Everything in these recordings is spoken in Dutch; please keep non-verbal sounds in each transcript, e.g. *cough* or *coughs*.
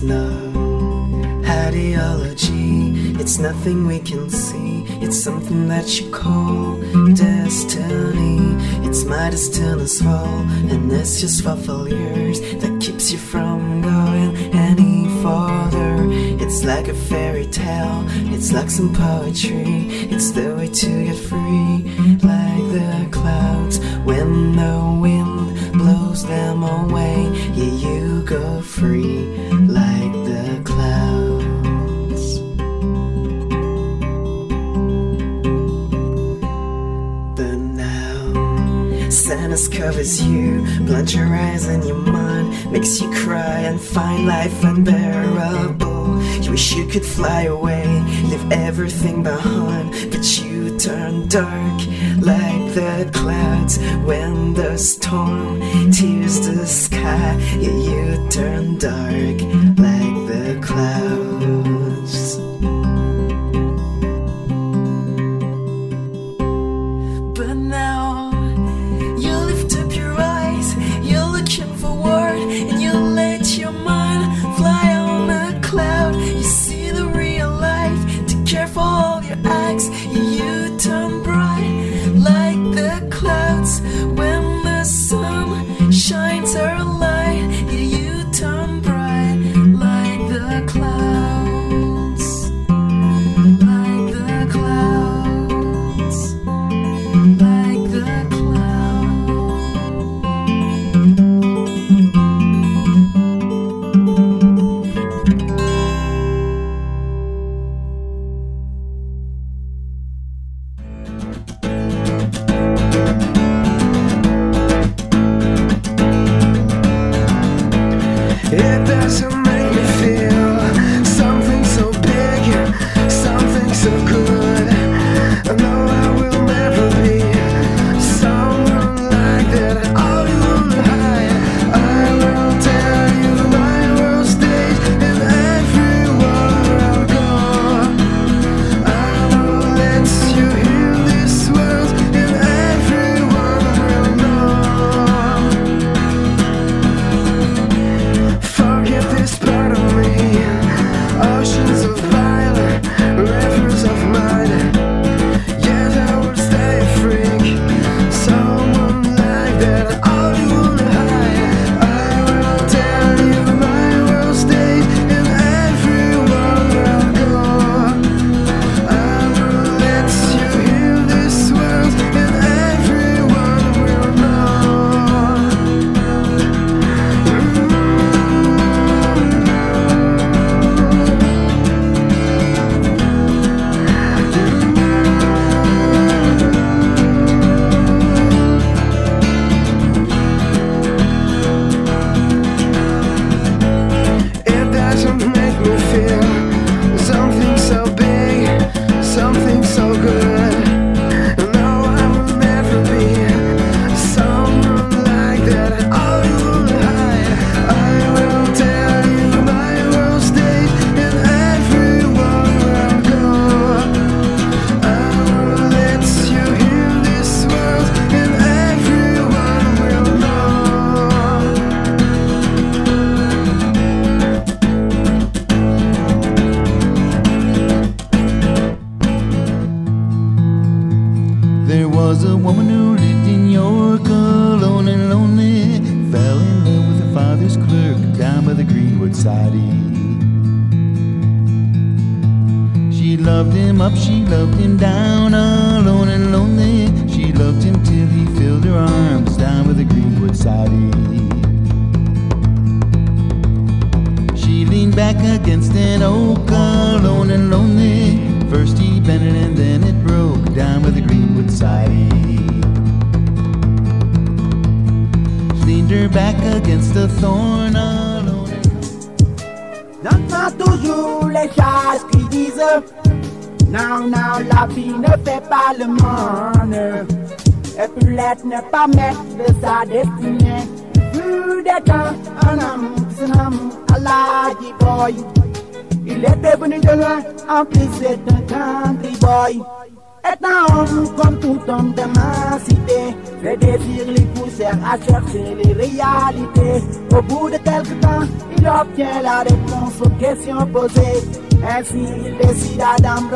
It's ideology, it's nothing we can see. It's something that you call destiny. It's my destiny's role, and it's just for failures that keeps you from going any farther. It's like a fairy tale, it's like some poetry. It's the way to get free, like the clouds when the wind blows them away. Yeah, you go free. darkness covers you, blinds your eyes and your mind, makes you cry and find life unbearable. You wish you could fly away, leave everything behind, but you turn dark like the clouds when the storm tears the sky. Yeah, you turn dark like the clouds.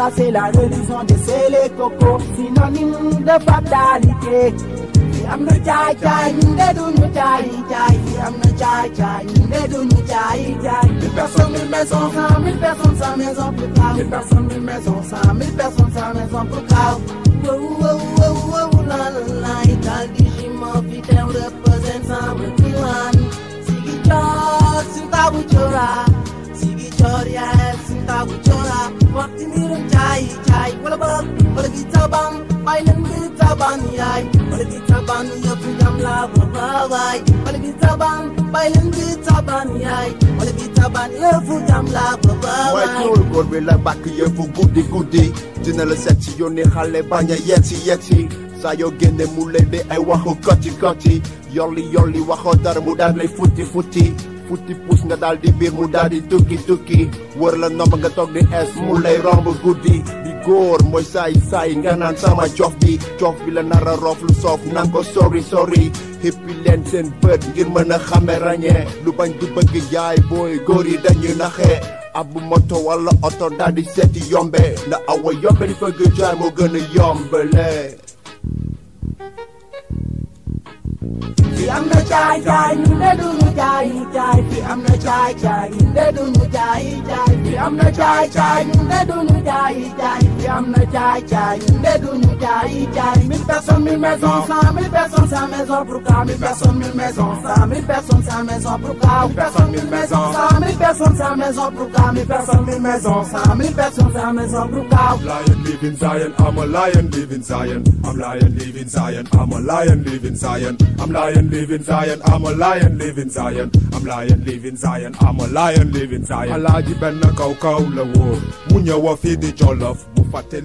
traverser la rue de les cocos, synonyme de fatalité. de mille personnes mille personnes sa maison plus tard. mille personnes mille maisons, mille personnes sa maison plus tard. taban yai balgi taban ya fi jamla gwagwagwai balgi taban bailin taban yai. Taban ya wai. La bak gudi gudi. Dina la yo hale banya yeti yeti sayo gende mulebe ai waho koti koti. Yoli yoli waho dar mudar le futi futi. Futi pus nga dal di bir mu dal di tukki tukki wër la nga di es mu lay romb góor mooy saay saay nga naan sama cof bi cof bi la nar a roof lu soof nan ko sori sori hippi leen seen bët ngir mën a xame ràññee. Lu bañ du bëgg jaay booy góor yi dañuy naxee abu moto wala oto daal di seeti yombe. Ndax awa yombe di bëgg jaay moo gën a yombale. Fi am na jaay jaay ñun de duñu jaay jaay. Fi am na jaay jaay ñun de duñu jaay jaay. Fi am na jaay jaay ñun de duñu jaay jaay. Fi am na jaay jaay ñun de duñu jaay jaay. Mille personnes mille maisons cent mille personnes cent maisons pour cas mille personnes mille maisons cent mille personnes cent maisons pour cas mille personnes mille maisons cent mille personnes cent maisons pour cas mille personnes mille maisons cent mille personnes cent maisons pour cas Lion live in Zion, I'm a lion live in Zion. I'm lion live in Zion, I'm a lion live in Zion. I'm lion live in Zion, I'm a lion live in Zion. I'm lion live in Zion, I'm a lion live in Zion. Alaaji benn kaw kaw la woon mu ñëw fii di Jolof. Mu fàtte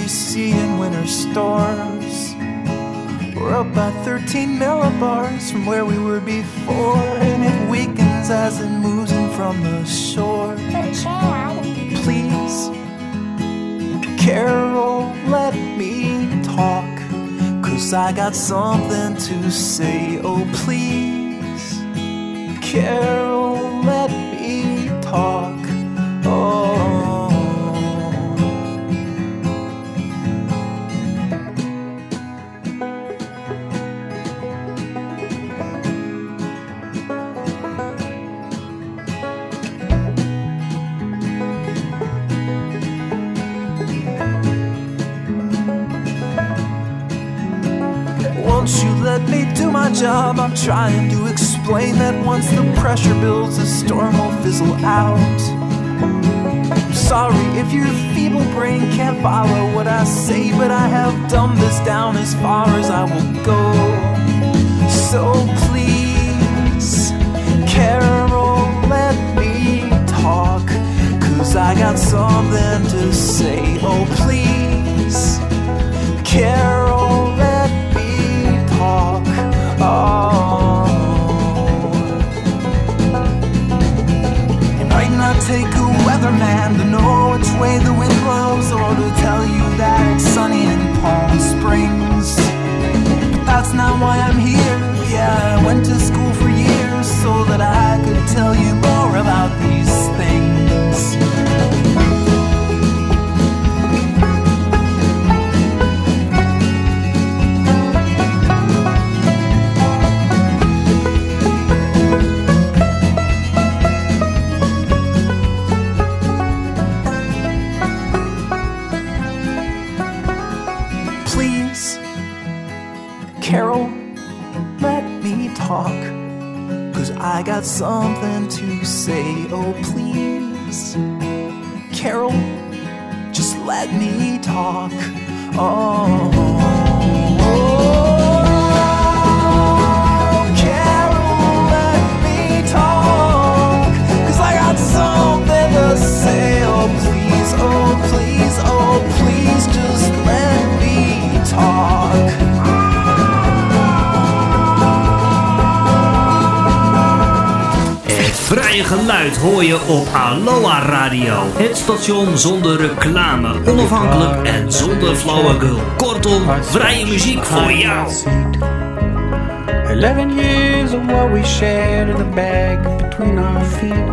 we see in winter storms. We're up by 13 millibars from where we were before, and it weakens as it moves in from the shore. Please, Carol, let me talk, cause I got something to say. Oh, please, Carol, trying to explain that once the pressure builds, the storm will fizzle out. I'm sorry if your feeble brain can't follow what I say, but I have dumbed this down as far as I will go. So please, Carol, let me talk, cause I got something to say. Oh, please, Carol, It might not take a weatherman to know which way the wind blows or to tell you that it's sunny in Palm Springs. But that's not why I'm here. Yeah, I went to school for years so that I could tell you more about these something to say. Oh, please, Carol, just let me talk. Geluid hoor je op Aloha Radio. Het station zonder reclame, onafhankelijk en zonder flauwekul. Kortom, vrije muziek voor jou. Eleven years of what we shared in the bag between our feet.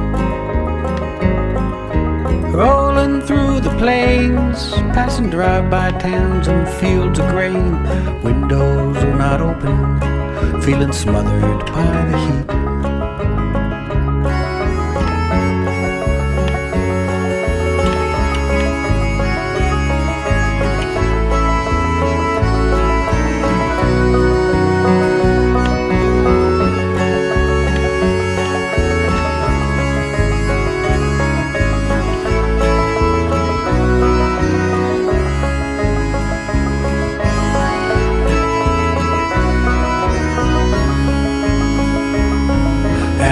Rolling through the plains, passing drive-by towns and fields of grain. Windows were not open, feeling smothered by the heat.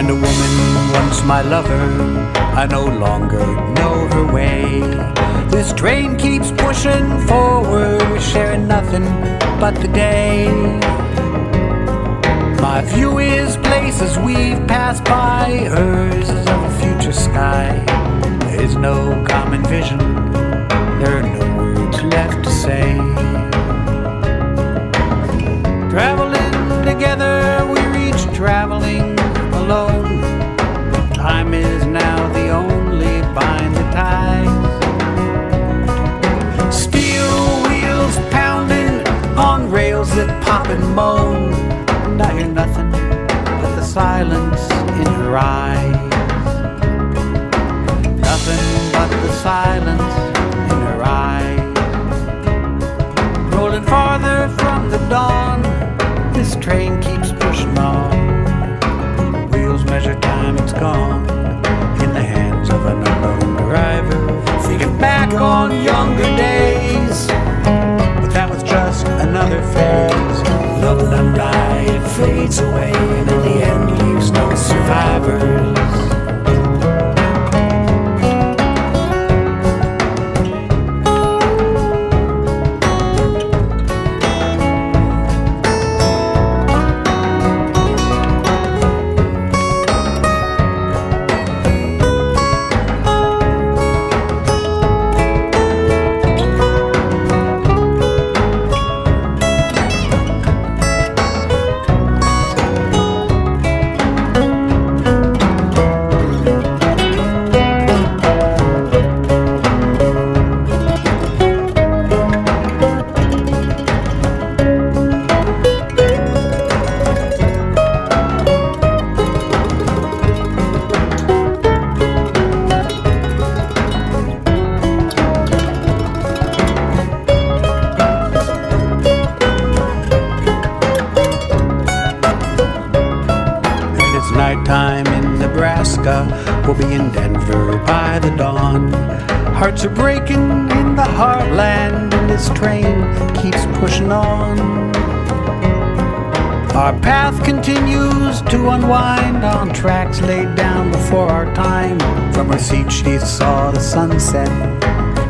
And a woman once my lover. I no longer know her way. This train keeps pushing forward, we're sharing nothing but the day. My view is places we've passed by, hers is of a future sky. There's no common vision, there are no words left to say. Traveling together, we reach traveling alone. Time is now the only bind that ties. Steel wheels pounding on rails that pop and moan. And I hear nothing but the silence in her eyes. Nothing but the silence in her eyes. Rolling farther from the dawn, this train keeps pushing on wheels measure time, it's gone in the hands of an unknown driver. Thinking back on younger days, but that was just another phase. Love and die, it fades away, and in the end leaves no survivors.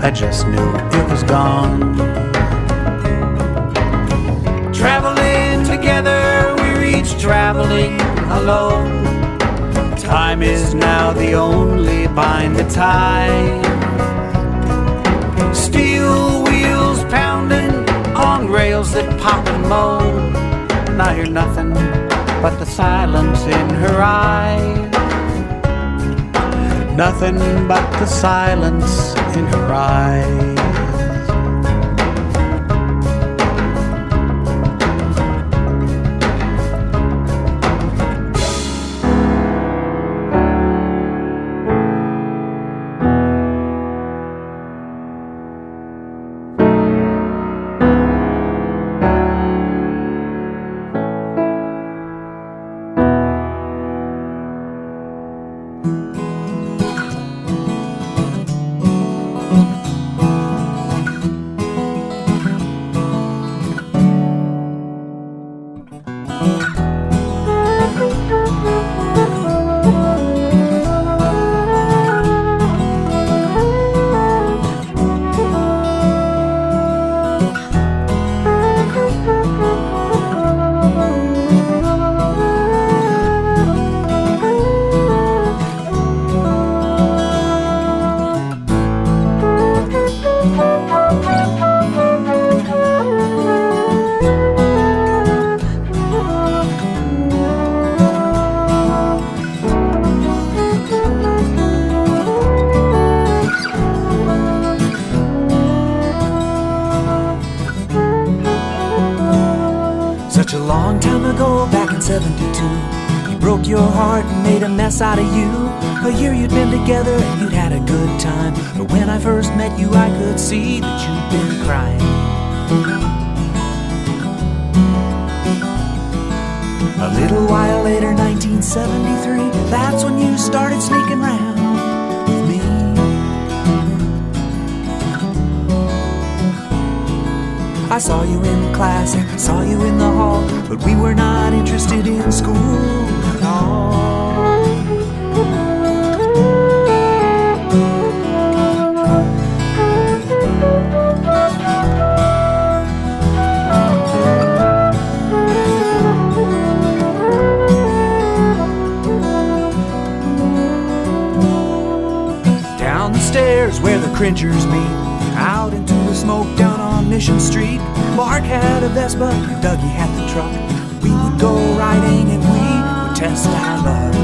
I just knew it was gone. Traveling together, we're each traveling alone. Time is now the only bind that ties. Steel wheels pounding on rails that pop and moan. And I hear nothing but the silence in her eyes. Nothing but the silence in her eyes. Of you. A year you'd been together and you'd had a good time. But when I first met you, I could see that you'd been crying. A little while later, 1973, that's when you started sneaking round with me. I saw you in class, I saw you in the hall, but we were not interested in school cringers meet, out into the smoke down on Mission Street. Mark had a Vespa, Dougie had the truck. We would go riding and we would test our love.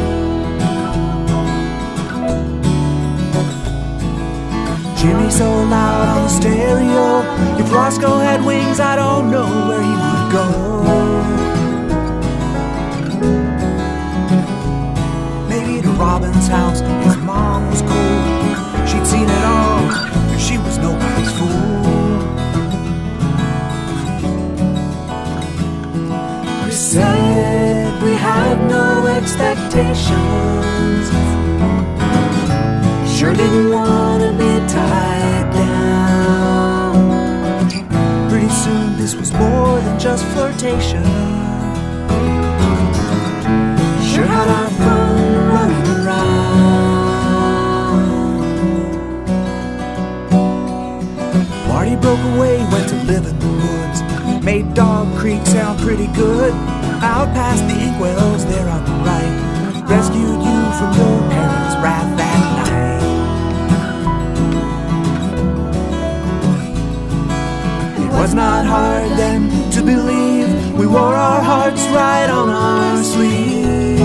Jimmy so loud on the stereo. If Roscoe had wings, I don't know where he would go. Maybe to Robin's house, just flirtation. Sure had our fun running around. Marty broke away, went to live in the woods. Made Dog Creek sound pretty good. Out past the inkwells there on the right. Rescued you from your parents' wrath that night. It was not hard then to believe wore our hearts right on our sleeve.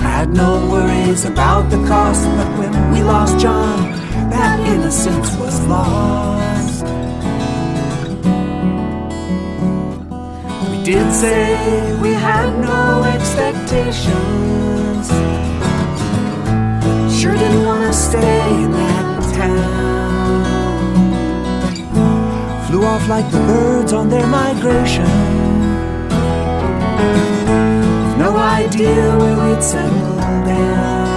Had no worries about the cost, but when we lost John, that innocence was lost. We did say we had no expectations. Sure didn't want to stay in that town. Flew off like the birds on their migration. No idea where we'd settle down.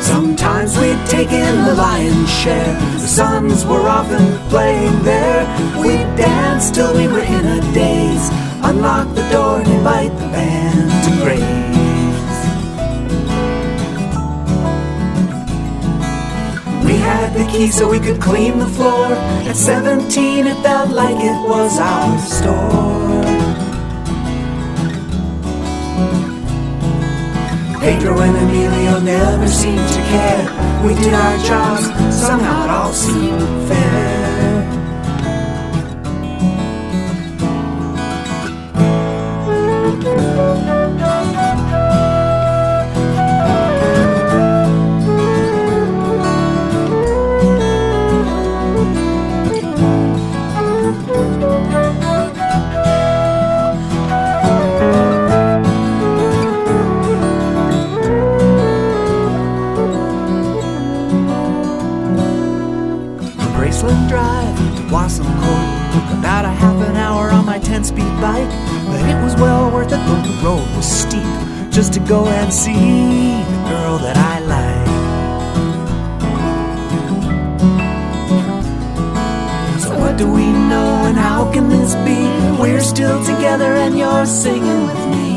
Sometimes we'd take in the lion's share. The sons were often playing there. We'd dance till we were in a daze. Unlock the door and invite the band to graze. Had the key so we could clean the floor. At 17, it felt like it was our store. Pedro and Emilio never seemed to care. We did our jobs, somehow it all seemed fair. Bike, but it was well worth it though the road was steep just to go and see the girl that I like. So what do we know and how can this be? We're still together and you're singing with me.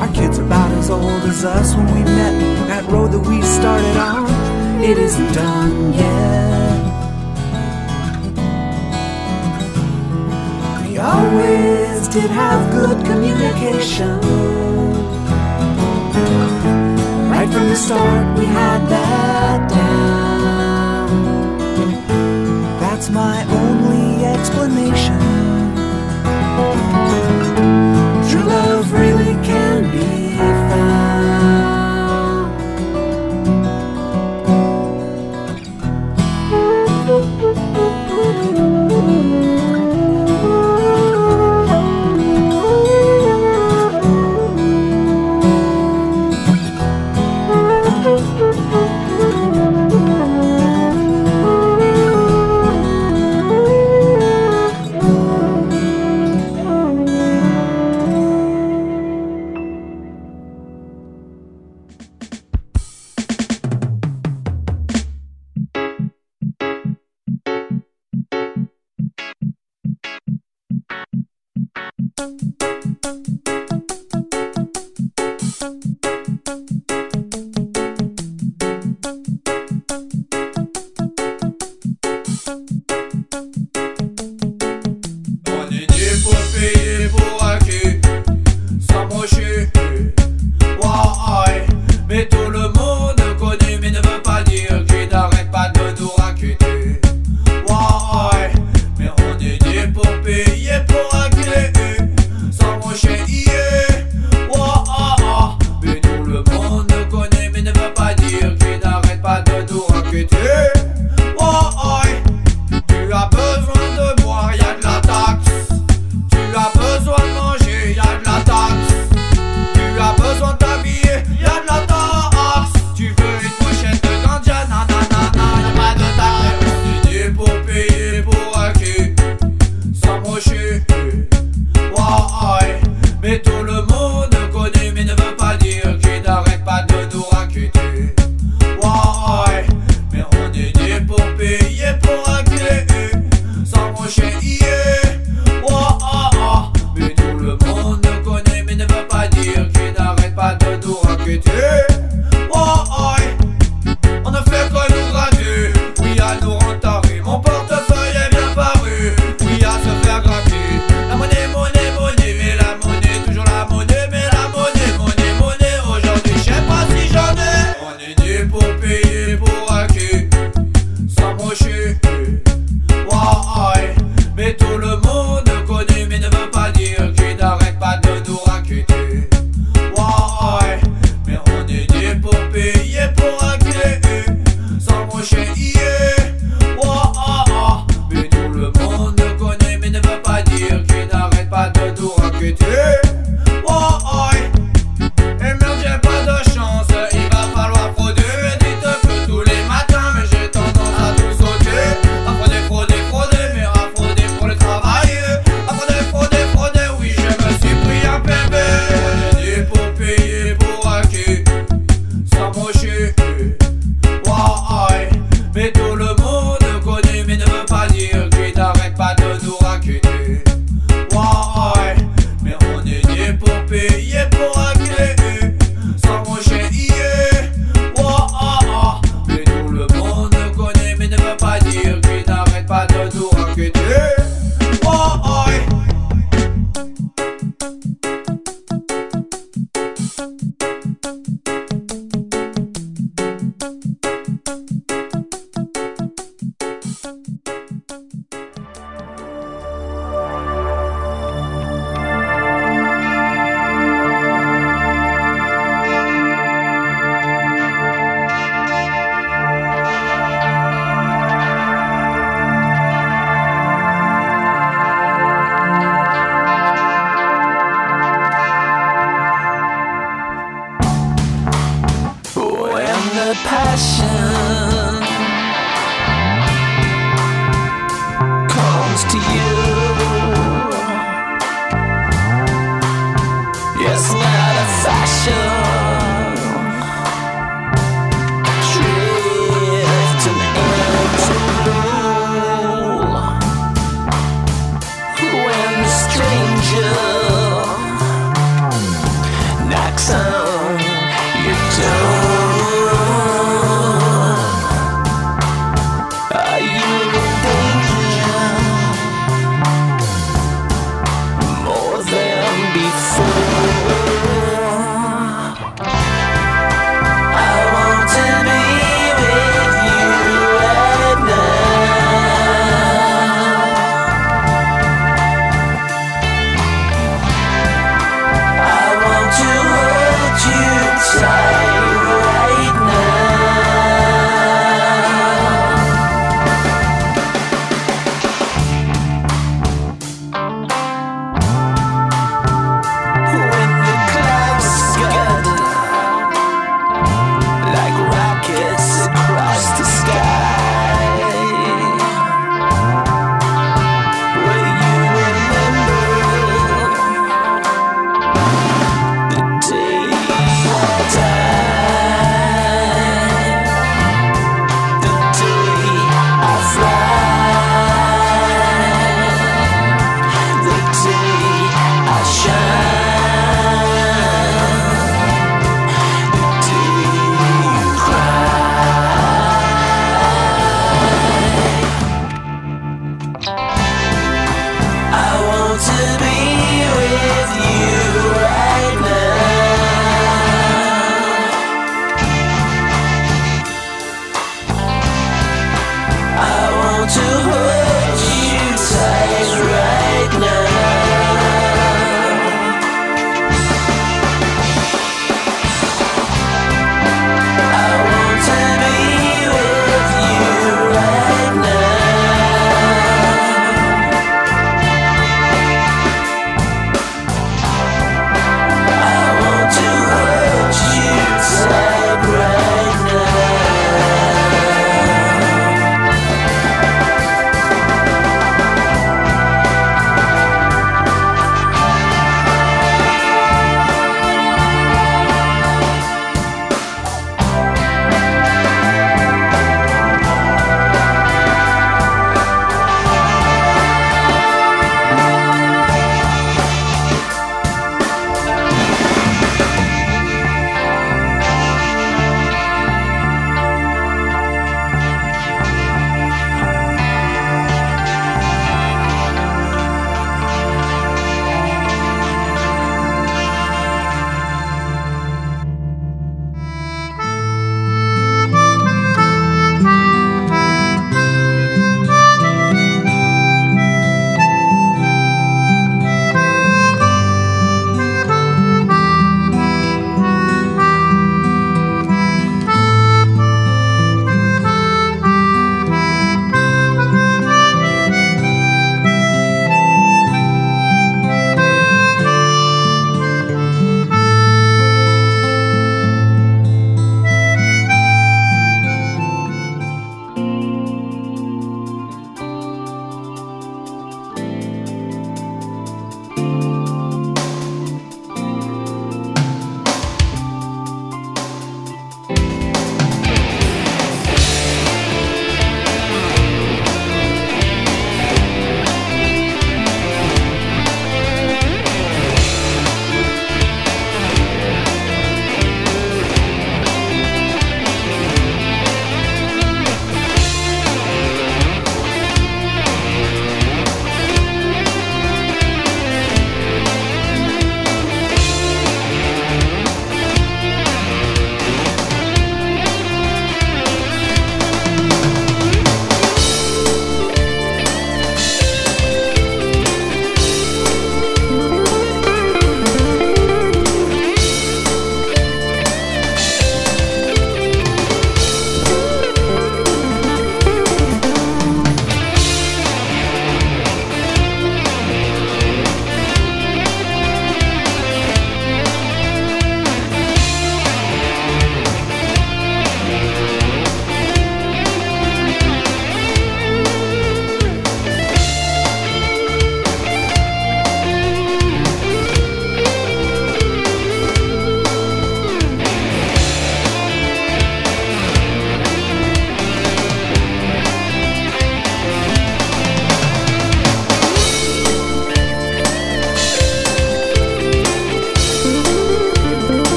Our kids are about as old as us when we met. That road that we started on, it isn't done yet. Always did have good communication. Right from the start, we had that down. That's my only explanation.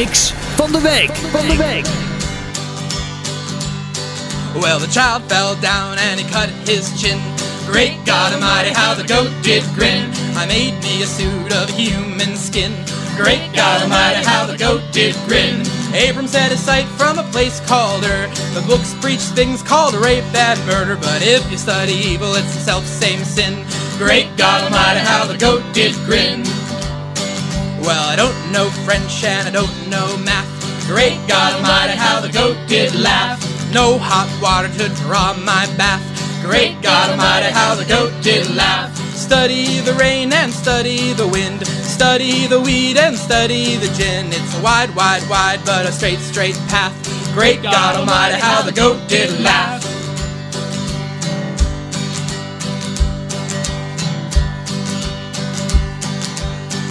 Muziekmix van de week. Van de week. Well, the child fell down and he cut his chin. Great God Almighty, how the goat did grin. I made me a suit of human skin. Great God Almighty, how the goat did grin. Abram set his sight from a place called Ur. The books preach things called rape and murder, but if you study evil, it's the self same sin. Great God Almighty, how the goat did grin. Well, I don't know French and I don't know math. Great God Almighty, how the goat did laugh. No hot water to draw my bath. Great God Almighty, how the goat did laugh. Study the rain and study the wind. Study the weed and study the gin. It's a wide, wide, wide, but a straight, straight path. Great God Almighty, how the goat did laugh.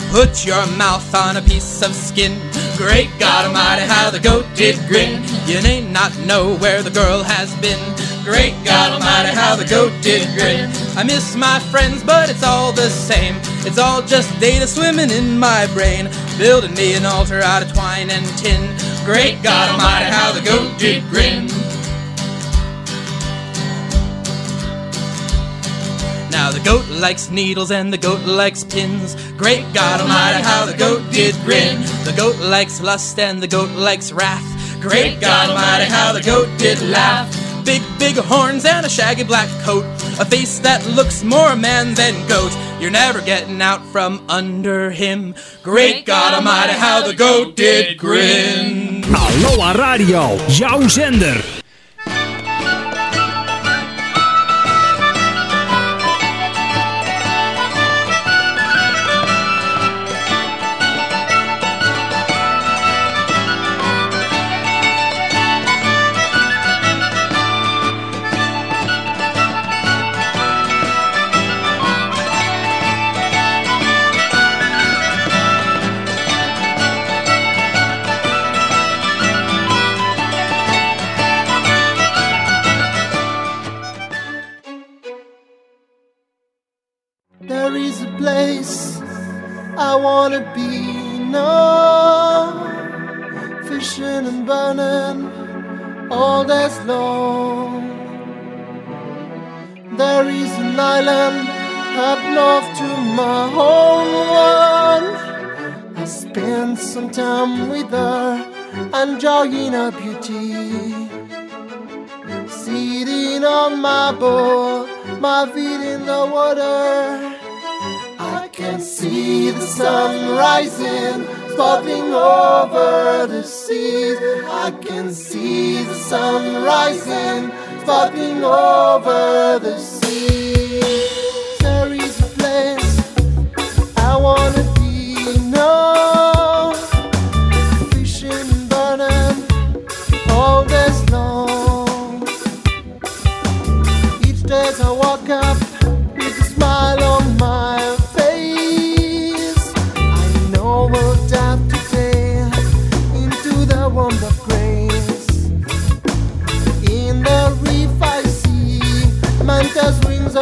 Put your mouth on a piece of skin. Great God Almighty, how the goat did grin. You may not know where the girl has been. Great God Almighty, how the goat did grin. I miss my friends, but it's all the same. It's all just data swimming in my brain. Building me an altar out of twine and tin. Great God Almighty, how the goat did grin. Likes needles and the goat likes pins. Great God Almighty, how the goat did grin. The goat likes lust and the goat likes wrath. Great God Almighty, how the goat did laugh. Big, big horns and a shaggy black coat. A face that looks more man than goat. You're never getting out from under him. Great God Almighty, how the goat did grin. Aloha Radio, jouw zender.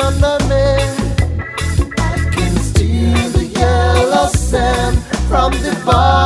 under me. I can steal the yellow sand from the bar.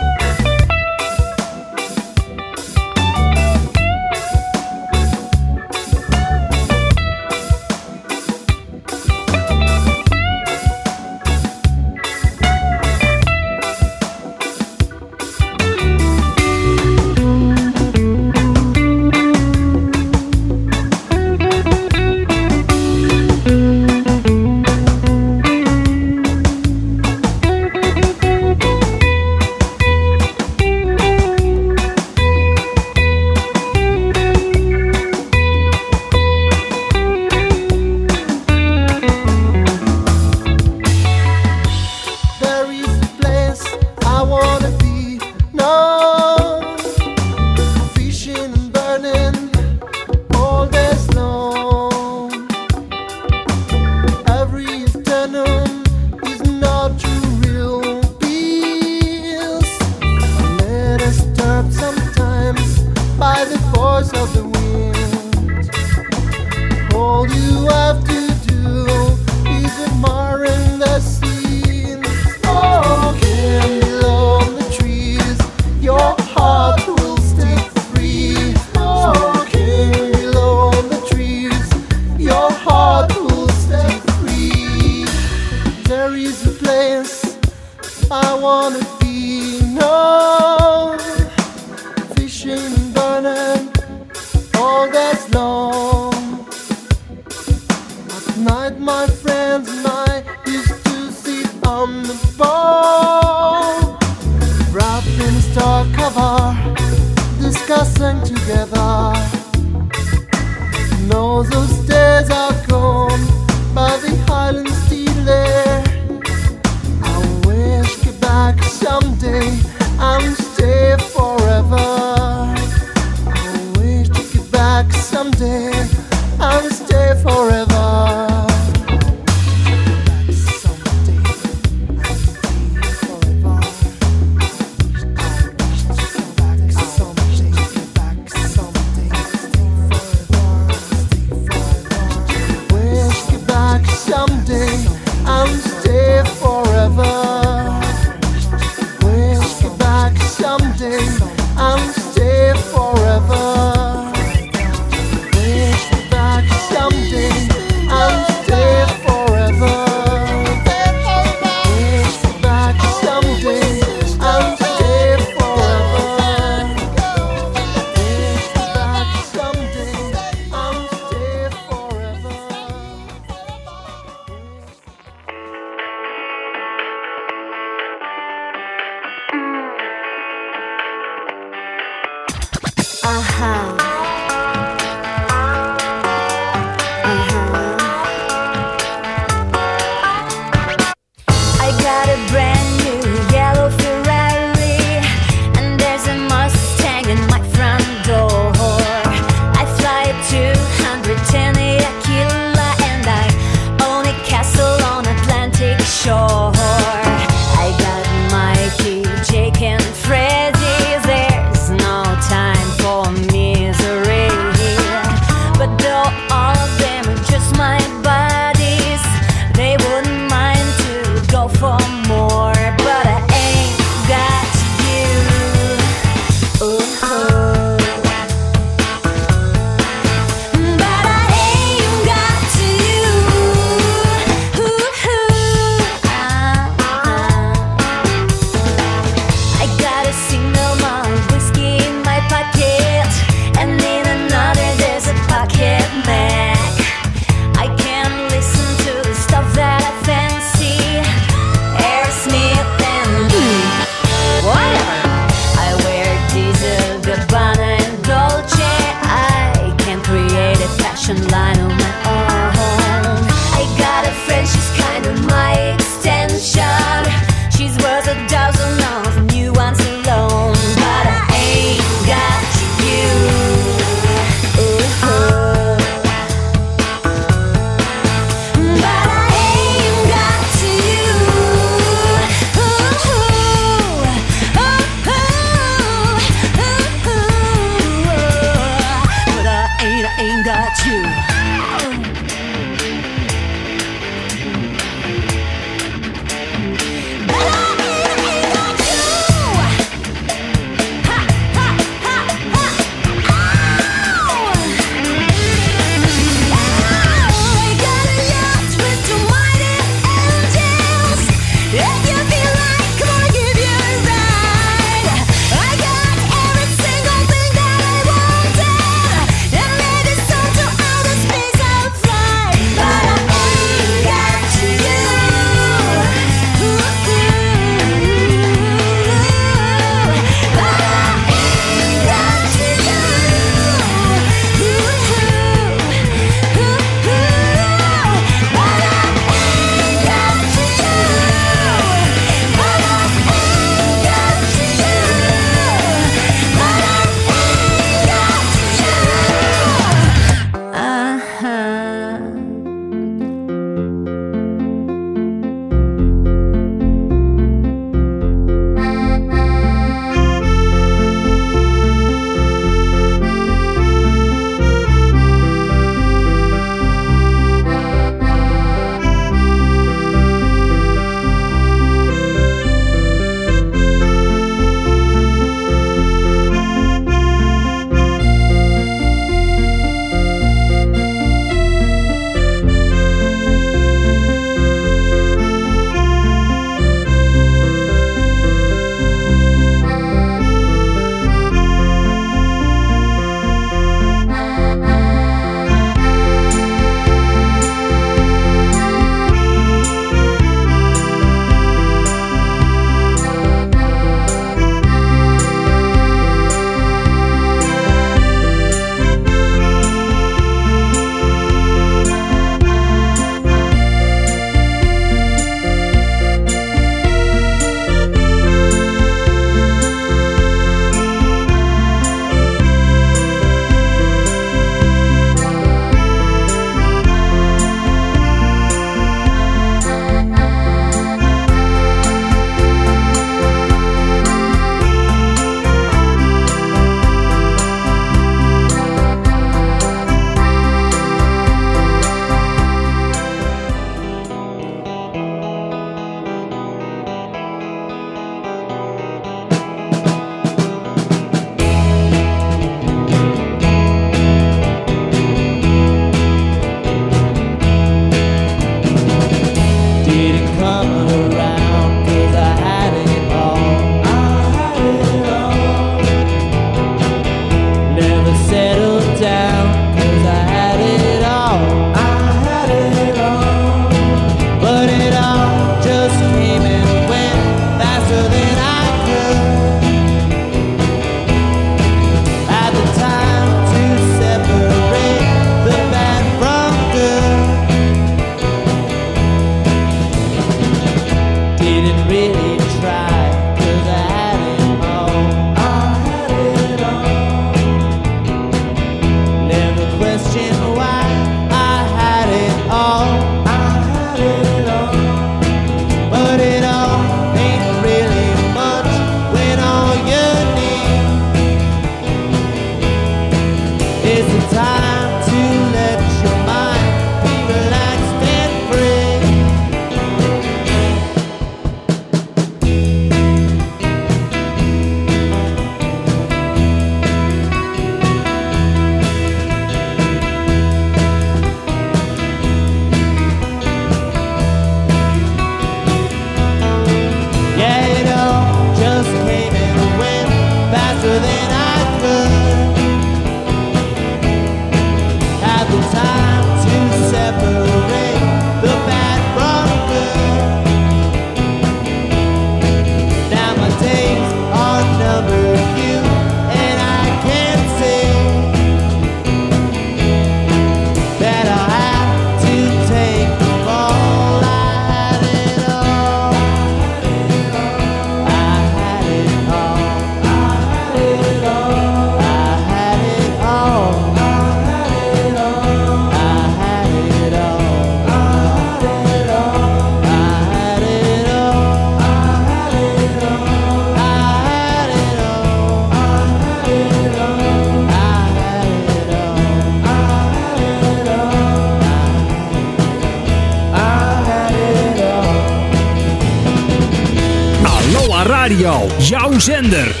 jouw zender.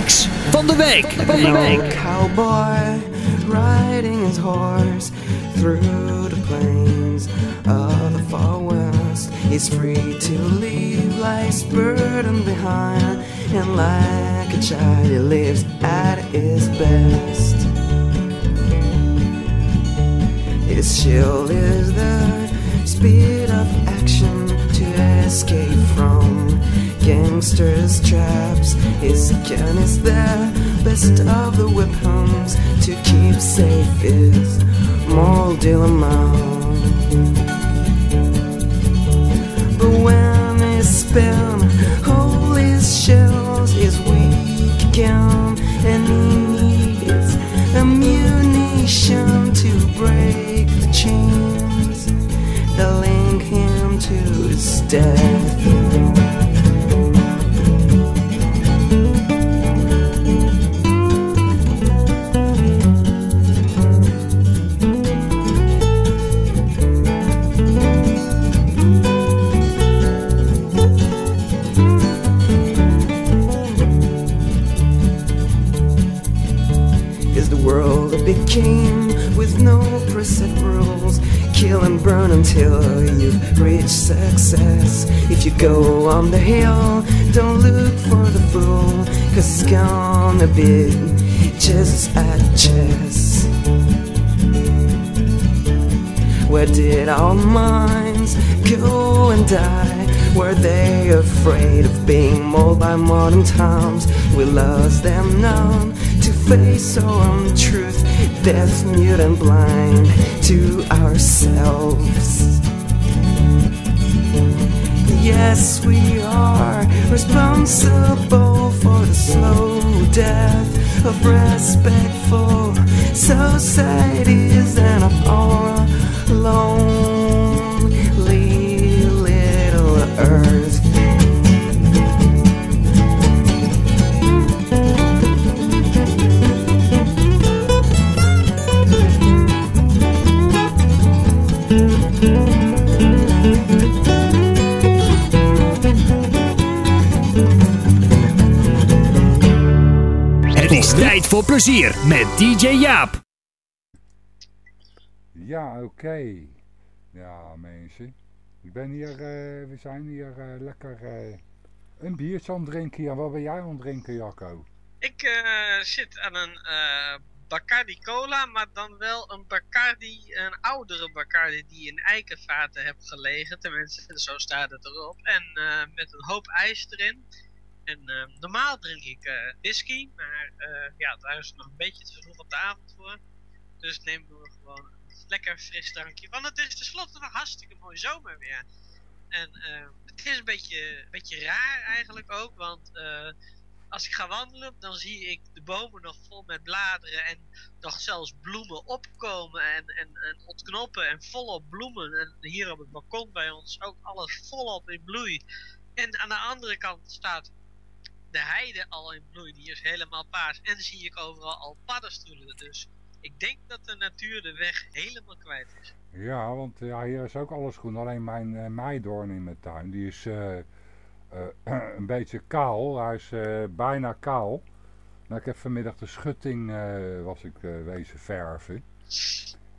reeks van de week. Van de week. Cowboy riding his horse through the plains of the far west. He's free to leave life's burden behind. And like a child, he lives at his best. His shield is the speed of action to escape from gangsters' traps. His gun is the best of the whip homes to keep safe is moral dilemma. But when his spin, his shells, is weak again, and he needs ammunition to break the chains that link him to his death. Until you've reached success. If you go on the hill, don't look for the fool, cause it's gonna be just a chess. Where did our minds go and die? Were they afraid of being mauled by modern times? We lost them now to face so own truth, deaf, mute, and blind to ourselves. Yes, we are responsible for the slow death of respectful societies and of our lonely plezier met DJ Jaap. Ja, oké. Ja, mensen. Ik ben hier, eh, we zijn hier eh, lekker eh, een biertje aan het drinken. Ja, wat ben jij aan het drinken, Jacco? Ik zit aan een eh, Bacardi Cola, maar dan wel een Bacardi, een oudere Bacardi die in eikenvaten heb gelegen. Tenminste, zo staat het erop. En eh, met een hoop ijs erin. En eh, normaal drink ik eh, whisky, maar eh, ja, daar is nog een beetje te vroeg op de avond voor. Dus nemen we gewoon een lekker fris drankje. Want het is tenslotte nog hartstikke mooi zomer weer. En eh, het is een beetje, beetje raar eigenlijk ook, want eh, als ik ga wandelen, dan zie ik de bomen nog vol met bladeren en nog zelfs bloemen opkomen en, en, en ontknoppen en volop bloemen. En hier op het balkon bij ons ook alles volop in bloei. En aan de andere kant staat de heide al in bloei, die is helemaal paars. En zie ik overal al paddenstoelen. Dus ik denk dat de natuur de weg helemaal kwijt is. Ja, want ja, hier is ook alles groen. Alleen mijn eh, meidoorn in mijn tuin, die is eh, eh, *clears throat* een beetje kaal. Hij is bijna kaal. Nou, ik heb vanmiddag de schutting was ik wezen verven.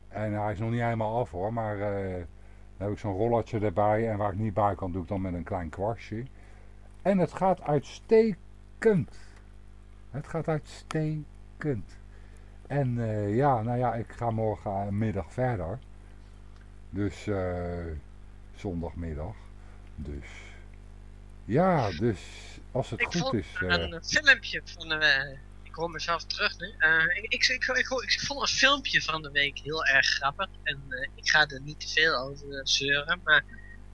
En hij is nog niet helemaal af hoor, maar dan heb ik zo'n rollertje erbij. En waar ik niet bij kan, doe ik dan met een klein kwastje. En het gaat uitstekend. Het gaat uitstekend. En eh, ja, nou ja, ik ga morgenmiddag verder. Dus eh, zondagmiddag. Dus ja, dus als het ik goed vond is. eh, een filmpje van de Ik hoor mezelf terug nu. Eh, ik, ik, ik, ik, vond een filmpje van de week heel erg grappig. En eh, ik ga er niet te veel over eh, zeuren. Maar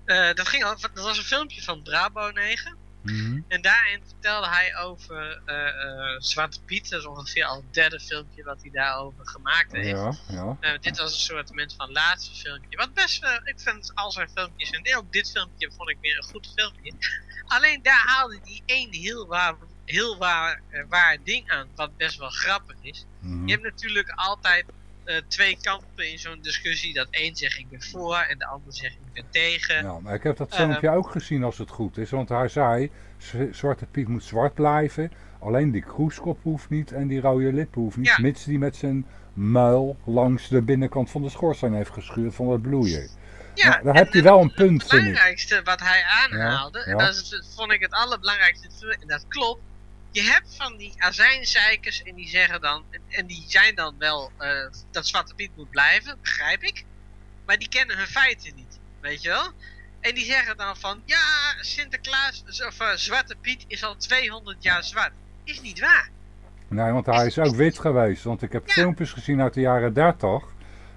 eh, dat, ging dat was een filmpje van Brabo 9. Mhm. En daarin vertelde hij over eh, eh, Zwarte Piet. Dat is ongeveer al het derde filmpje wat hij daarover gemaakt heeft. Ja, ja. Eh, dit was een soort moment van laatste filmpje. Wat best, eh, ik vind al zijn filmpjes, en ook dit filmpje vond ik weer een goed filmpje. Alleen daar haalde hij één heel waar, heel waar, waar ding aan, wat best wel grappig is. Mhm. Je hebt natuurlijk altijd eh, twee kampen in zo'n discussie. Dat één zegt ik ben voor en de ander zegt ik ben tegen. Ja, maar ik heb dat Eh, filmpje ook gezien als het goed is. Want hij zei, Zwarte Piet moet zwart blijven. Alleen die kroeskop hoeft niet en die rode lippen hoeft niet. Ja. Mits die met zijn muil langs de binnenkant van de schoorsteen heeft geschuurd van het bloeien. Ja, Nou, daar heb je wel een punt, Het vind ik. belangrijkste wat hij aanhaalde, Ja, en dat is, het- vond ik het allerbelangrijkste, en dat klopt. Je hebt van die azijnzeikers en die zeggen dan, en, en die zijn dan wel eh, dat Zwarte Piet moet blijven, begrijp ik. Maar die kennen hun feiten niet, weet je wel? En die zeggen dan van, ja, Sinterklaas, of eh, Zwarte Piet is al 200 jaar zwart. Is niet waar. Nee, want hij is ook wit geweest. Want ik heb filmpjes gezien uit de jaren 30.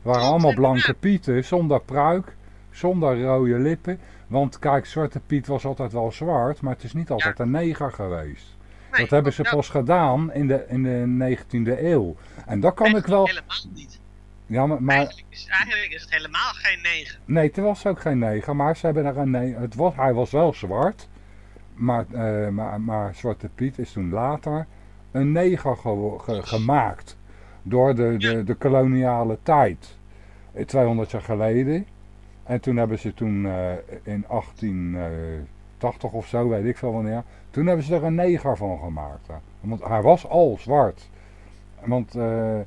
Waren allemaal blanke pieten, zonder pruik, zonder rode lippen. Want kijk, Zwarte Piet was altijd wel zwart, maar het is niet altijd een neger geweest. Dat hebben ze pas gedaan in de, in de 19e eeuw. En dat kan ik wel... Helemaal niet. Ja, maar, maar Dus eigenlijk is het helemaal geen negen. nee, het was ook geen neger, maar ze hebben er een ne- het was, Hij was wel zwart, maar, eh, maar, maar Zwarte Piet is toen later een neger ge- gemaakt. Door de, de, de koloniale tijd. Eh, 200 jaar geleden. En toen hebben ze toen eh, in 1880 of zo, weet ik veel wanneer. Toen hebben ze er een neger van gemaakt. hè. Want hij was al zwart. Want eh,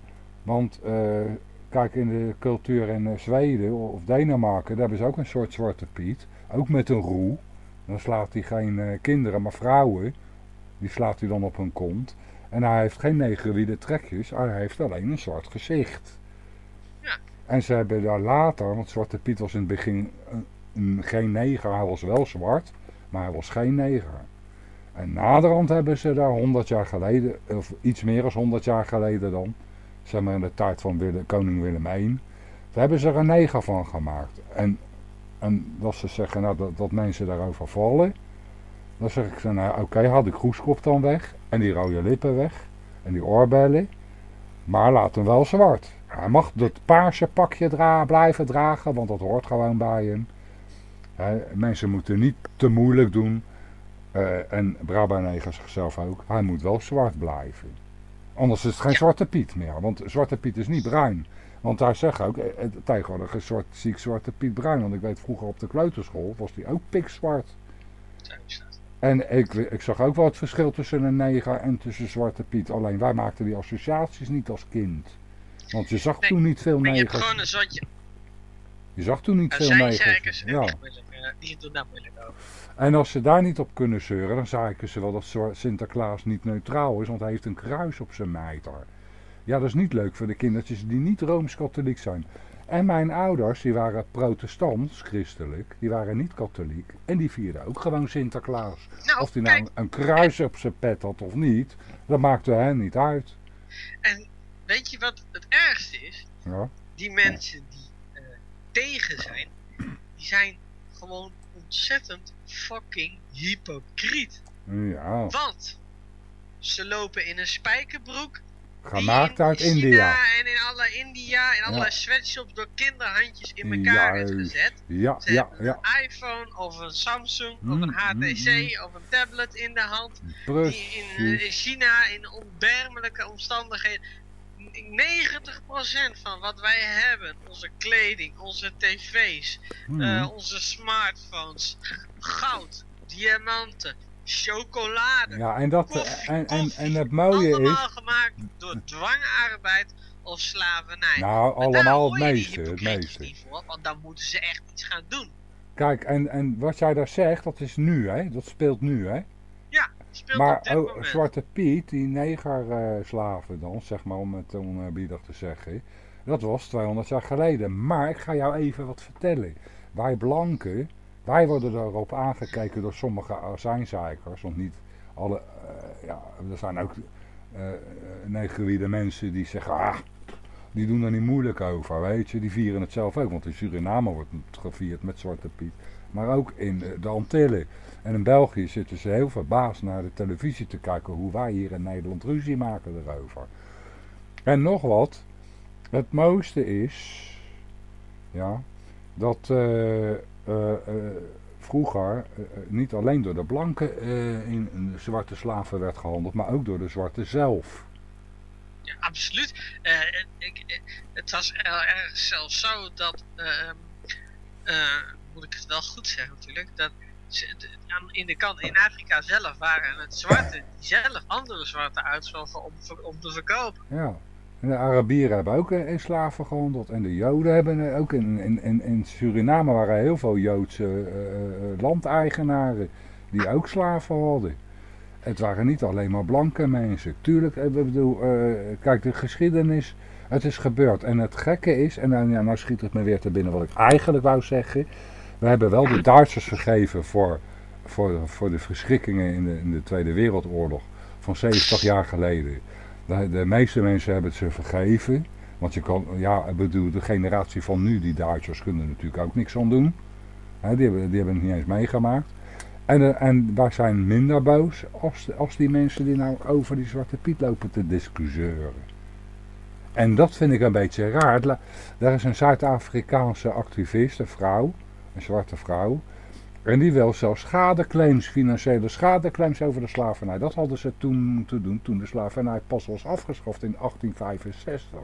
Want eh, kijk, in de cultuur in eh, Zweden of Denemarken, daar hebben ze ook een soort zwarte piet. Ook met een roe. Dan slaat hij geen kinderen, maar vrouwen. Die slaat hij dan op hun kont. En hij heeft geen negerwiede trekjes, hij heeft alleen een zwart gezicht. En ze hebben daar later, want Zwarte Piet was in het begin een- een- geen neger, hij was wel zwart, maar hij was geen neger. En naderhand hebben ze daar 100 jaar geleden, of iets meer dan 100 jaar geleden dan, zeg maar in de tijd van Wille- koning Willem I, daar hebben ze er een neger van gemaakt. En, en ze zeggen nou, dat, dat mensen daarover vallen, dan zeg ik ze, nou oké, haal die kroeskop dan weg, en die rode lippen weg, en die oorbellen, maar laat hem wel zwart. Hij mag dat paarse pakje dra blijven dragen, want dat hoort gewoon bij hem. Mensen moeten niet te moeilijk doen. Eh, en Brabant zichzelf ook. Hij moet wel zwart blijven. Anders is het geen Zwarte Piet meer. Want Zwarte Piet is niet bruin. Want hij zegt ook, eh, eh, tegenwoordig is zwart, zie ik Zwarte Piet bruin. Want ik weet vroeger op de kleuterschool was die ook pikzwart. En ik, ik zag ook wel het verschil tussen een neger en tussen Zwarte Piet. Alleen wij maakten die associaties niet als kind. Want je zag toen niet veel Maar je hebt negers. gewoon een zwartje. Je zag toen niet veel negers. Ja. moeilijk, *laughs* die doen daar moeilijk over. En als ze daar niet op kunnen zeuren, dan zeiken ze wel dat Sinterklaas niet neutraal is, want hij heeft een kruis op zijn mijter. Ja, dat is niet leuk voor de kindertjes die niet Rooms-Katholiek zijn. En mijn ouders, die waren protestants, christelijk, die waren niet katholiek. En die vierden ook gewoon Sinterklaas. Nou, of die nou een, een kruis op zijn pet had of niet, dat maakte hen niet uit. En weet je wat het ergste is? Ja. Die mensen die eh, tegen zijn, die zijn gewoon ontzettend fucking hypocriet. Ja, Want ze lopen in een spijkerbroek. gemaakt uit China India. en in alle India, in allerlei Ja. sweatshops door kinderhandjes in elkaar is gezet. Ja, Ze ja, ja. een iPhone of een Samsung of Mm, een mm, HTC of een tablet in de hand. Die in, Precies. eh, in China in onbermelijke omstandigheden. 90% van wat wij hebben, onze kleding, onze tv's, Mhm. eh, onze smartphones, goud, diamanten, chocolade. Ja, en, dat, en, en, en het mooie allemaal is, gemaakt door dwangarbeid of slavernij. Nou, Maar allemaal het meeste, het meeste. niet voor, want dan moeten ze echt iets gaan doen. kijk, en, en wat jij daar zegt, dat is nu, hè? Dat speelt nu, hè? Speelt Maar op dit oh, moment. Zwarte Piet, die negerslaven dan, zeg maar om het onbiedig te zeggen, dat was 200 jaar geleden. Maar ik ga jou even wat vertellen. Wij blanken, wij worden erop aangekeken door sommige azijnzeikers, want niet alle, eh, ja, er zijn ook negerwiede mensen die zeggen, ah, die doen er niet moeilijk over, weet je. Die vieren het zelf ook, want in Suriname wordt het gevierd met Zwarte Piet. Maar ook in de- de Antillen. En in België zitten ze heel verbaasd naar de televisie te kijken hoe wij hier in Nederland ruzie maken erover. En nog wat, het mooiste is, ja, dat eh, eh, eh, vroeger niet alleen door de blanken in, in zwarte slaven werd gehandeld, maar ook door de zwarte zelf. Ja, absoluut. Het was erg zelfs zo dat, ehm, eh, moet ik het wel goed zeggen natuurlijk, dat in, de kant, in Afrika zelf waren het zwarte die zelf andere zwarte uitzochten om, te verkopen. Ja. En de Arabieren hebben ook in slaven gehandeld. En de Joden hebben ook in, in, in, in Suriname waren heel veel Joodse eh, landeigenaren die ook slaven hadden. Het waren niet alleen maar blanke mensen. Tuurlijk, eh, ik bedoel, kijk, de geschiedenis, het is gebeurd. En het gekke is, en nou, ja, nou schiet het me weer te binnen wat ik eigenlijk wou zeggen. We hebben wel de Duitsers vergeven voor, voor, voor de verschrikkingen in de, in de Tweede Wereldoorlog van 70 jaar geleden. De, de meeste mensen hebben het ze vergeven. Want je kan, ja, ik bedoel, de generatie van nu, die Duitsers, kunnen natuurlijk ook niks aan doen. Die, hebben, die hebben het niet eens meegemaakt. En, eh, en wij zijn minder boos als, als die mensen die nou over die Zwarte Piet lopen te discussiëren. En dat vind ik een beetje raar. Daar is een Zuid-Afrikaanse activist, een vrouw, een zwarte vrouw. En die wil zelfs schadeclaims, financiële schadeclaims over de slavernij. Dat hadden ze toen moeten doen, toen de slavernij pas was afgeschaft in 1865.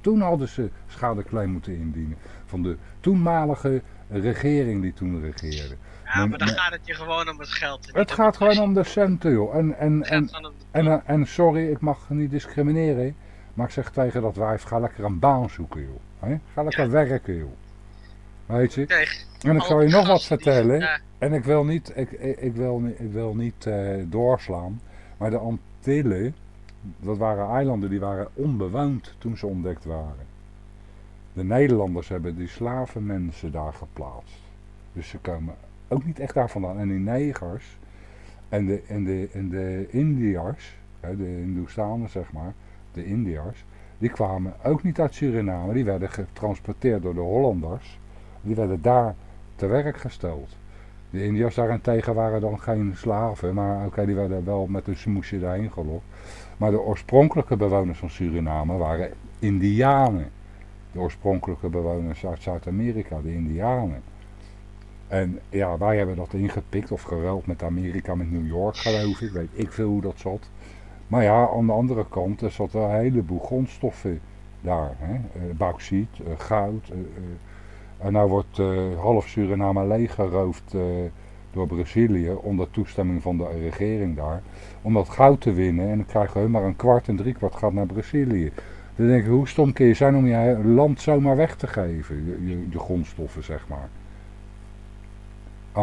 Toen hadden ze schadeclaim moeten indienen van de toenmalige regering die toen regeerde. Ja, maar dan gaat het je gewoon om het geld. het gaat gewoon om de centen, joh. En, en, en, en, en sorry, ik mag niet discrimineren. Maar ik zeg tegen dat wijf, ga lekker een baan zoeken, joh. Ga lekker werken, joh. Weet je? Kijk, En ik al zal je nog wat die- vertellen. En ik wil niet, ik, ik, ik wil, niet- ik wil niet eh, doorslaan. Maar de Antillen, dat waren eilanden die waren onbewoond toen ze ontdekt waren. De Nederlanders hebben die slavenmensen daar geplaatst. Dus ze komen ook niet echt daar vandaan. En die negers en de, en de, en de Indiërs, de Hindoestanen zeg maar, de Indiërs, die kwamen ook niet uit Suriname. Die werden getransporteerd door de Hollanders. Die werden daar te werk gesteld. De Indiërs daarentegen waren dan geen slaven, maar oké, die werden wel met een smoesje daarheen gelokt. Maar de oorspronkelijke bewoners van Suriname waren Indianen. De oorspronkelijke bewoners uit Zuid-Amerika, de Indianen. En ja, wij hebben dat ingepikt of geruild met Amerika, met New York geloof ik. Weet ik veel hoe dat zat. Maar ja, aan de andere kant er zat een heleboel grondstoffen daar. Hè? Eh, bauxiet, eh, goud. En nou wordt eh, half Suriname leeggeroofd eh, door Brazilië onder toestemming van de regering daar. Om dat goud te winnen. En dan krijgen hun maar een kwart en drie kwart gaat naar Brazilië. Dan denk ik, hoe stom kun je zijn om je land zomaar weg te geven? Je, je, je grondstoffen, zeg maar.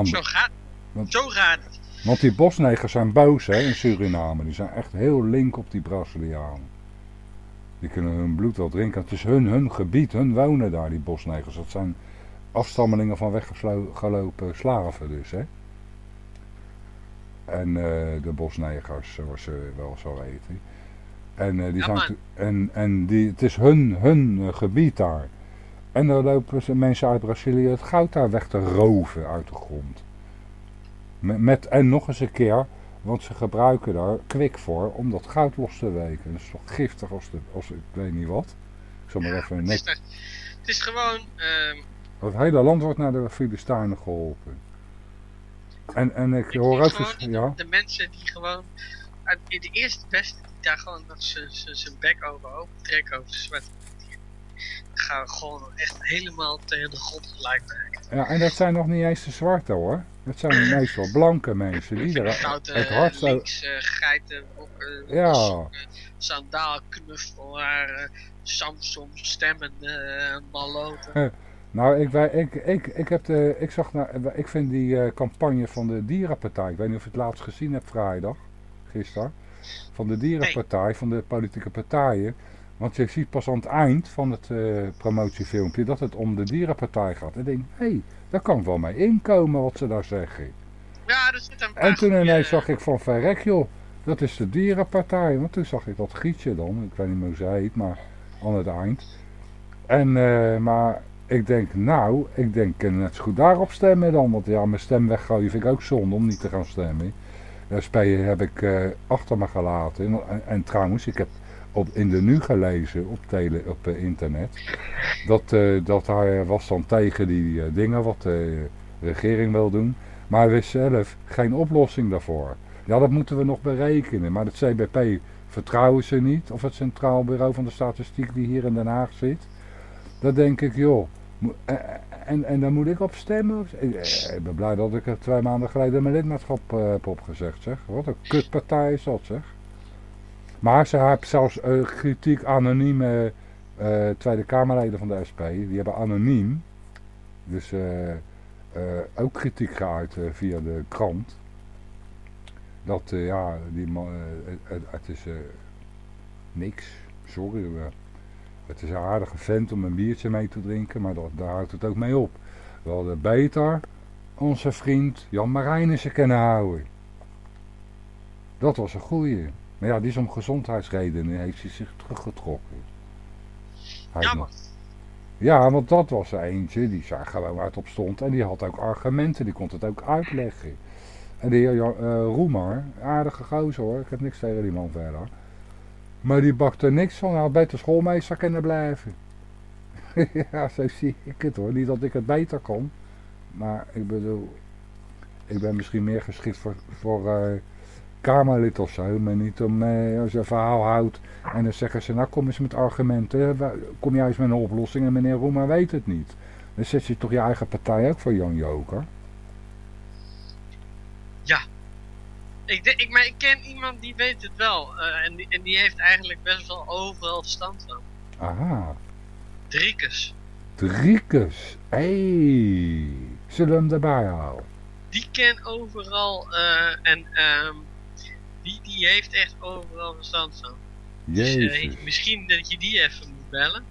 Zo gaat, Want- zo gaat het. want die bosnegers zijn boos hè, in Suriname. Die zijn echt heel link op die Brazilianen. Die kunnen hun bloed wel drinken. Het is hun, hun gebied, hun wonen daar, die bosnegers. Dat zijn afstammelingen van weggelopen slaven dus. Hè. En eh, de bosnegers, zoals ze wel zo weten. En, eh, die Ja, zijn, en, en die, het is hun, hun gebied daar. En dan lopen mensen uit Brazilië het goud daar weg te roven uit de grond. Met, met, en nog eens een keer, want ze gebruiken daar kwik voor om dat goud los te weken. Dat is toch giftig als, de, als ik weet niet wat. Ik zal maar even Het is, het is gewoon, ehm, Het hele land wordt naar de Filistijnen geholpen. En, en ik hoor ook... eens- Ja, de mensen die gewoon, in de eerste beste die daar gewoon dat ze ze- zijn bek over open trekken over de zwarte Piet, die gaan gewoon echt helemaal tegen de grond gelijk maken. ja, en dat zijn nog niet eens de zwarte hoor. Dat zijn meestal blanke mensen die er het hardst... links, eh, geiten, bokken, Ja. sandaal, Samsung, stemmen, eh maloten. Nou, ik, wij, ik, ik, ik, heb de, ik, zag naar, ik vind die eh, campagne van de Dierenpartij, ik weet niet of je het laatst gezien hebt vrijdag, gisteren, van de Dierenpartij, van de politieke partijen. Want je ziet pas aan het eind van het eh, promotiefilmpje dat het om de Dierenpartij gaat. En ik denk, hé, hey, daar kan wel mee inkomen wat ze daar zeggen. Ja, er zit een En toen ineens zag ik van verrek joh, dat is de Dierenpartij. Want toen zag ik dat gietje dan, ik weet niet meer hoe ze heet, maar aan het eind. En, eh, maar ik denk, nou, ik denk net zo goed daarop stemmen dan. Want ja, mijn stem weggooien vind ik ook zonde om niet te gaan stemmen. De SP heb ik eh, achter me gelaten. En, en trouwens, ik heb op, in de Nu gelezen op, tele, op eh, internet. Dat, eh, dat hij was dan tegen die eh, dingen wat de regering wil doen. Maar hij wist zelf geen oplossing daarvoor. Ja, dat moeten we nog berekenen. Maar het CBP vertrouwen ze niet. Of het Centraal Bureau van de Statistiek die hier in Den Haag zit. Dat denk ik, joh. En, en daar moet ik op stemmen? Ik, ben blij dat ik er twee maanden geleden mijn lidmaatschap heb opgezegd, zeg. Wat een kutpartij is dat, zeg. Maar ze hebben zelfs eh, kritiek anonieme eh, Tweede Kamerleden van de SP. Die hebben anoniem. Dus eh, ook kritiek geuit via de krant. Dat, ja, die man, het, is niks. Sorry. het is een aardige vent om een biertje mee te drinken, maar daar houdt het ook mee op. We hadden beter onze vriend Jan Marijnissen kunnen houden. Dat was een goeie. Maar ja, die is om gezondheidsredenen heeft hij zich teruggetrokken. Hij Jammer. ja, want dat was er eentje die daar gewoon uit op stond. En die had ook argumenten, die kon het ook uitleggen. En de heer Jan- eh, Roemer, aardige gozer hoor, ik heb niks tegen die man verder. Maar die bakte niks van, hij had beter schoolmeester kunnen blijven. *laughs* ja, zo zie ik het hoor. Niet dat ik het beter kon. Maar ik bedoel, ik ben misschien meer geschikt voor, voor eh, Kamerlid of zo. Maar niet om, eh, als je een verhaal houdt en dan zeggen ze, nou kom eens met argumenten. Kom eens met een oplossing en meneer Roemer weet het niet. Dan zet je toch je eigen partij ook voor Jan Joker? Ik Ik, ik, maar ik ken iemand die weet het wel. eh, en, die, en die heeft eigenlijk best wel overal verstand van. Aha. Driekes. Driekus. Hey. Zullen we hem erbij halen? Die ken overal. eh, en ehm, die, die heeft echt overal verstand van. Dus eh, misschien dat je die even moet bellen.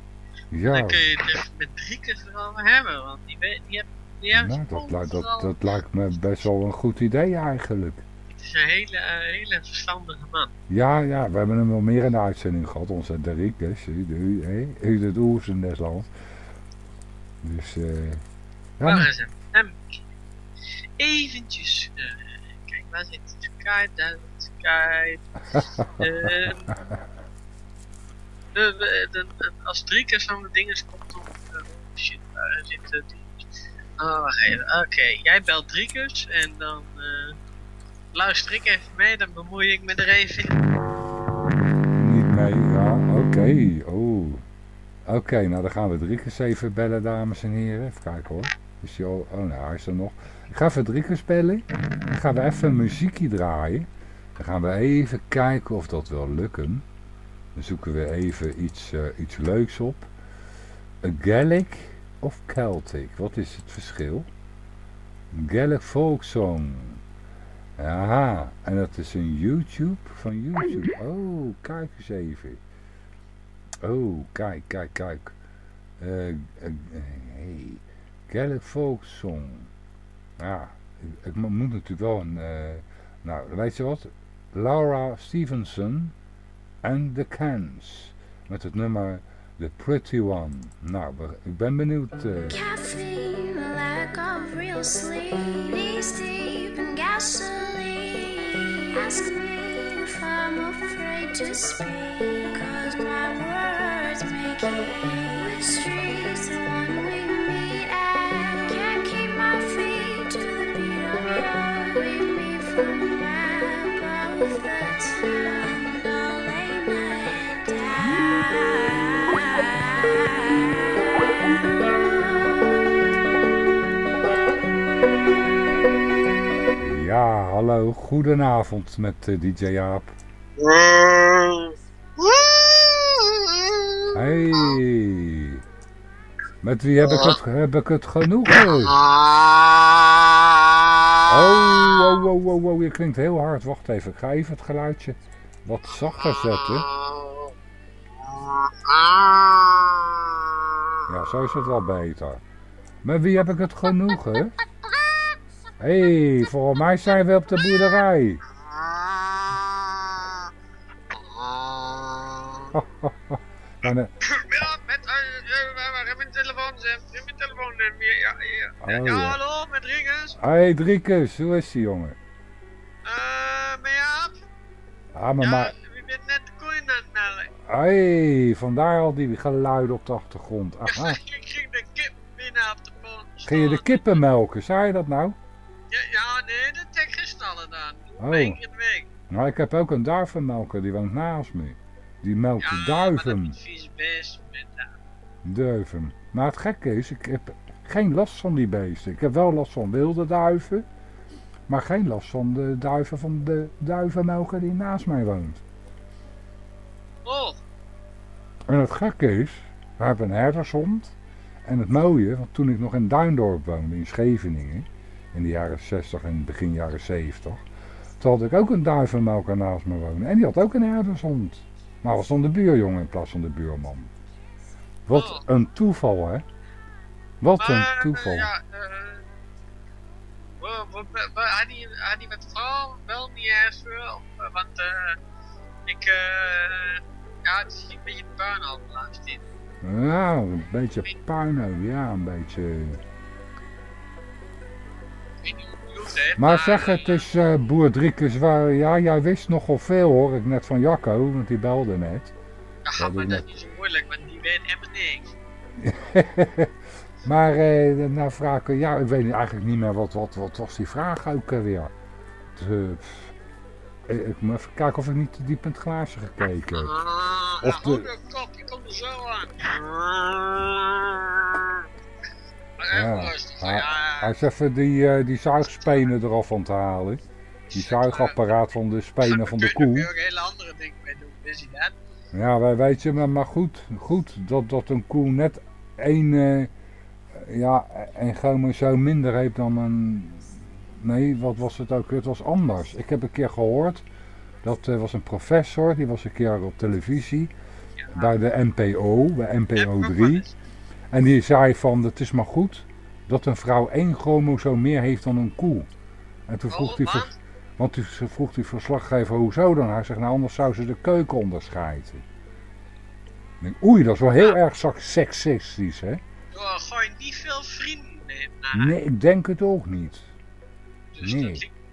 Ja. Dan kun je het even met Driekes erover hebben. Want die, weet, die, die heeft Nou, dat, lijkt- dat, dat lijkt me best wel een goed idee eigenlijk. Het is een hele, eh, hele verstandige man. Ja, ja, we hebben hem wel meer in de uitzending gehad. Onze Derikus, u, het oersen des lands. Dus, eh ja, Waar is hem? Eventjes. eh, kijk, waar zit Skype? Daar zit Skype. *laughs* Ehm, de, de, als drie keer zo'n dingen komt op. eh, shit, waar zit die? Oh, wacht even. Oké, jij belt drie keer en dan eh, luister ik even mee. Dan bemoei ik me er even in. niet mee. Ja, oké. Oh. Oké, nou dan gaan we drie keer even bellen, dames en heren. Even kijken hoor. Is al... Oh, nou, hij is er nog. Ik ga even drie keer bellen. Dan gaan we even een muziekje draaien. Dan gaan we even kijken of dat wil lukken. Dan zoeken we even iets, eh, iets leuks op. A Gaelic of Celtic? Wat is het verschil? Gaelic folk song. Aha, en dat is een YouTube van YouTube. Oh, kijk eens even. Oh, kijk, kijk, kijk. Eh, hey. Gaelic folk song. Ja, ik, ik mo- moet natuurlijk wel een... nou, weet je wat? Laura Stevenson en The Cans. Met het nummer The Pretty One. Nou, ik ben benieuwd. eh. Caffeine, lack of real sleep, knees deep in gasoline. Ask me if I'm afraid to speak, cause my words make it. Which street's Ja, hallo, goedenavond met eh, DJ Jaap. Hey, met wie heb ik het, heb ik het genoegen? Oh, oh, oh, oh, oh, je klinkt heel hard. Wacht even, ik ga even het geluidje wat zachter zetten. Ja, zo is het wel beter. Met wie heb ik het genoegen? Hé, hey, volgens mij zijn we op de boerderij. *laughs* Nou, nee. Ja, met. eh, eh, heb mijn telefoon? Heb mijn telefoon? eh, Ja, ja, ja. Oh, ja, ja. hallo, met Riggers. Hey, Driekus, hoe is die jongen? Eh, ben je op? Ah, maar, maar... Wie bent net de koeien aan het melden? Hey, vandaar al die geluiden op de achtergrond. *laughs* Aha. Ik ging de kip binnen op de boom. Ging je de kippen melken? Zei je dat nou? Ja, ja, nee, dat heb ik gisteren gedaan. Oh. Eén keer in de week. Nou, ik heb ook een duivenmelker, die woont naast me. Die melkt duiven. Vies beest met. Duiven. Maar het gekke is, ik heb geen last van die beesten. Ik heb wel last van wilde duiven. Maar geen last van de duiven van de duivenmelker die naast mij woont. Oh, En het gekke is, we hebben een herdershond. En het mooie, want toen ik nog in Duindorp woonde, in Scheveningen, in de jaren 60 en begin jaren 70, toen had ik ook een duivenmelker naast me wonen. En die had ook een herdershond. Maar was dan de buurjongen in plaats van de buurman. Wat een toeval, hè? Wat een toeval. ja, eh. we- we- we- we- Had die, had die met vrouw wel niet? Of, eh, Want eh. Ik eh. Ja, het is een beetje puin al de laatste. Nou, een beetje puinhoop, ja, een beetje. Maar zeg, het is eh boer Driekes, waar, ja, jij wist nogal veel hoor, ik net van Jacco, want die belde net. Ja, maar dat is niet zo moeilijk, want die weet helemaal niks. *laughs* maar eh, nou vraag ik, ja, ik weet eigenlijk niet meer wat, wat, wat was die vraag ook eh, weer. Dus, eh, ik, moet even kijken of ik niet te diep in het glaasje gekeken heb. Ah, Of de- Ja, rustig, hij, ja. hij is even die, eh, die zuigspenen eraf aan het halen. die zuigapparaat van de spenen van de Daar kun je koe. ook hele andere dingen mee doen, wist je dat? Ja, wij weet je, maar, maar goed, goed dat, dat een koe net één, eh, ja, een chromosoom minder heeft dan een... Nee, wat was het ook? Het was anders. Ik heb een keer gehoord, dat eh, was een professor, die was een keer op televisie, bij de NPO, bij NPO 3. En die zei van, het is maar goed dat een vrouw één chromosoom meer heeft dan een koe. En toen vroeg die, ver- want toen vroeg die verslaggever, hoezo dan? Hij zegt, nou anders zou ze de keuken onderscheiden. Ik denk, oei, dat is wel heel erg sek- seksistisch, hè? Door gooi niet veel vrienden in naar Nee, ik denk het ook niet. Dus Nee. dat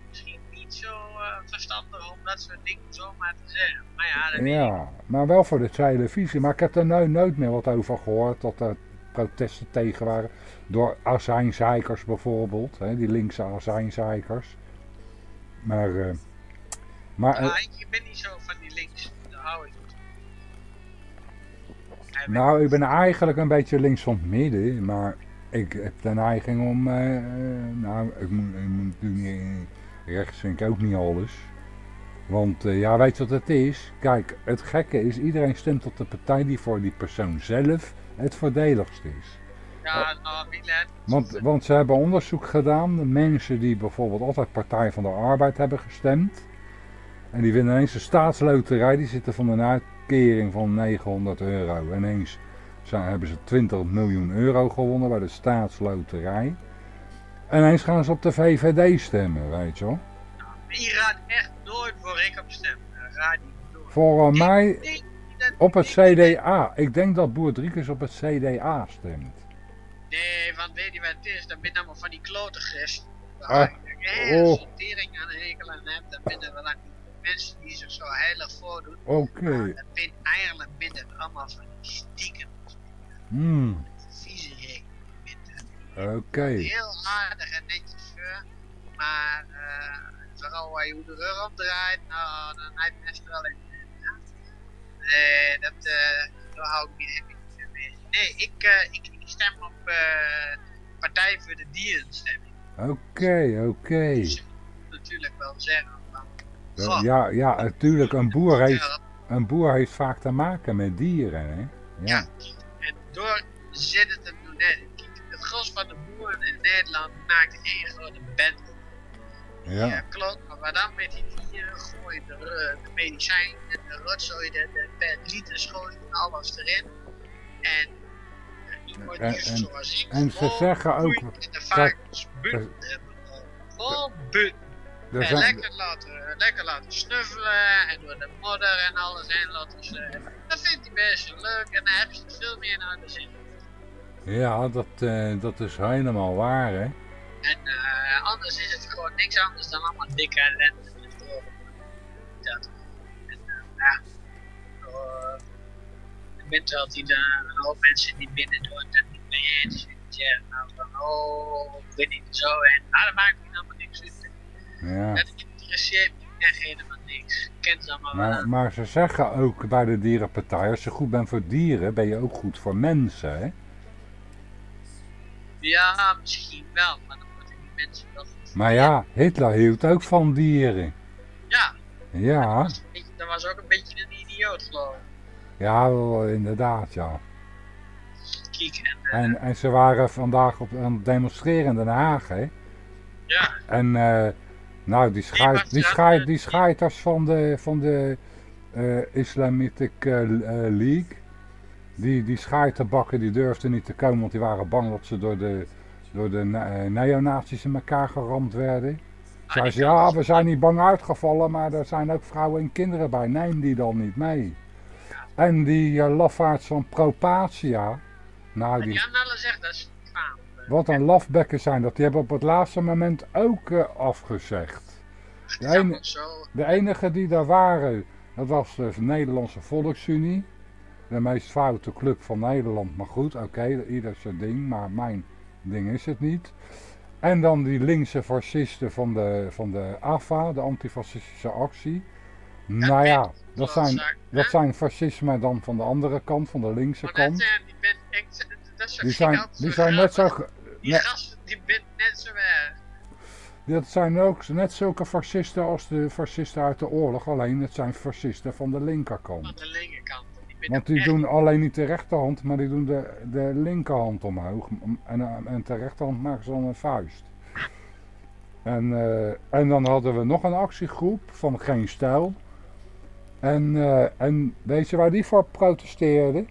misschien niet zo eh, verstandig om dat soort dingen zomaar te zeggen. Maar ja, dat. Ja, maar wel voor de televisie. Maar ik heb er nooit, nooit meer wat over gehoord dat er protesten tegen waren. Door azijnzeikers bijvoorbeeld, hè, die linkse azijnzeikers. Maar, eh, maar eh, Ja, ik ben niet zo van die links. Daar hou ik nou, ik ben eigenlijk een beetje links van het midden, maar ik heb de neiging om, eh, nou, ik moet, ik moet natuurlijk niet, rechts vind ik ook niet alles. Want ja, weet je wat het is? Kijk, het gekke is, iedereen stemt op de partij die voor die persoon zelf het voordeligst is. Ja, nou, Milan. Want, want ze hebben onderzoek gedaan, de mensen die bijvoorbeeld altijd Partij van de Arbeid hebben gestemd. En die winnen ineens een staatsloterij, die zitten van een uitkering van 900 euro. Ineens zijn, hebben ze 20 miljoen euro gewonnen bij de staatsloterij. En ineens gaan ze op de VVD stemmen, weet je wel. Hier gaat echt nooit voor ik op stem. Raad niet door. Voor Ik mij dat- op het CDA. Ik denk dat Boer Driekers op het CDA stemt. Nee, want weet je wat het is? Dat ben allemaal van die klote gist. Ah, Ik er oh. aan de hekel aan heb, dan binnen wel aan die mensen die zich zo heilig voordoen. Oké. Maar dat ben eigenlijk binnen allemaal van die stiekem Hmm, vieze Oké. Heel aardig en netjes voor. Maar eh, vooral waar je hoe de rug omdraait, nou, dan heb je best wel in. Nee, dat, eh hou ik niet. Nee, ik, eh, ik, ik stem op eh, Partij voor de Dierenstemming. Oké, oké. Natuurlijk wel zeggen. Ja, Ja, ja, natuurlijk. Een boer, heeft, een boer heeft vaak te maken met dieren, hè? Ja. En door zit het nu net. Kijk, Het gros van de boeren in Nederland maakt één grote band. Ja. Ja, klopt. Maar dan met die dieren gooi je de, eh, de medicijn en de rotzooi, de, de per liter gooi je alles erin. En eh, iemand En, die en, zoals ik en ze zeggen ook... en de varkens. Vol. Er En zijn- lekker laten, lekker laten snuffelen en door de modder en alles heen laten ze. Dat vindt best wel leuk en dan heb je veel meer naar de zin. Ja, dat, eh, dat is helemaal waar, hè? En eh, anders is het gewoon niks anders dan allemaal dikke ellende. Dat. En eh, ja, uh, ik ben wel die een hoop mensen die binnen doen dat niet mee eens. Die zeggen nou van, oh, ik weet niet zo. En ah, dat maakt me helemaal niks uit. Ja. Dat interesseert me echt helemaal niks. Ik ken ze allemaal wel. Maar, maar ze zeggen ook bij de dierenpartij, als je goed bent voor dieren, ben je ook goed voor mensen, hè? Ja, misschien wel, maar dan mensen. Maar ja, Hitler hield ook van dieren. Ja, Ja, dat was ook een beetje een idioot geloof ik. ja, wel, inderdaad, ja. Kijk, en eh, En, en ze waren vandaag op, het demonstreren in Den Haag, hè? ja, En eh, nou, die, schijt, die, schijt, die scheiters van de, van de eh, Islamitic eh, eh, League, die, die scheiterbakken die durfden niet te komen, want die waren bang dat ze door de, door de eh, neonazis in elkaar geramd werden. Zeiden ze, ja, we zijn niet bang uitgevallen, maar er zijn ook vrouwen en kinderen bij, neem die dan niet mee. En die eh, lafaards van Propatia, nou die... Alle zegt dat is faam. Wat een lafbekken zijn dat. Die hebben op het laatste moment ook eh, afgezegd. De, ene- de enige die daar waren, dat was de Nederlandse Volksunie. De meest foute club van Nederland. Maar goed, oké, ieder zijn ding. Maar mijn ding is het niet. En dan die linkse fascisten van de, van de AFA, de antifascistische actie. Nou ja, dat zijn, dat zijn fascisme dan van de andere kant, van de linkse kant. zijn, die zijn, die zijn net zo... Die gasten, die bent net zo erg. Dat zijn ook net zulke fascisten als de fascisten uit de oorlog. Alleen het zijn fascisten van de linkerkant. Aan de linkerkant. Die Want die doen alleen niet de rechterhand, maar die doen de, de linkerhand omhoog. En, eh, en de rechterhand maken ze dan een vuist. En, eh, en dan hadden we nog een actiegroep van Geen Stijl. En, eh, en weet je waar die voor protesteerden?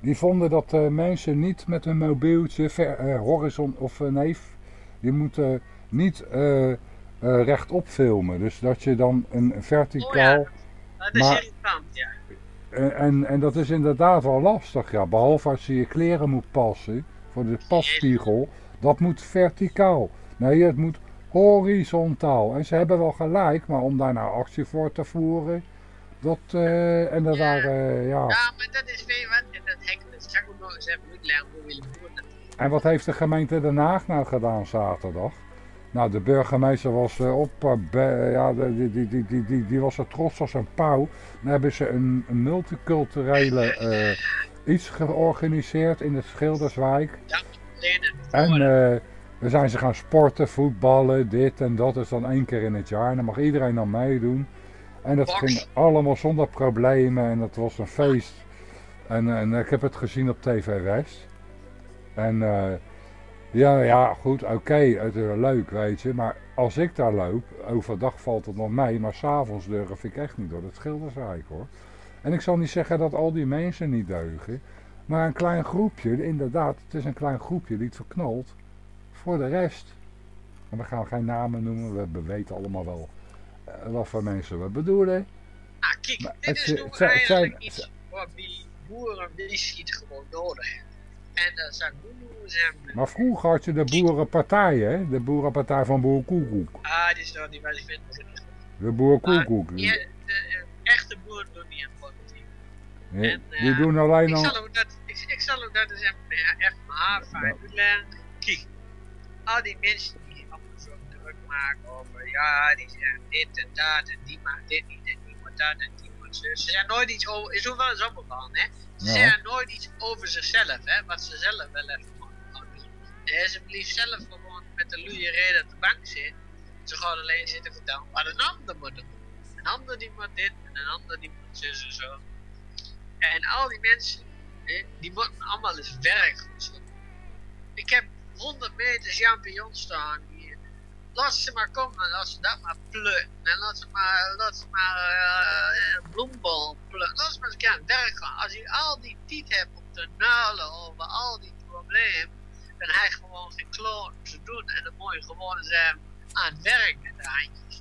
Die vonden dat mensen niet met een mobieltje ver, horizon of nee, je moet eh, niet rechtop filmen. Dus dat je dan een verticaal... Dat is maar- irritant, ja. En, en, en dat is inderdaad wel lastig, ja. Behalve als je je kleren moet passen voor de passpiegel. Dat moet verticaal. Nee, het moet horizontaal. En ze hebben wel gelijk, maar om daar nou actie voor te voeren. Dat, eh, en dat waren, eh, ja. Ja, maar dat is weer wat. En dat hekken, dat zou ik nog eens even uitleggen hoe willen boeren. En wat heeft de gemeente Den Haag nou gedaan zaterdag? Nou, de burgemeester was eh, op, eh, ja, die, die, die, die, die, die was er trots als een pauw. Dan hebben ze een, een multiculturele eh, iets georganiseerd in de Schilderswijk. Lenen. En dan zijn ze gaan sporten, voetballen, dit en dat. is dan één keer in het jaar. En dan mag iedereen dan meedoen. En dat ging allemaal zonder problemen. En dat was een feest. En, en ik heb het gezien op TV West. En ja, ja, goed, oké, het is leuk, weet je. Maar als ik daar loop, overdag valt het nog mee. Maar s'avonds durf ik echt niet door het Schilderswijk hoor. En ik zal niet zeggen dat al die mensen niet deugen. Maar een klein groepje, inderdaad, het is een klein groepje die het verknalt. Voor de rest. En we gaan geen namen noemen, we we weten allemaal wel eh, wat voor mensen we bedoelen. Ah, kijk, dit het is het eigenlijk iets wat die boeren, die schiet gewoon nodig hebben. En zeggen. Maar vroeger had je de boerenpartij, hè? De boerenpartij van Boer Koekoek. Ah, die is toch niet wat ik vind. ze niet goed. De Boer Koekoek. De, de echte boeren doen niet aan politiek. Ja, En, Die eh, doen alleen ik nog... zal ook dat, ik, ik zal ook dat eens even, eh, mijn haar fijn uitleggen. Kijk, al die mensen die allemaal zo druk maken over, ja, die zeggen dit en dat, en die maakt dit niet, en die moet dat, en die moet zo. Ze zeggen nooit iets over, is ook wel eens opgevallen, hè. Ze Ja. zeggen nooit iets over zichzelf, hè, wat ze zelf wel even doen. En ze blijft zelf gewoon met de luie reden op de bank zitten. Ze gaan alleen zitten vertellen wat een ander moet doen. Een ander die moet dit, en een ander die moet zo en zo. En al die mensen, hè, die moeten allemaal eens werk goed doen. Ik heb 100 meter champignon staan. Laat ze maar komen en laat ze dat maar plukken. En laat ze maar, laat ze maar uh, bloembal plukken. Laat ze maar eens aan werk. Als je al die tijd hebt om te nuilen over al die problemen, dan je gewoon geen kloon te doen. En dan moet je gewoon eens eh, aan het werk met de handjes.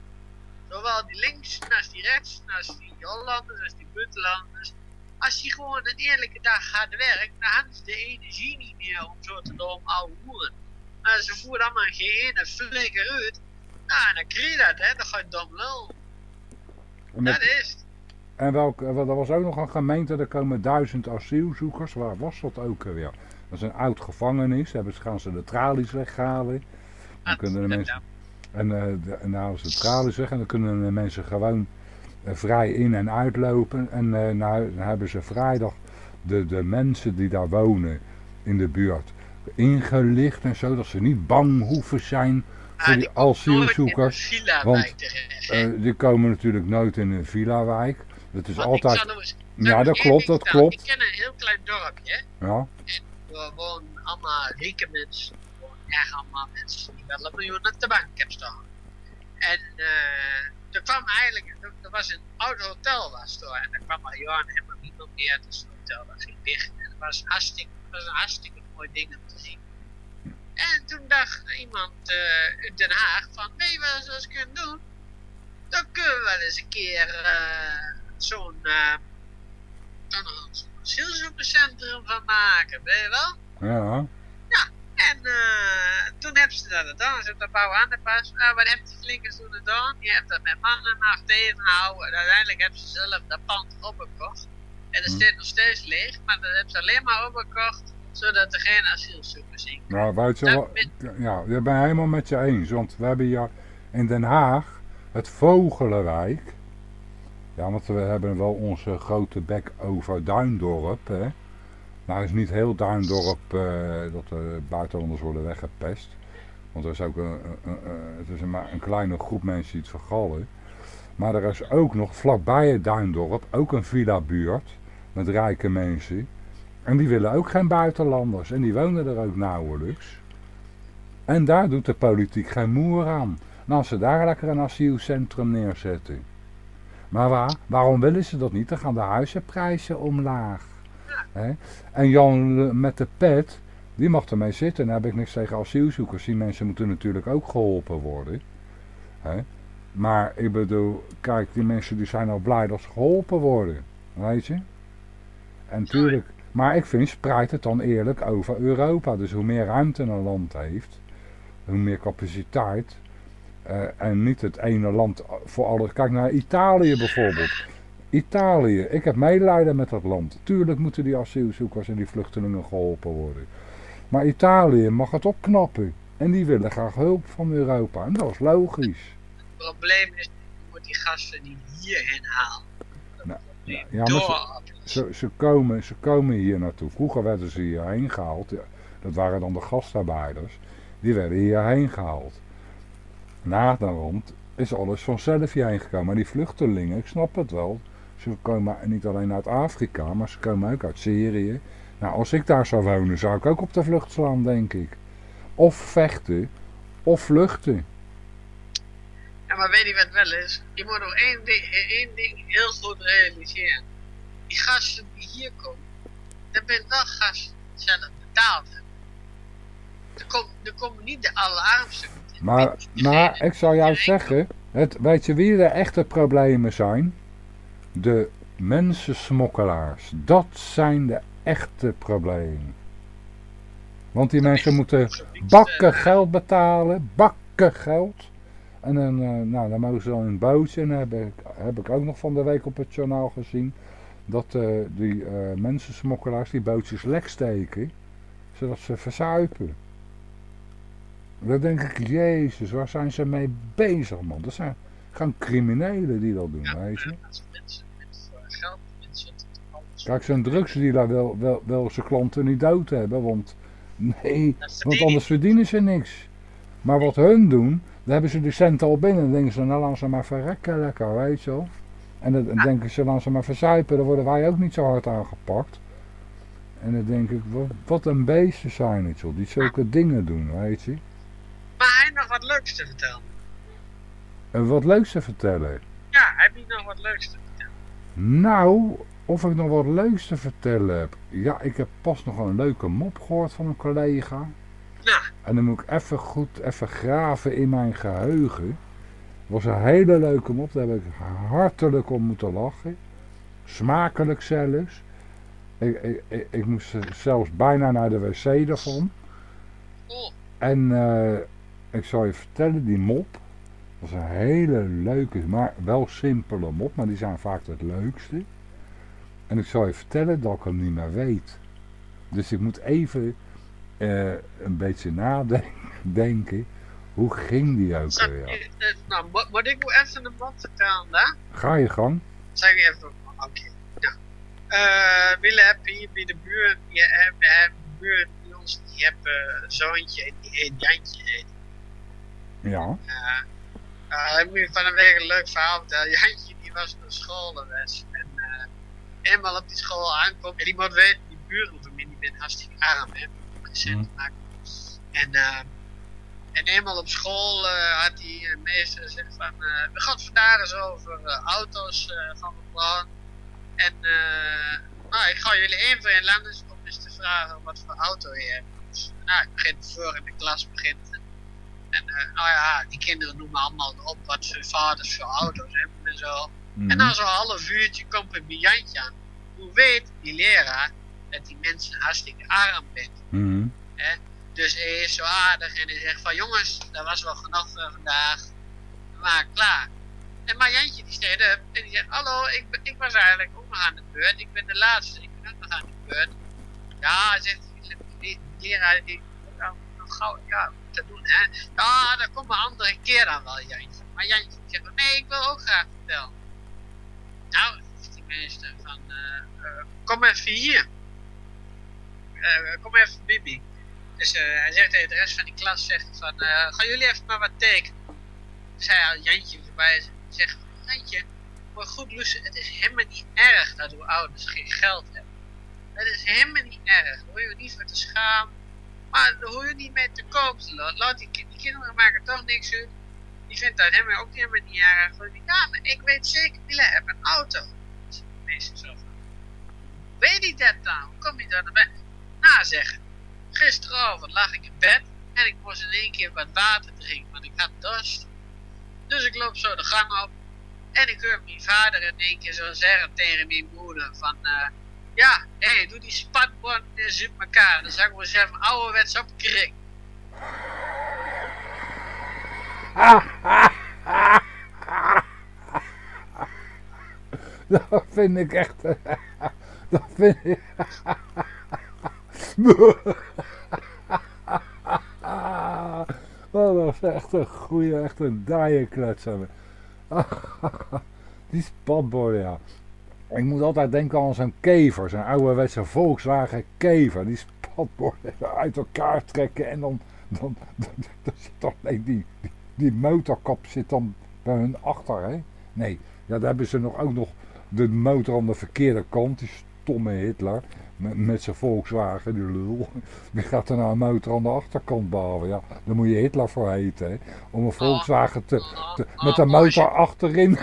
Zowel die links als die rechts, als die Hollanders, als die buitenlanders. Als die gewoon een eerlijke dag gaat werken, dan hebben ze de energie niet meer om zo te doen oude hoeren. Maar ze voeren allemaal geen ene flikker uit. Nou, dan krijg je dat, hè. Dan ga je dom lul. Met- Dat is het. en welk, er was ook nog een gemeente, er komen duizend asielzoekers. Waar was dat ook weer? Dat is een oud gevangenis, daar gaan ze de tralies weghalen. Dan kunnen de mensen... En eh, dan halen ze de tralies weg en dan kunnen de mensen gewoon eh, vrij in en uitlopen. En eh, nou, dan hebben ze vrijdag de, de mensen die daar wonen in de buurt ingelicht en zo. Dat ze niet bang hoeven zijn voor die asielzoekers. Want eh, die komen natuurlijk nooit in een villa-wijk. Dat is Want altijd... Eens- Ja, dat klopt, dat klopt. Ik ken een heel klein dorpje. Ja. Er wonen allemaal rijke mensen. Wonen echt allemaal mensen die wel een miljoen op de bank hebben staan. En eh er kwam eigenlijk, er, was een oud hotel was er. En er kwam al jaren helemaal niemand meer. Dus het hotel dat ging dicht. En het was, hartstikke, het was een hartstikke mooi ding om te zien. En toen dacht iemand eh uit Den Haag van, weet je wat we eens kunnen doen? Dan kunnen we wel eens een keer eh, zo'n eh, dan zo'n asielzoekerscentrum van maken, weet je wel? Ja. En eh, toen hebben ze dat gedaan. Ze hebben dat bouwen aan de pas. Ah, wat hebben die flinkers toen gedaan? Die hebben dat met mannen nacht tegengehouden. En uiteindelijk hebben ze zelf dat pand opgekocht. En dat staat nog steeds leeg. Maar dat hebben ze alleen maar opgekocht. Zodat er geen asielzoekers in Nou, weet je wel, ja, ik ben helemaal met je eens. Want we hebben hier in Den Haag het Vogelenwijk. Ja, want we hebben wel onze grote bek over Duindorp. Hè. Nou is niet heel Duindorp eh, dat de buitenlanders worden weggepest. Want er is ook een, een- een- een- het is een, maar een kleine groep mensen die het vergallen. Maar er is ook nog vlakbij het Duindorp ook een villa-buurt met rijke mensen. En die willen ook geen buitenlanders. En die wonen er ook nauwelijks. En daar doet de politiek geen moer aan. En als ze daar lekker een asielcentrum neerzetten. Maar waar, waarom willen ze dat niet? Dan gaan de huizenprijzen omlaag. En Jan eh, met de pet, die mag ermee zitten. Daar heb ik niks tegen asielzoekers. Die mensen moeten natuurlijk ook geholpen worden. Maar ik bedoel, kijk, die mensen die zijn al blij dat ze geholpen worden. Weet je? En tuurlijk, maar ik vind, spreid het dan eerlijk over Europa. Dus hoe meer ruimte een land heeft, hoe meer capaciteit. eh, en niet het ene land voor alles. Kijk naar Italië bijvoorbeeld. Italië, ik heb medelijden met dat land. Tuurlijk moeten die asielzoekers en die vluchtelingen geholpen worden. Maar Italië mag het opknappen. En die willen graag hulp van Europa. En dat is logisch. Het probleem is, je die gasten niet hierheen halen. Ja, maar ze, ze, komen, ze komen hier naartoe. Vroeger werden ze hierheen gehaald. Dat waren dan de gastarbeiders. Die werden hierheen gehaald. Naderhand is alles vanzelf hierheen gekomen. Maar die vluchtelingen, ik snap het wel. Ze komen niet alleen uit Afrika, maar ze komen ook uit Syrië. Nou, als ik daar zou wonen, zou ik ook op de vlucht slaan, denk ik. Of vechten, of vluchten. Ja, maar weet je wat wel is? Je moet nog één ding, één ding heel goed realiseren. Die gasten die hier komen, dat zijn wel gasten die zelf betaald hebben. Er komen, er komen niet de allerarmsten. Maar, maar ik zou jou zeggen, het, weet je wie de echte problemen zijn? De mensensmokkelaars. Dat zijn de echte problemen. Want die mensen moeten bakken geld betalen, bakken geld. En dan, eh, nou, dan mogen ze dan in een bootje. En dan heb ik, heb ik ook nog van de week op het journaal gezien. Dat eh, die eh, mensensmokkelaars die bootjes lek steken. Zodat ze verzuipen. Dan denk ik, jezus, waar zijn ze mee bezig, man? Dat zijn gewoon criminelen die dat doen, weet je. Mensen mensen. Kijk, zo'n drugsdealer wil, wil, wil zijn klanten niet dood hebben, want nee, want anders verdienen ze niks. Maar wat hun doen, dan hebben ze die centen al binnen. Dan denken ze, nou laten ze maar verrekken lekker, weet je wel. En dan denken ze, laten ze maar verzuipen, dan worden wij ook niet zo hard aangepakt. En dan denk ik, wat, wat een beesten zijn het, joh, die zulke dingen doen, weet je. Maar hij nog wat leuks te vertellen. En wat leuks te vertellen. Ja, heb je nog wat leuks te vertellen? Nou, of ik nog wat leuks te vertellen heb. Ja, ik heb pas nog een leuke mop gehoord van een collega. Ja. En dan moet ik even goed, even graven in mijn geheugen. Het was een hele leuke mop, daar heb ik hartelijk om moeten lachen. Smakelijk zelfs. Ik, ik, ik, ik moest zelfs bijna naar de wc daarvan. Oh, En eh, ik zal je vertellen, die mop was een hele leuke, maar wel simpele mop, maar die zijn vaak het leukste. En ik zal je vertellen dat ik hem niet meer weet. Dus ik moet even eh, een beetje nadenken. Hoe ging die ook weer? eh, eh, nou, mo- moet ik even een wat vertellen, hè? Ga je gang. Zeg ik even, oké. Ja. Eh, Wille heb hier bij de buurt, die hebben, hebben de buurt bij ons, die hebben een zoontje en die heet Jantje. Ja. Eh, eh, ik moet je van een week een leuk verhaal vertellen. Jantje die was naar school geweest. En eh, eenmaal op die school aankomt. En die moet weten, die buren van mij die zijn hartstikke arm. Hè, En, eh, en eenmaal op school eh, had die uh, meester gezegd van... eh, we gaan het vandaag eens over eh, auto's eh, van de plan. En eh, nou, ik ga jullie één voor één langs om eens te vragen wat voor auto je hebt. Dus, nou, ik begin voor in de klas begint. En eh, nou ja, die kinderen noemen allemaal op wat hun vaders voor auto's hebben en zo. Mhm. En na zo'n half uurtje komt een Jantje aan. Hoe weet die leraar dat die mensen hartstikke arm? Mhm. Hè? Dus hij is zo aardig en hij zegt van jongens, dat was wel genoeg voor vandaag. Maken klaar. En maar Jantje die staat op en die zegt, hallo, ik, ik was eigenlijk ook nog aan de beurt. Ik ben de laatste, ik ben ook nog aan de beurt. Ja, zegt die, die leraar, die moet ook nog gauw ja, te doen, hè. Ja, dat komt een andere keer dan wel, Jantje. Maar Jantje die zegt, nee, ik wil ook graag vertellen. Nou, zegt die meester van, eh, eh, kom even hier. Eh, kom even, Bibi. Dus eh, hij zegt tegen de rest van die klas, zegt van, eh, gaan jullie even maar wat tekenen. Zei al Jantje voorbij, zegt, Jantje, maar goed Luce, het is helemaal niet erg dat uw ouders geen geld hebben. Het is helemaal niet erg, daar hoor je niet voor te schamen. Maar daar hoor je niet mee te koop. Laat die, ki- die kinderen maken toch niks uit. Die vindt dat helemaal ook helemaal niet erg. Ja, maar ik weet zeker, jullie hebben een auto. Mensen zo van, weet ik dat dan? Hoe kom je daar naar Nou zeggen, gisteravond lag ik in bed en ik moest in één keer wat water drinken, want ik had dorst. Dus ik loop zo de gang op en ik hoor mijn vader in één keer zo zeggen tegen mijn moeder van, eh, ja, hé, hey, doe die spatbord eens uit elkaar. Dan zou ik wel zeggen, ouderwets op krik. *laughs* Dat vind ik echt... *laughs* Dat vind ik... *laughs* *laughs* Dat was echt een goeie, echt een dijenklets. *laughs* Die spatborden, ja. Ik moet altijd denken aan zo'n kever, zo'n ouderwetse Volkswagen kever. Die spatborden *laughs* uit elkaar trekken en dan, dan, dan, dan nee, die, die, die motorkap zit dan bij hun achter, hè? Nee, ja, daar hebben ze nog ook nog de motor aan de verkeerde kant, die stomme Hitler. Met, met zijn Volkswagen, die lul. Die gaat er nou een motor aan de achterkant bouwen. Ja, daar moet je Hitler voor heten, hè? Om een Volkswagen te, te, met de motor. Oh, achterin.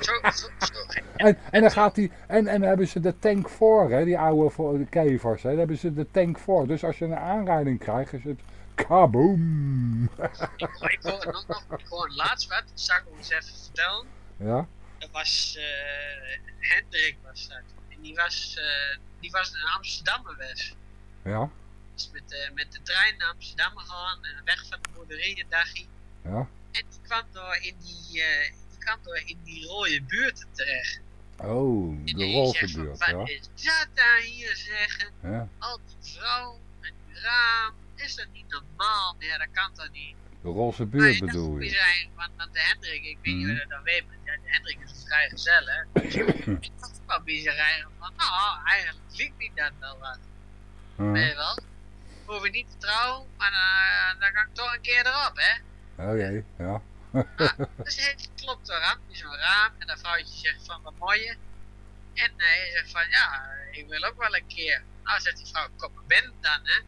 Zo, zo, zo. En, en dan gaat die, en, en dan hebben ze de tank voor, hè, die oude voor, de kevers, hè, daar hebben ze de tank voor. Dus als je een aanrijding krijgt, is het kaboom. *laughs* Ik, hoorde nog, nog gewoon laatst wat, dat zal ik nog eens even vertellen. ja, Dat was eh Hendrik was dat. En die was, eh, die was in Amsterdam geweest. ja, Dus met, de met de trein naar Amsterdam gegaan en weg van de boerderij een dagje. ja. En die kwam door in die, eh, kwam door in die rode buurt terecht. Oh, En de buurt, wat ja. is dat daar hier zeggen? ja. Al die vrouwen en die raam, is dat niet normaal? Nee, dat kan toch niet? De roze buurt bedoel je. zijn, want, want de Hendrik, ik weet niet Mhm. je dat weet, maar ja, de Hendrik is een vrij gezellig. *coughs* Ik dacht wel eigen van, nou, eigenlijk liep niet dat wel wat. Ja. Weet je wel? Hoef je niet te trouwen, maar dan, dan kan ik toch een keer erop, hè? Oh jee, ja. *laughs* Dus hij klopt eraan, bij zo'n raam, en dat vrouwtje zegt van, wat mooi. En eh, hij zegt van, ja, ik wil ook wel een keer. Nou, zegt die vrouw, kom maar binnen dan, hè.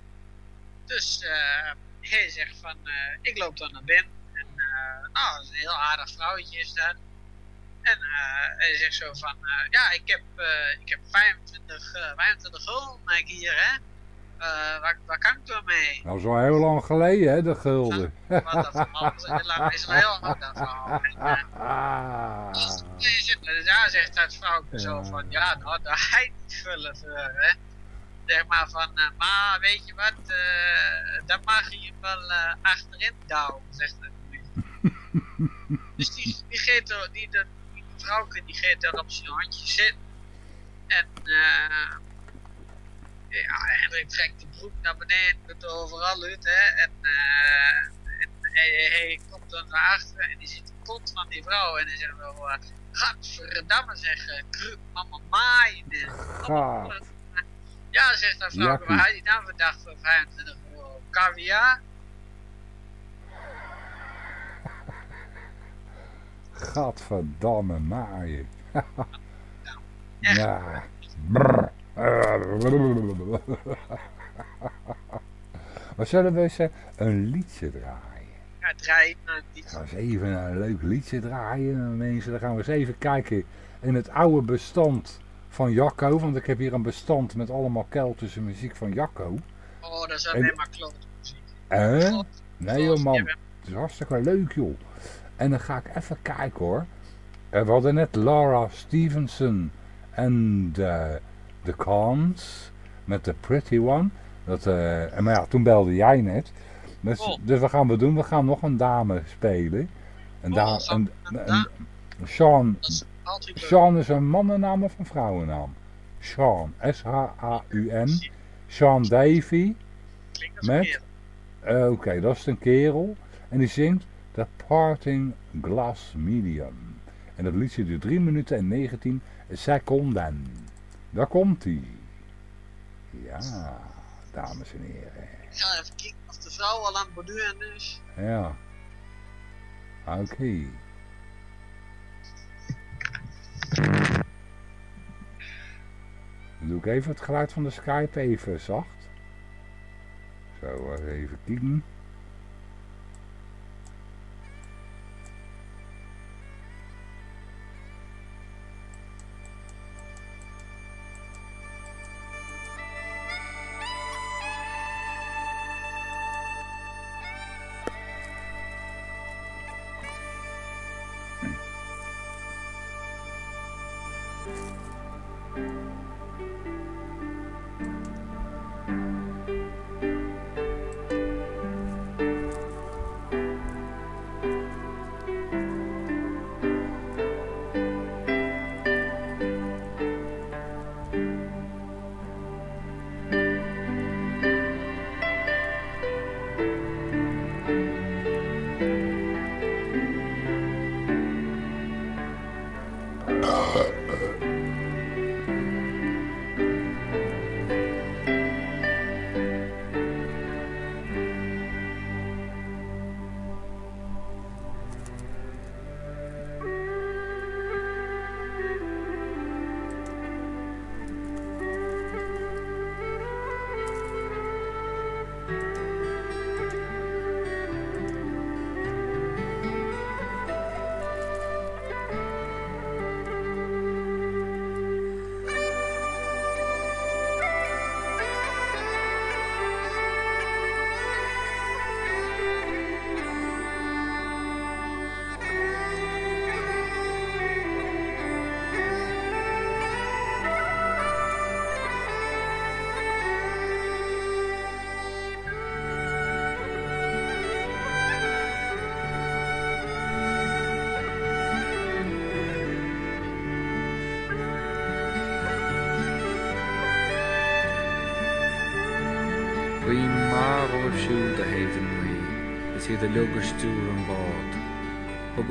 Dus eh, hij zegt van, eh, ik loop dan naar binnen. En eh, nou, dat is een heel aardig vrouwtje is dat. En hij zegt zo van, ja, ik heb, ik heb 25, eh 25 gulden hier, hè. Eh, waar, waar kan ik door mee? Nou, zo heel lang geleden, hè, de gulden. Wat dat is, heel lang- is al heel oud dat verhaal. *laughs* Ah. Nee, zegt, ja, dat vrouwtje zo van, ja, nou, daar ga je niet vullen voor, hè. Zeg maar van, eh, maar weet je wat, eh dan mag je wel achterin douwen, zegt hij. *laughs* dus die, die, geeft er, die, die, die vrouwke, die geeft er op zijn handje zitten. En, eh ja, Hendrik trekt de broek naar beneden, doet er overal uit, hè. En, eh en hij, hij komt dan naar achteren en die ziet de kont van die vrouw en hij zegt wel, uh, gadverdamme zeg, uh, kruip mama maaien. Ja, zegt dat vrouw, waar had je nou verdacht voor 25 euro? Caviar? Gadverdamme maaien. *laughs* ja. Brr. *laughs* Wat zullen we eens eh, een liedje draaien? Ja, draai nou niet. Ga eens even een leuk liedje draaien, mensen. Dan gaan we eens even kijken in het oude bestand van Jacco. Want ik heb hier een bestand met allemaal Keltische muziek van Jacco. Oh, dat is En- maar klote muziek. Nee joh man, het is hartstikke leuk joh. En dan ga ik even kijken hoor. Eh, We hadden net Laura Stevenson en de, The Cons met The Pretty One. Dat, eh, en maar ja, toen belde jij net. Dus, dus wat gaan we doen? We gaan nog een dame spelen. Een, cool, een, Sean, is Sean is een mannennaam of een vrouwennaam? Sean, S-H-A-U-N. Sean Davy met... Uh, Oké, dat is een kerel. En die zingt The Parting Glass Medium. En dat liet duurt 3 minuten en 19 seconden. Daar komt hij. Ja, dames en heren. Ik ga even kijken of de vrouw al aan het borduren is. Ja. Oké. Dan doe ik even het geluid van de Skype even zacht. Zo, even kijken.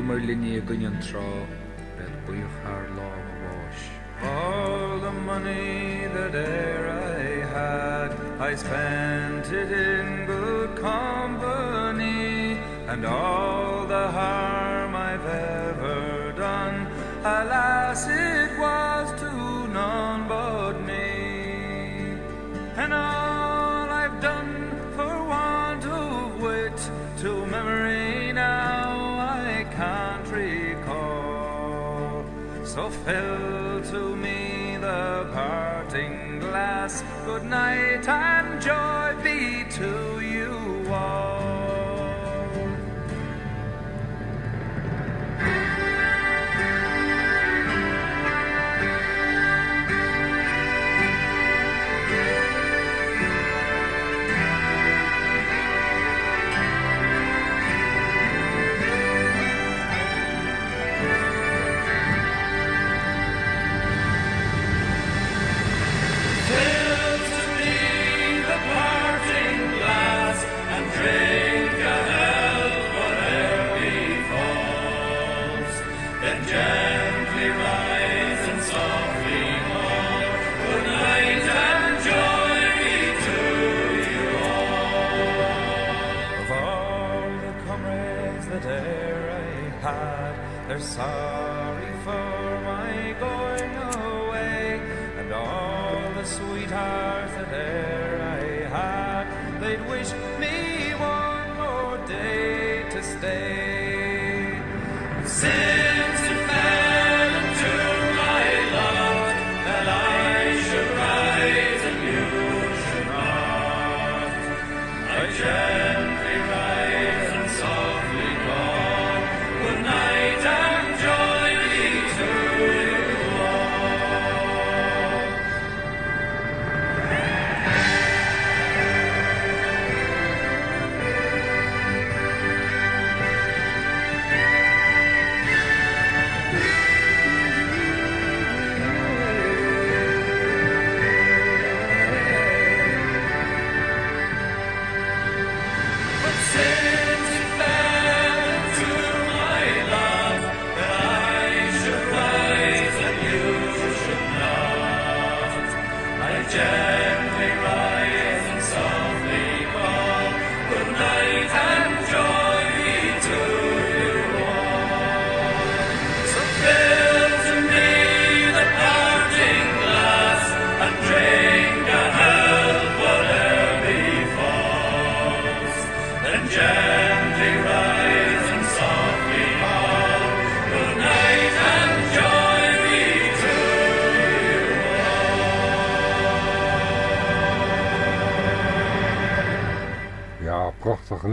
mar linné gonne an trá be buochthar lá bháis. All the money that e'er I had I spent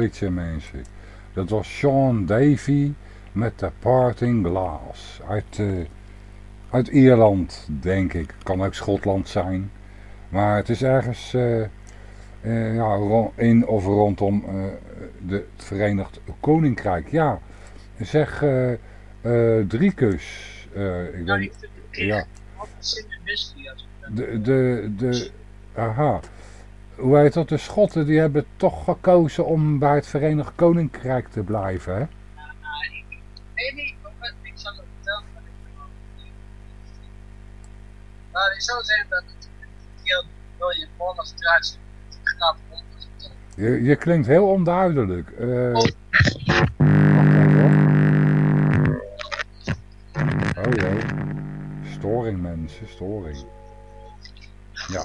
liedje mensen. Dat was Sean Davy met The Parting Glass. Uit, eh, uit Ierland, denk ik. Kan ook Schotland zijn. Maar het is ergens eh, eh, ja, in of rondom de, het Verenigd Koninkrijk. Ja, zeg Driekus. eh, ik ja, mystery als ik de, de, de, aha. Hoe heet dat? De Schotten die hebben toch gekozen om bij het Verenigd Koninkrijk te blijven, hè? Nee, ik zal het vertellen. wat ik ervan weet. Maar het zou zijn dat het heel Wallace draait knap rond. Je, je klinkt heel onduidelijk. Eh, wacht even hoor. Oh jee. Storing mensen, storing. Ja.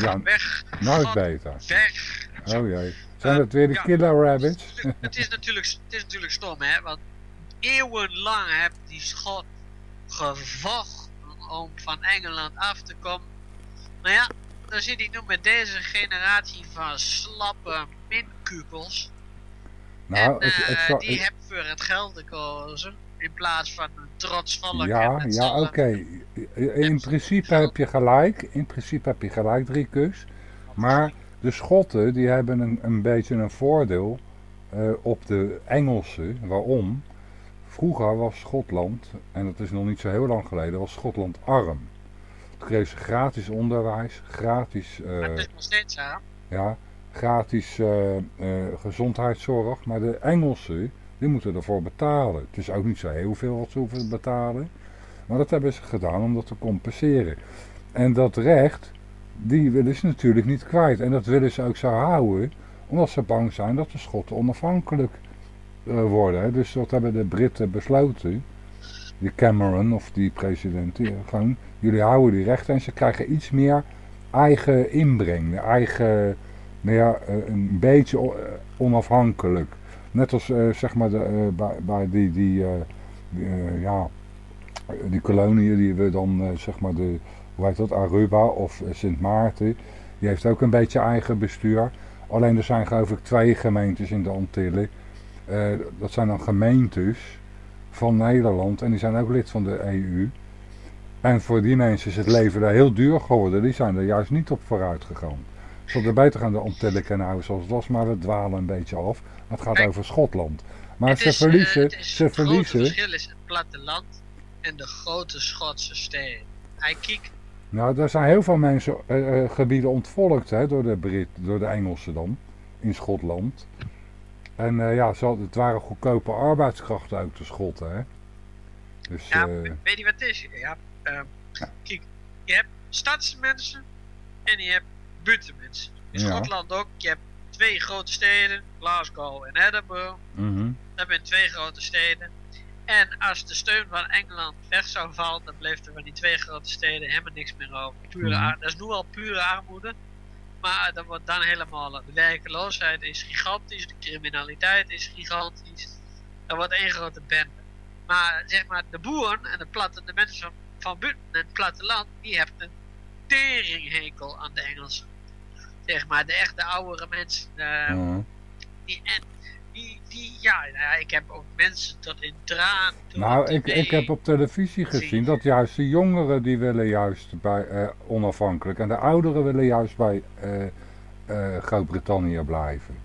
Ja, weg. nou is beter. Weg. Oh jee. Zijn dat weer de killer rabbits? Het is natuurlijk, het is natuurlijk stom, hè? Want eeuwenlang heeft die schot gevochten om van Engeland af te komen. Maar ja, dan zit ik nu met deze generatie van slappe minkukels. Nou, en eh, die ik- hebben voor het geld gekozen. In plaats van een trots volk. Ja, ja, oké. In principe heb je gelijk. In principe heb je gelijk, Driekus. Maar de Schotten, die hebben een, een beetje een voordeel eh, op de Engelsen. Waarom? Vroeger was Schotland, en dat is nog niet zo heel lang geleden, was Schotland arm. Toen kreeg ze gratis onderwijs, gratis... eh, Het is nog steeds ja, gratis eh, gezondheidszorg. Maar de Engelsen, die moeten ervoor betalen. Het is ook niet zo heel veel wat ze hoeven te betalen. Maar dat hebben ze gedaan om dat te compenseren. En dat recht, die willen ze natuurlijk niet kwijt. En dat willen ze ook zo houden, omdat ze bang zijn dat de Schotten onafhankelijk eh, worden. Dus dat hebben de Britten besloten. Die Cameron of die president, gewoon, jullie houden die rechten en ze krijgen iets meer eigen inbreng, eigen, meer, eh, een beetje eh, onafhankelijk. Net als eh, zeg maar de, eh, bij, bij die, die, eh, ja, die koloniën die we dan zeg maar de, hoe heet dat, Aruba of Sint Maarten, die heeft ook een beetje eigen bestuur. Alleen er zijn geloof ik twee gemeentes in de Antillen. Dat zijn dan gemeentes van Nederland en die zijn ook lid van de EU. En voor die mensen is het leven daar heel duur geworden. Die zijn er juist niet op vooruit gegaan. Ze hadden beter gaan de kunnen houden zoals het was, maar we dwalen een beetje af. Het gaat over Schotland. Maar Het ze is, verliezen, het ze Het verliezen. verschil is het platteland en de grote Schotse steden. Hij kijkt Nou, er zijn heel veel mensen, eh, eh, gebieden ontvolkt hè, door, de Brit, door de Engelsen dan, in Schotland. En eh, ja, ze hadden, het waren goedkope arbeidskrachten ook, de Schotten. Hè. Dus, Ja, weet je wat het is? Ja, kijk, je hebt stadsmensen en je hebt In Ja. Schotland ook. Je hebt twee grote steden, Glasgow en Edinburgh. mhm. Dat zijn twee grote steden. En als de steun van Engeland weg zou vallen, dan bleef er van die twee grote steden helemaal niks meer over. Pure Mhm. dat is nu al pure armoede. Maar dat wordt dan helemaal. De werkeloosheid is gigantisch, de criminaliteit is gigantisch. Dat wordt één grote bende. Maar zeg maar, de boeren en de, platte, de mensen van, van buiten en het platteland, die hebben een teringhekel aan de Engelsen. Zeg maar, de echte oudere mensen. eh, die, en die, die, ja, nou ja, ik heb ook mensen tot in op Nou, ik, ik heb op televisie gezien dat juist de jongeren die willen juist bij eh, onafhankelijk en de ouderen willen juist bij eh, Groot-Brittannië blijven.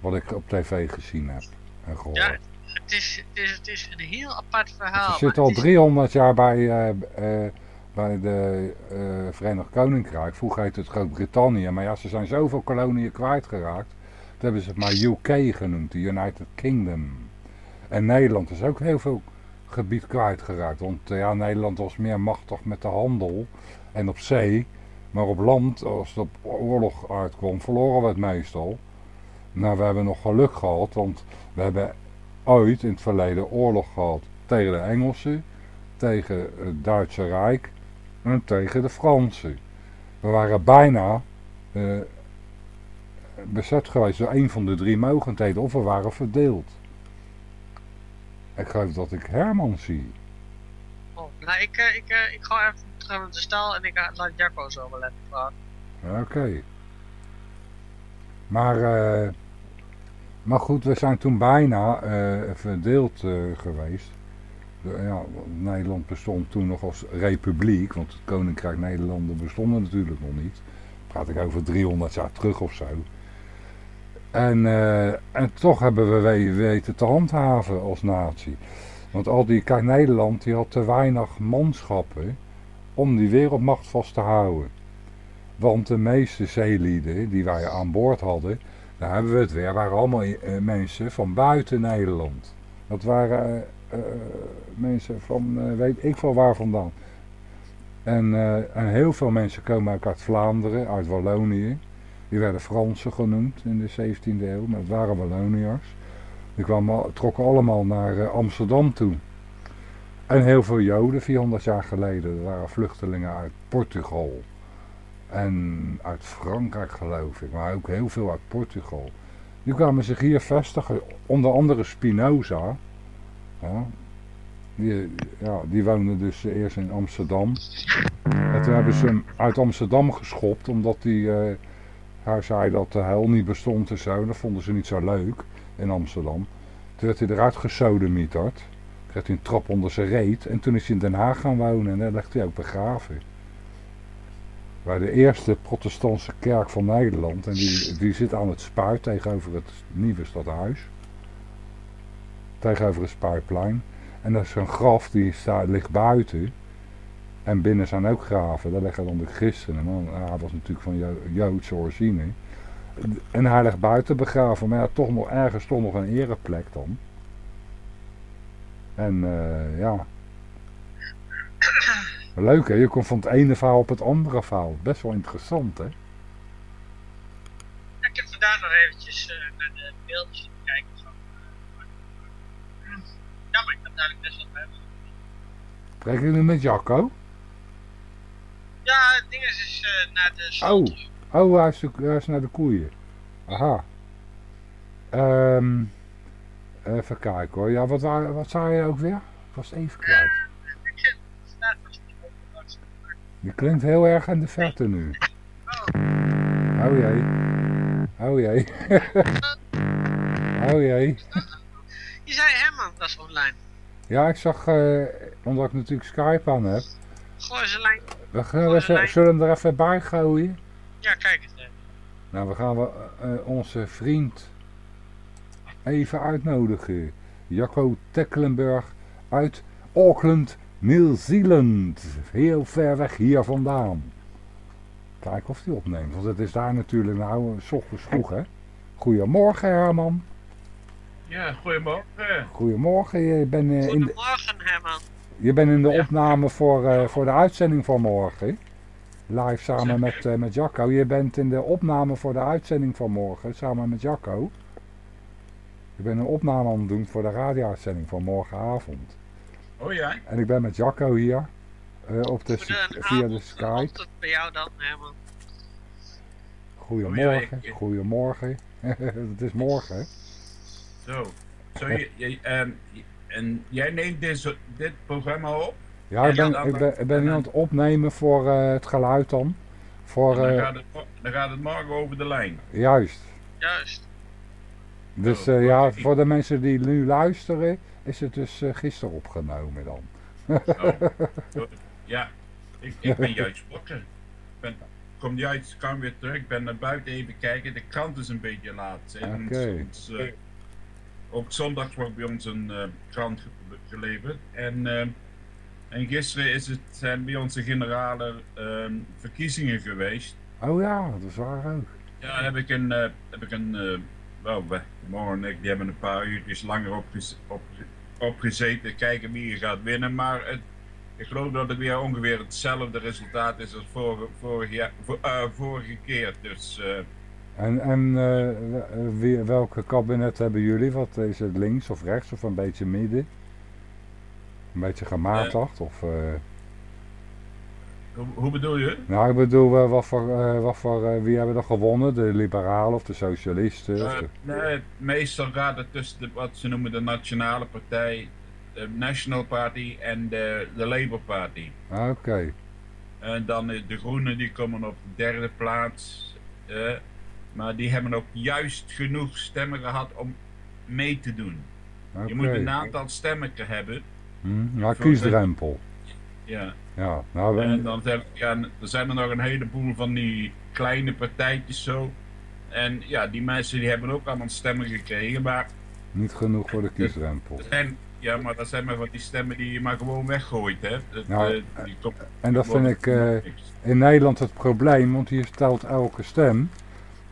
Wat ik op tv gezien heb en gehoord. Ja, het is, het, is, het is een heel apart verhaal. Ze zit al 300 jaar bij, bij de eh, Verenigd Koninkrijk. Vroeger heette het Groot-Brittannië. Maar ja, ze zijn zoveel koloniën kwijtgeraakt. Dat hebben ze het maar UK genoemd, de United Kingdom. En Nederland is ook heel veel gebied kwijtgeraakt. Want eh, ja, Nederland was meer machtig met de handel en op zee. Maar op land, als het op oorlog uitkwam, verloren we het meestal. Nou, we hebben nog geluk gehad, want we hebben ooit in het verleden oorlog gehad tegen de Engelsen, tegen het Duitse Rijk en tegen de Fransen. We waren bijna eh, bezet geweest door een van de drie mogendheden, of we waren verdeeld. Ik geloof dat ik Herman zie. Oh, nou, ik, eh, ik, eh, ik ga even terug naar de stal en ik laat Jacco zo wel even. Oké. Maar, eh, Maar goed, we zijn toen bijna verdeeld geweest. Ja, Nederland bestond toen nog als republiek, want het Koninkrijk Nederlanden bestond natuurlijk nog niet. Praat ik over 300 jaar terug of zo. En, eh, en toch hebben we we- weten te handhaven als natie. Want al die, kijk Nederland die had te weinig manschappen om die wereldmacht vast te houden. Want de meeste zeelieden die wij aan boord hadden, daar hebben we het weer, waren allemaal eh, mensen van buiten Nederland. Dat waren eh, mensen van, eh, weet ik veel waar vandaan. En, eh, en heel veel mensen komen uit Vlaanderen, uit Wallonië. Die werden Fransen genoemd in de 17e eeuw, maar het waren Walloniërs. Die kwamen, trokken allemaal naar eh, Amsterdam toe. En heel veel Joden, 400 jaar geleden, waren vluchtelingen uit Portugal. En uit Frankrijk geloof ik, maar ook heel veel uit Portugal. Die kwamen zich hier vestigen, onder andere Spinoza. Ja, die, ja, die woonde dus eerst in Amsterdam. En toen hebben ze hem uit Amsterdam geschopt, omdat hij, eh, hij zei dat de hel niet bestond en zo. Dat vonden ze niet zo leuk in Amsterdam. Toen werd hij eruit gesodemieterd. Kreeg hij een trap onder zijn reet. En toen is hij in Den Haag gaan wonen en daar ligt hij ook begraven. Bij de eerste protestantse kerk van Nederland. En die, die zit aan het spuit tegenover het nieuwe stadhuis. Tegenover het spuitplein. En dat is een graf die staat, ligt buiten. En binnen zijn ook graven. Daar liggen dan de christenen. Man, hij was natuurlijk van Jo- Joodse origine. En hij ligt buiten begraven. Maar ja, toch nog ergens toch nog een ereplek dan. En eh, ja. Leuk hè, je komt van het ene verhaal op het andere verhaal. Best wel interessant hè. Ik heb vandaag nog eventjes eh, naar de gekeken van... eh, ja, maar ik heb eigenlijk best wel hebben. Je nu met Jacco? Ja, het ding is, is eh, naar de Oh, oh hij, is hij is naar de koeien. Aha. Ehm even kijken hoor. Ja, wat, wa- wat zei je ook weer? Ik was even kwijt. Die klinkt heel erg in de verte nu. Oh jee. Oh jee. *laughs* oh jee. Je zei Herman was online. Ja, ik zag, eh, omdat ik natuurlijk Skype aan heb. Gooi ze lijn. We gaan, we zullen hem er even bij gooien. Ja, kijk eens. even. Nou, we gaan we, eh, onze vriend even uitnodigen. Jacco Tecklenburg uit Auckland, Nieuw-Zeeland. Heel ver weg hier vandaan. Kijken of hij opneemt, want het is daar natuurlijk nou s ochtends vroeg, hè? Goedemorgen, Herman. Ja, goedemorgen. Goedemorgen, je bent, eh, in, de, Goedemorgen, Herman. je bent in de opname voor, eh, voor de uitzending van morgen. Live samen met, eh, met Jacco. Je bent in de opname voor de uitzending van morgen samen met Jacco. Je bent een opname aan het doen voor de radio-uitzending van morgenavond. Oh ja? En ik ben met Jacco hier eh, op de, via de Skype. bij jou dan, Herman. Goedemorgen, Oh ja, ik- goedemorgen. *laughs* het is morgen, hè? Zo. Zo, je, je, ehm, en jij neemt dit, dit programma op? Ja, ik ben, dan- ik ben, ik ben nu aan het opnemen voor eh, het geluid dan. Voor, dan, eh, gaat het, dan gaat het morgen over de lijn. juist. Juist. Dus eh, ja, voor de mensen die nu luisteren, is het dus eh, gisteren opgenomen dan. Oh. *laughs* Ja, ik, ik ben juist wakker. Ik ben, kom juist, kan weer terug. Ik ben naar buiten even kijken. De krant is een beetje laat. Oké. Ook zondags wordt bij ons een eh, krant ge- geleverd. En, eh, en gisteren is het, zijn bij ons de generale eh, verkiezingen geweest. Oh ja, dat is waar ook. Ja, heb ik een, eh, heb ik een wel, we- morgen en ik die hebben een paar uurtjes langer opgez- op, opgezeten, kijken wie er gaat winnen. Maar het, ik geloof dat het weer ongeveer hetzelfde resultaat is als vorige, vorige, jaar- vo- eh, vorige keer. Dus En, en eh, wie, welke kabinet hebben jullie? Wat is het links of rechts of een beetje midden? Een beetje gematigd of... eh, hoe, hoe bedoel je? Nou, ik bedoel, eh, wat voor, eh, wat voor, eh, wie hebben er gewonnen? De liberalen of de socialisten? of Eh, de- nee, meestal gaat het tussen de, wat ze noemen de Nationale Partij, de National Party en de, de Labour Party. Ah, Oké. En dan eh, de Groenen die komen op de derde plaats. Maar die hebben ook juist genoeg stemmen gehad om mee te doen. Je moet een aantal stemmen hebben. Hm? Ja, kiesdrempel. Ja. Ja, nou, En dan zijn, ja, er zijn er nog een heleboel van die kleine partijtjes zo. En ja, die mensen die hebben ook allemaal stemmen gekregen. Maar, niet genoeg voor de kiesdrempel. zijn, ja, maar dat zijn maar van die stemmen die je maar gewoon weggooit. Hè. Dat, Nou, eh, die En dat vind ik eh, in Nederland het probleem, want hier stelt elke stem.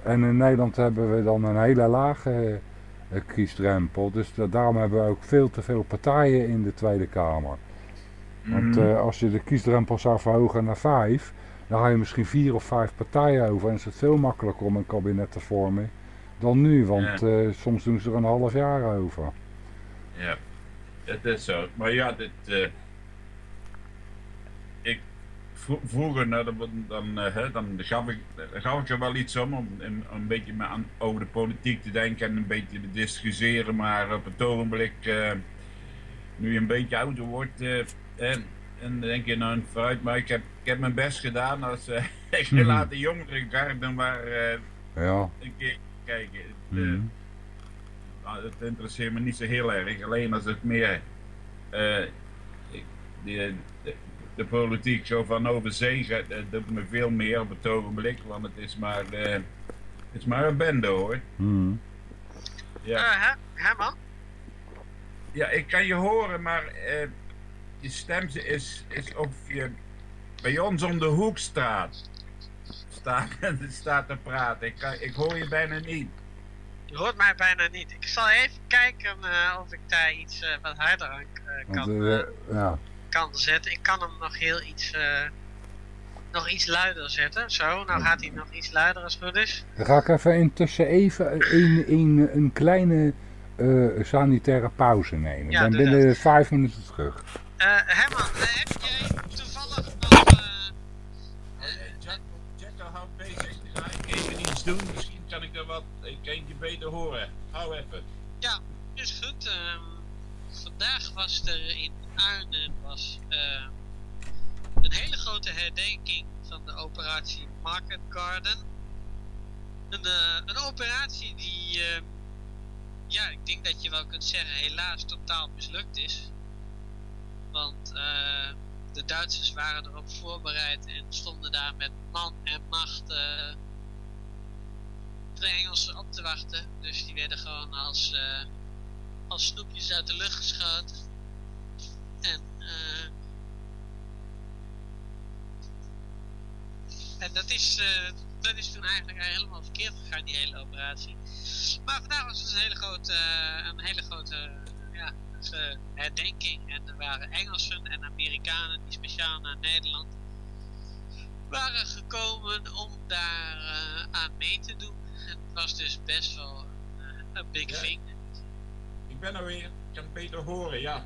En in Nederland hebben we dan een hele lage eh, kiesdrempel. Dus da- daarom hebben we ook veel te veel partijen in de Tweede Kamer. Want Mhm. eh, als je de kiesdrempel zou verhogen naar vijf, dan ga je misschien vier of vijf partijen over. En is het veel makkelijker om een kabinet te vormen dan nu. Want Ja. eh, soms doen ze er een half jaar over. Ja, het is zo. Maar ja, dit, vroeger nou, dan, dan, eh, hè, dan gaf, ik, dan gaf ik er wel iets om, om een, een beetje aan, over de politiek te denken en een beetje te discussiëren. Maar op het ogenblik, eh, nu je een beetje ouder wordt, eh, en, en dan denk je nou vooruit, maar ik heb, ik heb mijn best gedaan als eh, *laughs* ik Mhm. laat de jongere garden maar Ja. een keer kijken. Het, Mhm. nou, het interesseert me niet zo heel erg. Alleen als het meer ik- de, politiek zo van over zee gaat, dat doet me veel meer op het ogenblik. Want het is maar, eh, het is maar een bende hoor. Hm. Ja. Eh, hè? Herman? ja, ik kan je horen, maar eh, je stem is, is of je bij ons om de hoekstraat staat, *laughs* staat te praten. Ik, kan, ik hoor je bijna niet. Je hoort mij bijna niet. Ik zal even kijken eh, of ik daar iets eh, wat harder aan eh, Want, kan, eh, ja. Kan zetten. Ik kan hem nog heel iets, eh, nog iets luider zetten. Zo, nou gaat hij nog iets luider als het goed is. Dan ga ik even intussen even een, een, een kleine eh, sanitaire pauze nemen. Ja, ik ben doe binnen vijf minuten terug. Eh, Herman, heb jij toevallig nog... eh, Jack, Jack houdt bezig. Ga ik even iets doen? Misschien kan ik er wat, ik kan je beter horen. Hou even. Ja, is goed. Ehm, vandaag was er in Arnhem was, ehm, een hele grote herdenking van de operatie Market Garden. Een, eh, een operatie die, ehm, ja, ik denk dat je wel kunt zeggen, helaas totaal mislukt is. Want eh, de Duitsers waren erop voorbereid en stonden daar met man en macht eh, de Engelsen op te wachten. Dus die werden gewoon als, eh, als snoepjes uit de lucht geschoten. En, eh, en dat, is, eh, dat is toen eigenlijk helemaal verkeerd gegaan, die hele operatie. Maar vandaag was het een hele grote, eh, een hele grote ja, herdenking. En er waren Engelsen en Amerikanen die speciaal naar Nederland waren gekomen om daar aan mee te doen. Het was dus best wel een, een big Ja. thing. Ik ben er weer. Ik kan het beter horen, ja.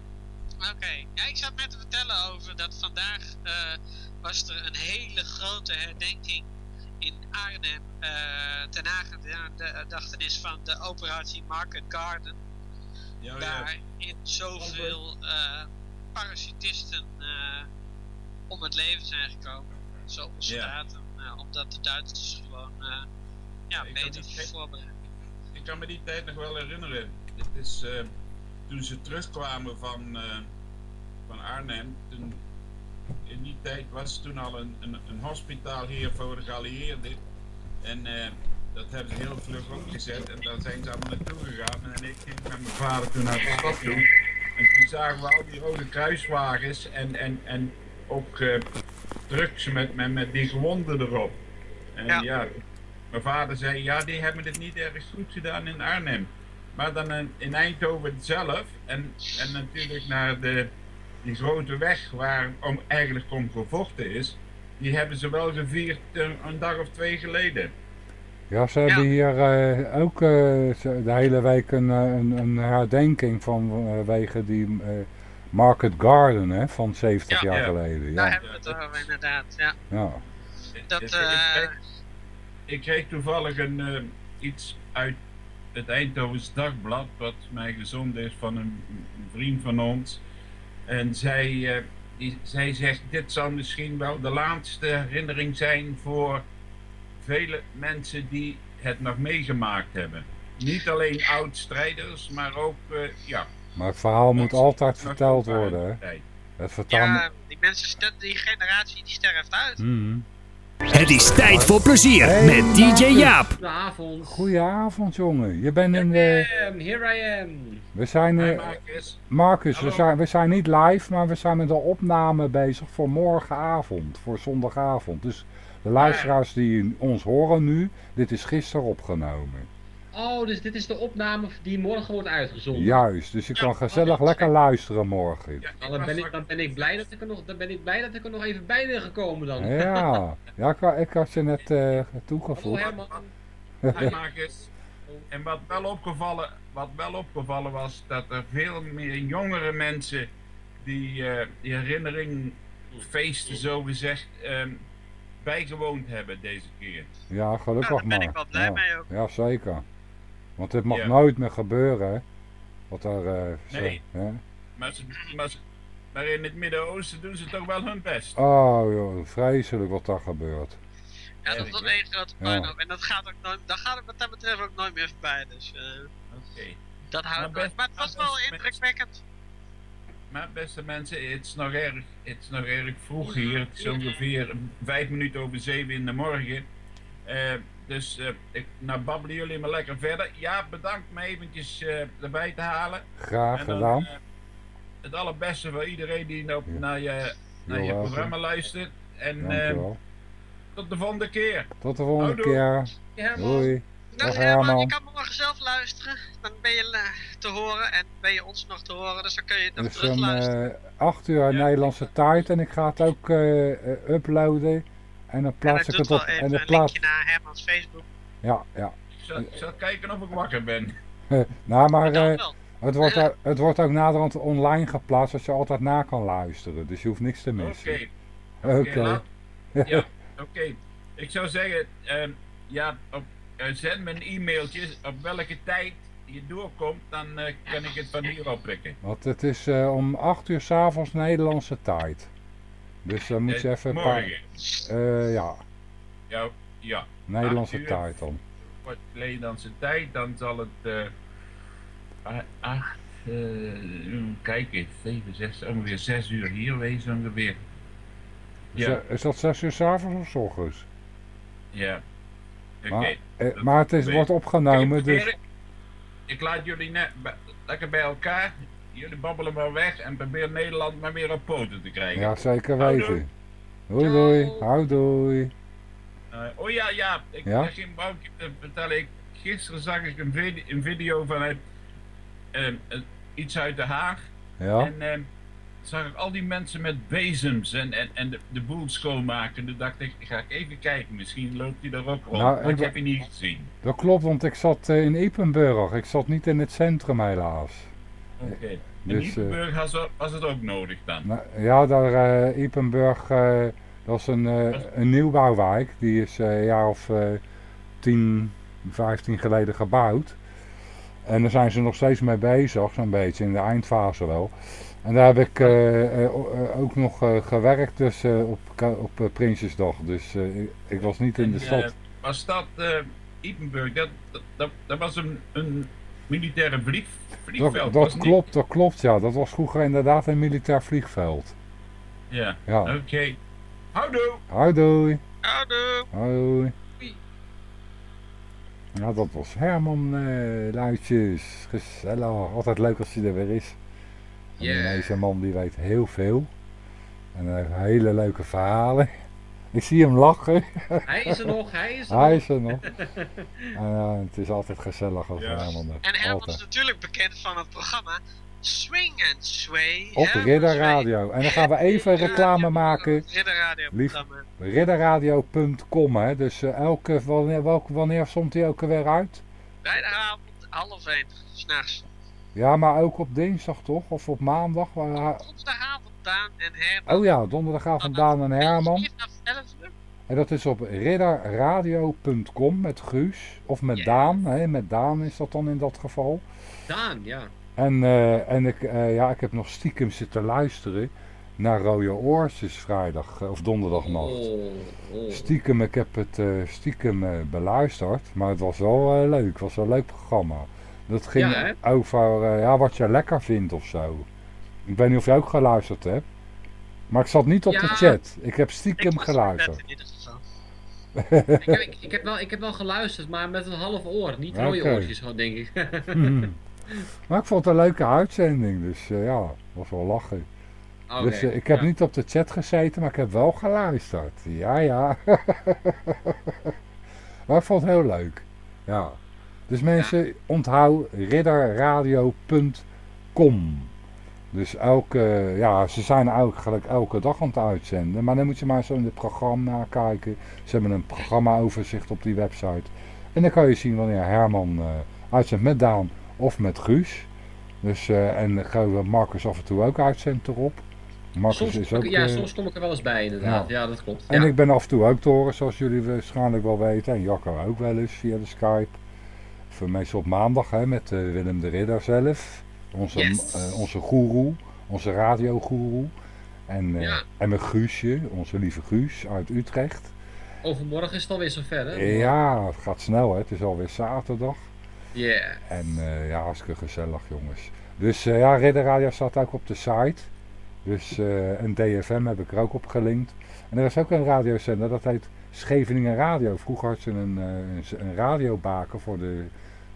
Oké, ja, ik zat net te vertellen over dat vandaag eh, was er een hele grote herdenking in Arnhem uh, ten nagedachtenis van de operatie Market Garden. Ja, in zoveel uh, parasitisten om het leven zijn gekomen. Zoveel soldaten, ja. omdat de Duitsers gewoon ja, ik beter voorbereid. Ik kan me die tijd nog wel herinneren. Dit is uh, toen ze terugkwamen van, uh, van Arnhem. Toen, in die tijd was toen al een, een, een hospitaal hier voor de geallieerden. En uh, dat hebben ze heel vlug opgezet. En daar zijn ze allemaal naartoe gegaan. En ik ging met mijn vader toen naar de stad toe. En toen zagen we al die rode kruiswagens. En, en, en ook uh, trucks met, met, met die gewonden erop. En ja. ja. mijn vader zei, ja, die hebben het niet erg goed gedaan in Arnhem. Maar dan in Eindhoven zelf. En, en natuurlijk naar de, die grote weg waar om, eigenlijk om gevochten is. Die hebben ze wel gevierd een, een dag of twee geleden. Ja, ze hebben ja. hier uh, ook uh, de hele week een, een, een herdenking vanwege die uh, Market Garden hè, van 70 ja, jaar ja. geleden. Daar hebben we het over inderdaad, ja. ja. Dat, ik, kreeg, ik, kreeg, toevallig een, iets uit het Eindhovens Dagblad, wat mij gezonden is van een, een vriend van ons. En zij, die, zij zegt, dit zal misschien wel de laatste herinnering zijn voor vele mensen die het nog meegemaakt hebben. Niet alleen oud-strijders, maar ook, eh, ja, Maar het verhaal moet altijd verteld worden, hè. Het vertaal... Ja, die mensen, die generatie die sterft uit. Mhm. Het is tijd voor plezier Hey, met DJ Marcus. Jaap. Goedenavond. Goedenavond, jongen. Je bent in de... Um, here I am. We zijn... Eh, Marcus. Marcus, we zijn, we zijn niet live, maar we zijn met de opname bezig voor morgenavond, voor zondagavond. Dus de luisteraars die ons horen nu, dit is gisteren opgenomen. Oh, dus dit is de opname die morgen wordt uitgezonden. Juist, dus je kan gezellig lekker luisteren morgen. Dan, ben ik, dan, ben ik blij dat ik er nog, dan ben ik blij dat ik er nog even bij ben gekomen dan. Ja, *laughs* ja ik, ha- ik had je net eh Hallo toegevoegd. Herman. Hey, Marcus. En wat wel, opgevallen, wat wel opgevallen was, dat er veel meer jongere mensen die, eh, die herinnering feesten, zo gezegd, ehm, bijgewoond hebben deze keer. Ja, gelukkig Nou, daar ben maar. ik wel blij ja. mee ook. Ja, zeker. Want dit mag Ja. nooit meer gebeuren, hè. Wat er... eh, zo- Nee. hè? Maar, ze, maar, ze- maar in het Midden-Oosten doen ze toch wel hun best. Oh joh, vreselijk wat daar gebeurt. Ja, dat is een één grote puinhoop. En dat gaat, ook nooit, dat gaat wat dat betreft ook nooit meer voorbij. Dus eh, Oké. dat houdt Maar best- Maar het was wel best- indrukwekkend. Maar beste mensen, het is nog erg, het is nog erg vroeg hier. Het is ongeveer vijf minuten over zeven in de morgen. Eh, dus eh, ik, nou babbelen jullie maar lekker verder. Ja, bedankt me eventjes eh, erbij te halen. Graag dan, gedaan. eh, het allerbeste voor iedereen die nou naar je, naar je programma luistert. En eh, Dankjewel. tot de volgende keer. Tot de volgende Houdoe. keer. Herman. Doei. Dag Dag Herman, je kan morgen zelf luisteren. Dan ben je te horen en ben je ons nog te horen. Dus dan kun je het nog Het is terug om luisteren. eh 8 uur Nederlandse tijd en ik ga het ook uploaden. En dan plaats dan ik het op. even En een de plaats. linkje naar Hermans Facebook. Ja, ja. Ik zal, zal kijken of ik wakker ben. *laughs* nou, maar Dan eh, het, wordt, ook- het wordt ook naderhand online geplaatst, als je altijd na kan luisteren. Dus je hoeft niks te Oké. missen. Oké, Oké. *laughs* Ja, oké. Ik zou zeggen, ehm, ja, op, eh, zend me een e-mailtje op welke tijd je doorkomt, dan eh, kan ik het van hier oppikken. Want het is eh, om 8 uur s'avonds Nederlandse tijd. Dus dan moet je Eh, even een paar... eh, ja, Ja, ja. Nederlandse tijd dan. Voor Nederlandse tijd, dan zal het a- acht, kijk eens, 7, 6, ongeveer 6 uur hier wezen ongeveer. Is, Ja, dat- is dat 6 uur s'avonds of s ochtends? ja. Oké. Maar, eh, maar het is, wordt opgenomen, Ik, dus... ik laat jullie net lekker bij elkaar. Jullie babbelen maar weg en probeer Nederland maar weer op poten te krijgen. Ja, zeker weten. Doei doei. Hou doei. Eh, oh ja, ja. Ik Ja? ja? ging wou ik je vertellen. Ik, gisteren zag ik een, een video van eh, eh, iets uit Den Haag. Ja. En eh, zag ik al die mensen met bezems en, en, en de, de boel schoonmaken. Toen dacht ik, ga ik even kijken. Misschien loopt hij er ook rond. Nou, maar ik heb je niet gezien. Dat klopt, want ik zat eh, in Ipenburg. Ik zat niet in het centrum helaas. Oké. In Dus, eh, Nieuwenburg was, was het ook nodig dan. Nou, ja, daar eh eh, dat is een, eh, een nieuwbouwwijk. Die is eh, een jaar of eh 10, 15 geleden gebouwd. En daar zijn ze nog steeds mee bezig, zo'n beetje, in de eindfase wel. En daar heb ik eh, eh, eh, ook nog eh, gewerkt dus, eh, op, op eh, Prinsjesdag. Dus eh, ik, was niet in de En, stad. eh, was dat uh, Ipenburg? Dat, dat, dat, dat was een, een militaire vlieg, vliegveld. Dat, niet- klopt, dat klopt, ja. Dat was vroeger inderdaad een militair vliegveld. Ja, Ja. oké. Houdoe! Hoi doei. Houdoe. Hoi. Ja, dat was Herman eh Luitjes. Gezellig. Altijd leuk als hij er weer is. En Yeah. Deze man die weet heel veel. En hij heeft hele leuke verhalen. Ik zie hem lachen. Hij is er nog, hij is er Hij nog. is er nog. *laughs* En, eh, het is altijd gezellig als Ja. Herman er. En Herman is natuurlijk bekend van het programma Swing and Sway. Op Herman Ridder Sway. Radio. En dan gaan we even reclame maken. Ridderradio.com hè. Dus eh, elke, wanneer, welke, wanneer stond hij elke weer uit? Vrijdagavond half één, s'nachts. Ja, maar ook op dinsdag toch? Of op maandag? Waar- Woensdagavond Daan en Herman. Oh ja, donderdagavond Daan en Herman. Vanaf 11 uur. En dat is op ridderradio.com met Guus. Of met Daan. Hè? Met Daan is dat dan in dat geval. Daan, ja. En, eh, en ik, eh, ja, ik heb nog stiekem zitten luisteren naar Rode Oortjes vrijdag eh, of donderdagnacht. Oh, oh. Stiekem, ik heb het stiekem beluisterd, maar het was wel leuk. Het was wel een leuk programma. Dat ging Ja, over ja, wat je lekker vindt of zo. Ik weet niet of je ook geluisterd hebt. Maar ik zat niet op de chat. Ik heb stiekem geluisterd. ik, heb, ik, ik heb wel, ik heb wel geluisterd, maar met een half oor. Niet rode Oké. oortjes, denk ik. *laughs* Mhm. Maar ik vond het een leuke uitzending, dus eh, ja, was wel lachen. Dus eh, ik heb ja. niet op de chat gezeten, maar ik heb wel geluisterd. Ja, ja. *laughs* maar ik vond het heel leuk. Ja. Dus mensen, onthoud ridderradio.com. Dus elke, ja, ze zijn eigenlijk elke dag aan het uitzenden. Maar dan moet je maar zo in het programma kijken. Ze hebben een programmaoverzicht op die website. En dan kan je zien wanneer Herman eh, uitzendt met Daan of met Guus. Dus, eh, en dat Marcus af en toe ook uitzendt erop. Marcus Soms, is ook... ja, eh, soms kom ik er wel eens bij, inderdaad. Ja, dat klopt. en ja. ik ben af en toe ook te horen, zoals jullie waarschijnlijk wel weten. En Jacco ook wel eens via de Skype. Voor meestal op maandag hè, met Willem de Ridder zelf. Onze, Yes. eh, onze goeroe, onze radiogoeroe. En, eh, Ja. en met Guusje, onze lieve Guus uit Utrecht. Overmorgen is het alweer zover, hè? Ja, het gaat snel hè. Het is alweer zaterdag. Yeah. En eh, ja, hartstikke gezellig jongens. Dus ja, Ridder Radio staat ook op de site. Dus een DFM heb ik er ook op gelinkt. En er is ook een radiozender, dat heet Scheveningen Radio. Vroeger had ze een, een, een radiobaken voor de,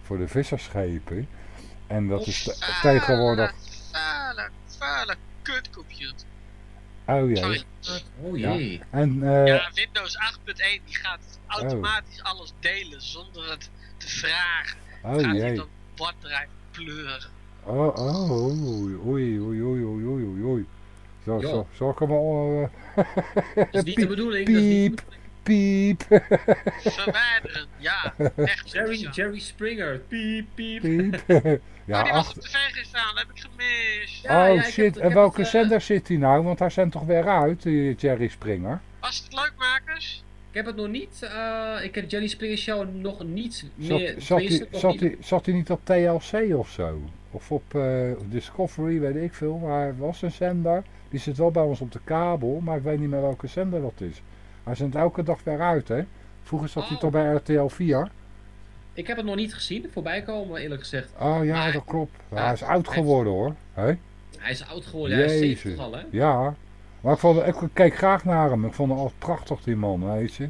voor de visserschepen. En dat is te tegenwoordig... Vuile, kut kutcomputer. Oh jee. Oh jee. Ja. En, uh... ja, Windows 8.1 die gaat automatisch oh. alles delen zonder het te vragen. Oh gaat jee. dan batterij pleuren. Oh, oh, oei, oei, oei, oei, oei, oei. Zo, zo, zo kan wel... Uh... Eh, dat *laughs* is niet de bedoeling. Dat is niet de bedoeling piep. Verwijderen, ja. Echt Jerry, Jerry Springer. Piep, piep. Piep. *laughs* Ja, ja, die was ach, op tv gestaan, heb ik gemist. oh shit, en welke zender zit hij nou? Want hij zendt toch weer uit, die Jerry Springer? Was het leuk, makers? Ik heb het nog niet, eh, ik heb Jerry Springer Show nog niet Zat, meer... zat, hij, zat, niet- hij, zat hij niet op TLC of zo? Of op eh, Discovery, weet ik veel. Maar hij was een zender. Die zit wel bij ons op de kabel, maar ik weet niet meer welke zender dat is. Hij zendt elke dag weer uit, hè? Vroeger zat hij Oh. toch bij RTL 4? Ik heb het nog niet gezien, voorbij komen eerlijk gezegd. Oh ja, Maar- dat klopt. Ja, hij is oud hij- geworden hoor. Hè? Hij is oud geworden, hij is 70 Jezus. al hè? Ja. Maar ik, vond, ik keek graag naar hem. Ik vond hem altijd prachtig, die man, weet je.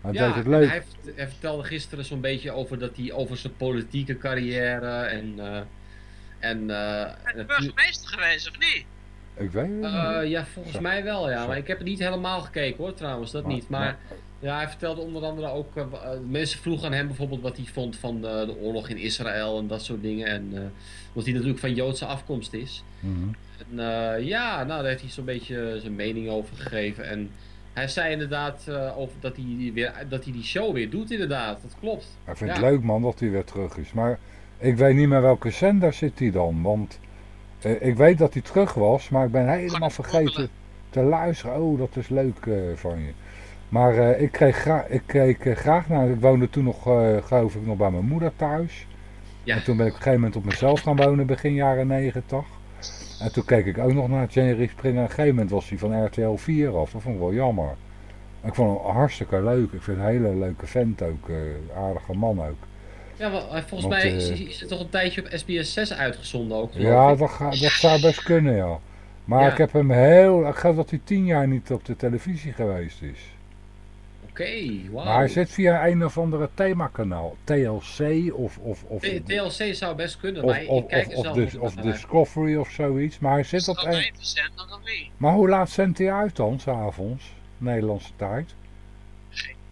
Hij ja, deed het leuk. Hij, vert- hij vertelde gisteren zo'n beetje over, dat hij, over zijn politieke carrière en... eh en eh, Hij is burgemeester geweest, of niet? Ik weet het niet. Eh, ja, volgens Zo. mij wel, ja. Zo. Maar ik heb het niet helemaal gekeken hoor, trouwens, dat Maar- niet. Maar ja, hij vertelde onder andere ook... eh, mensen vroegen aan hem bijvoorbeeld wat hij vond van de, de oorlog in Israël en dat soort dingen. En eh omdat hij natuurlijk van Joodse afkomst is. Mhm. En ja, nou, daar heeft hij zo'n beetje zijn mening over gegeven. En hij zei inderdaad over dat, hij weer, dat hij die show weer doet, inderdaad. Dat klopt. Ik vind Ja. het leuk man dat hij weer terug is. Maar ik weet niet meer welke zender zit hij dan. Want ik weet dat hij terug was, maar ik ben helemaal vergeten te luisteren. Oh, dat is leuk eh, van je. Maar eh, ik, kreeg gra- ik keek eh, graag naar... Ik woonde toen nog, eh, geloof ik, nog bij mijn moeder thuis. Ja. En toen ben ik op een gegeven moment op mezelf gaan wonen, begin jaren negentig. En toen keek ik ook nog naar Jerry Springer. En op een gegeven moment was hij van RTL 4 af. Dat vond ik wel jammer. Ik vond hem hartstikke leuk. Ik vind hem een hele leuke vent ook. eh, aardige man ook. Ja, wel, hij- volgens Want, mij eh, is, is het toch een tijdje op SBS 6 uitgezonden ook. Ja, dat, ga- dat zou best kunnen, ja. Maar Ja. ik heb hem heel... Ik geloof dat hij tien jaar niet op de televisie geweest is. Oké, wauw. Maar hij zit via een of andere themakanaal. TLC of... of, of TLC zou best kunnen, Of, maar ik- of, ik kijk of, er of. Discovery of zoiets. Maar hij zit op Dat een... niet? Maar hoe laat zendt hij uit dan, s'avonds? Nederlandse tijd?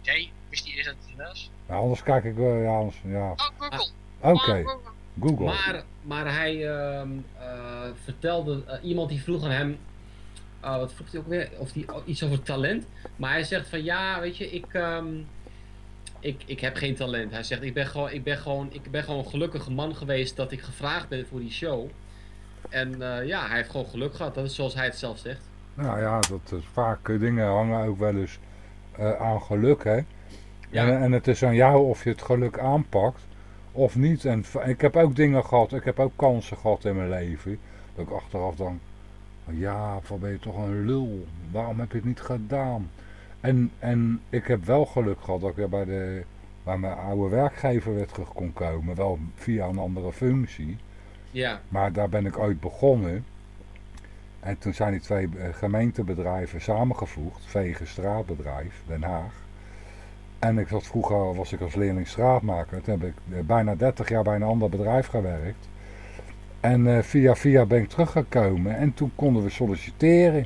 Nee, wist niet eens dat het was. Nou, anders kijk ik wel... Ja, anders, ja. Oh, Google. Oké, Oh, Google. Maar, maar hij ehm, eh, vertelde, eh, iemand die vroeg aan hem, eh, wat vroeg hij ook weer, of die, iets over talent. Maar hij zegt van ja, weet je, ik, ehm, ik, ik heb geen talent. Hij zegt, ik ben, gewoon, ik, ben gewoon, ik ben gewoon een gelukkige man geweest dat ik gevraagd ben voor die show. En eh, ja, hij heeft gewoon geluk gehad. Dat is zoals hij het zelf zegt. Nou ja, dat is vaak eh, dingen hangen ook wel eens eh, aan geluk, hè. Ja. En, en het is aan jou of je het geluk aanpakt of niet. En ik heb ook dingen gehad, ik heb ook kansen gehad in mijn leven. Dat ik achteraf dan, Ja, van ben je toch een lul. Waarom heb je het niet gedaan? En, en ik heb wel geluk gehad dat ik weer bij, de, bij mijn oude werkgever weer terug kon komen. Wel via een andere functie. Ja. Maar daar ben ik ooit begonnen. En toen zijn die twee eh, gemeentebedrijven samengevoegd. Vegen Straatbedrijf, Den Haag. En ik zat vroeger, was ik als leerling straatmaker. Toen heb ik eh, bijna 30 jaar bij een ander bedrijf gewerkt. En eh, via via ben ik teruggekomen. En toen konden we solliciteren.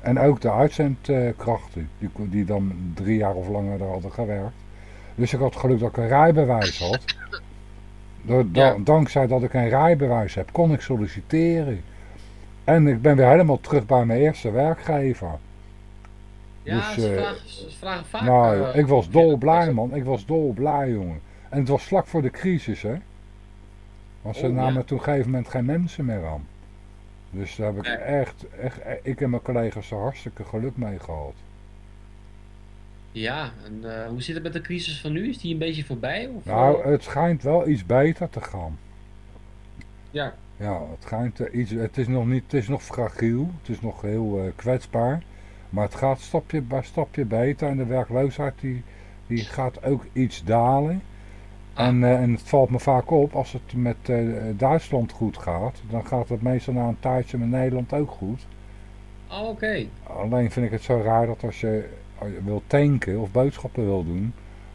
En ook de uitzendkrachten, die, die dan drie jaar of langer daar hadden gewerkt. Dus ik had geluk dat ik een rijbewijs had. Dankzij dat ik een rijbewijs heb, kon ik solliciteren. En ik ben weer helemaal terug bij mijn eerste werkgever. Ja, Dus, ze, eh, vragen, ze vragen vaak... nou, eh, ik was dolblij man. Ik was dolblij jongen. En het was vlak voor de crisis hè. Want ze Oh, namen ja. toen op een gegeven moment geen mensen meer aan. Dus daar heb ik echt, echt, ik en mijn collega's er hartstikke geluk mee gehad. Ja, en eh, hoe zit het met de crisis van nu? Is die een beetje voorbij? Of, Nou, het schijnt wel iets beter te gaan. Ja. Ja, het schijnt iets, het is nog niet, het is nog fragiel, het is nog heel kwetsbaar. Maar het gaat stapje bij stapje beter en de werkloosheid die, die gaat ook iets dalen. En, eh, en het valt me vaak op, als het met eh, Duitsland goed gaat, dan gaat het meestal na een tijdje met Nederland ook goed. Oh, oké. Alleen vind ik het zo raar dat als je, als je wil tanken of boodschappen wil doen,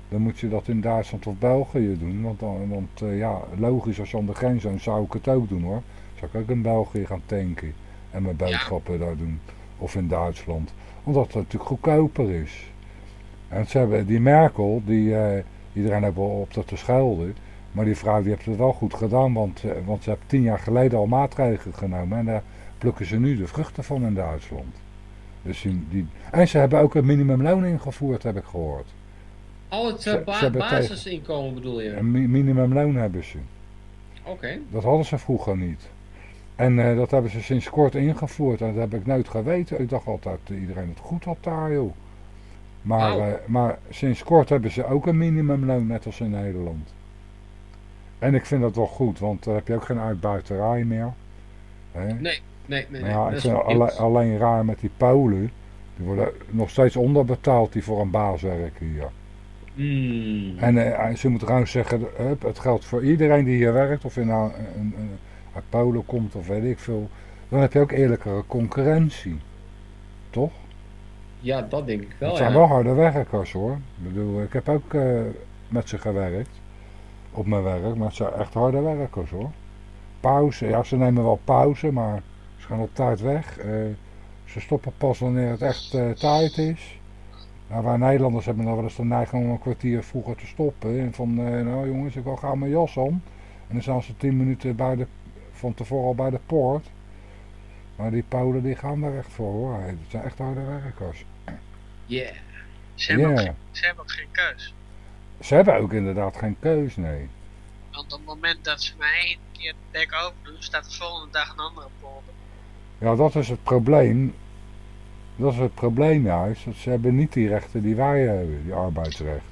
dan moet je dat in Duitsland of België doen. Want, dan, want eh, ja, logisch als je aan de grens woont, zou ik het ook doen hoor. Zou ik ook in België gaan tanken en mijn boodschappen daar doen. Of in Duitsland. Omdat het natuurlijk goedkoper is. En ze hebben, die Merkel, die, eh, iedereen heeft wel op dat te schelden. Maar die vrouw die heeft het wel goed gedaan, want, eh, want ze heeft tien jaar geleden al maatregelen genomen. En daar plukken ze nu de vruchten van in Duitsland. Dus die, die, en ze hebben ook een minimumloon ingevoerd, heb ik gehoord. Oh, het Ze- ba- ze hebben basisinkomen bedoel je? Een mi- minimumloon hebben ze. Oké. Dat hadden ze vroeger niet. En eh, dat hebben ze sinds kort ingevoerd. En dat heb ik nooit geweten. Ik dacht altijd dat iedereen het goed had daar, joh. Maar, eh, maar sinds kort hebben ze ook een minimumloon, net als in Nederland. En ik vind dat wel goed, want dan heb je ook geen uitbuiterij meer. Hè? Nee, nee, nee. Maar nee. ja, dat ik is vind goed alle- nieuws. alleen raar met die Polen. Die worden nog steeds onderbetaald die voor een baas werken hier. Hmm. En eh, ze moeten trouwens zeggen, het geldt voor iedereen die hier werkt, of je nou een, een, uit Polen komt of weet ik veel. Dan heb je ook eerlijkere concurrentie. Toch? Ja, dat denk ik wel, het zijn ja. wel harde werkers hoor. Ik bedoel, ik heb ook eh, met ze gewerkt. Op mijn werk, maar het zijn echt harde werkers hoor. Pauze, ja ze nemen wel pauze, maar ze gaan op tijd weg. Eh, ze stoppen pas wanneer het echt eh, tijd is. Nou, wij Nederlanders hebben dan wel eens de neiging om een kwartier vroeger te stoppen. En van, nou jongens, ik wil gauw mijn jas om. En dan staan ze tien minuten bij de, van tevoren al bij de poort. Maar die Polen die gaan daar echt voor hoor. Het zijn echt harde werkers. Yeah. Ze hebben, ook, Ja. geen- ze hebben ook geen keus. Ze hebben ook inderdaad geen keus, nee. Want op het moment dat ze maar één keer het dek open doen, staat de volgende dag een andere polder. Ja, dat is het probleem. Dat is het probleem juist. Dat ze hebben niet die rechten die wij hebben, die arbeidsrecht.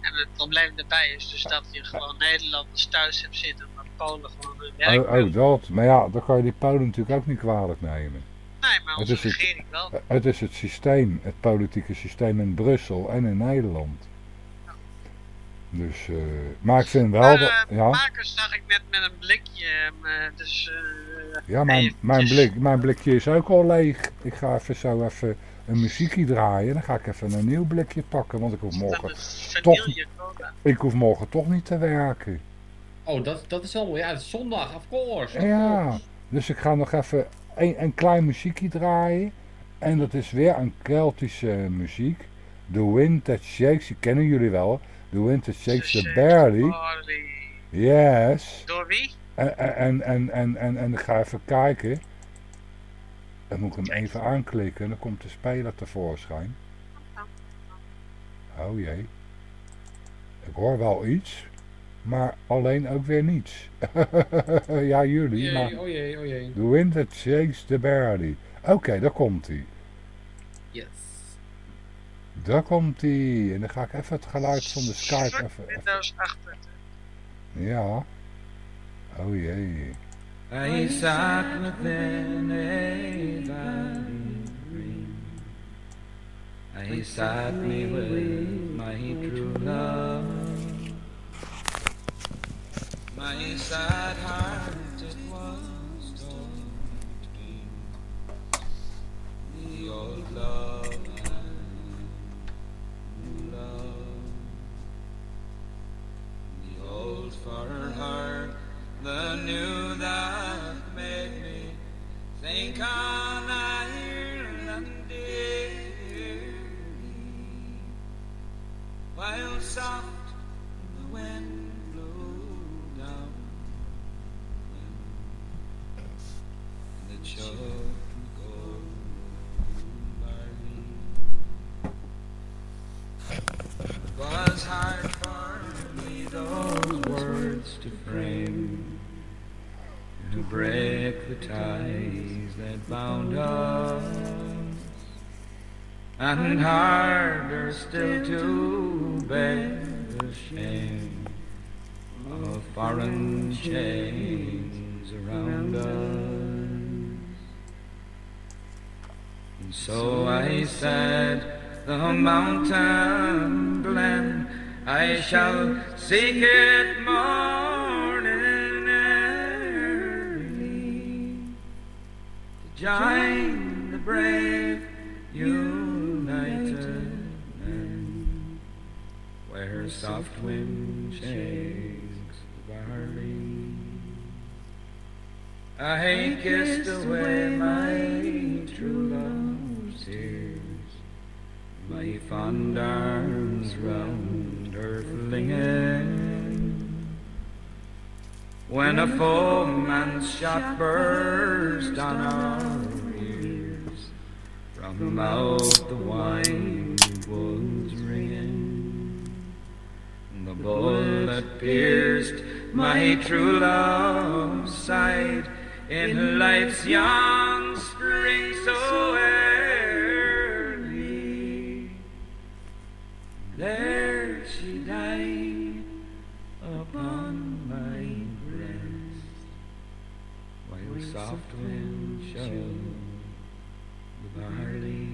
En het probleem daarbij is dus dat je gewoon Nederlanders thuis hebt zitten, Polen gewoon hun werk Oh, oh, dat. Maar ja, dan kan je die Polen natuurlijk ook niet kwalijk nemen. Nee, maar Het onze is het, regering wel. het is het systeem, het politieke systeem in Brussel en in Nederland. Dus, eh, maar ik vind wel Maar, dat, eh, ja, Makers zag ik net met een blikje, eh, dus... eh, ja mijn, mijn, blik, mijn blikje is ook al leeg. Ik ga even zo even een muziekje draaien. Dan ga ik even een nieuw blikje pakken, want ik hoef morgen toch, ik hoef morgen toch niet te werken. Oh, dat, dat is wel... Ja, het is zondag, of course. of Ja, course. dus ik ga nog even een, een klein muziekje draaien. En dat is weer een Keltische muziek. The Wind That Shakes, die kennen jullie wel. The Wind That Shakes the Barley. Yes. Door wie? En, en, en, en, en, en ik ga even kijken. Dan moet ik hem even aanklikken en dan komt de speler tevoorschijn. Oh jee. Ik hoor wel iets, maar alleen ook weer niets. ja, jullie, maar... Jee, oh jee, oh jee. The wind that shakes the barley. Oké, daar komt hij. Yes. Daar komt hij. En dan ga ik even het geluid van de Skype even... even- Windows 8. Ja. Oh jee. I sat within a valley green. I sat me with my true love. My sad heart it was torn between the old love and new love. The old for heart, the new that made me think on Ireland dearly. While soft the wind was hard for me those words to frame to break the ties that bound us and harder still to bear the shame of foreign chains around us. So I said, the mountain glen, I shall seek it morning early to join the brave united men, where soft wind shakes the barley. I kissed away my true love's tears, my fond arms round her flinging. When a foeman's shot burst on our ears, from out the wine was ringing, the bullet pierced my true love's side in life's young spring so early. There she died upon my breast, while the soft wind showed the barley.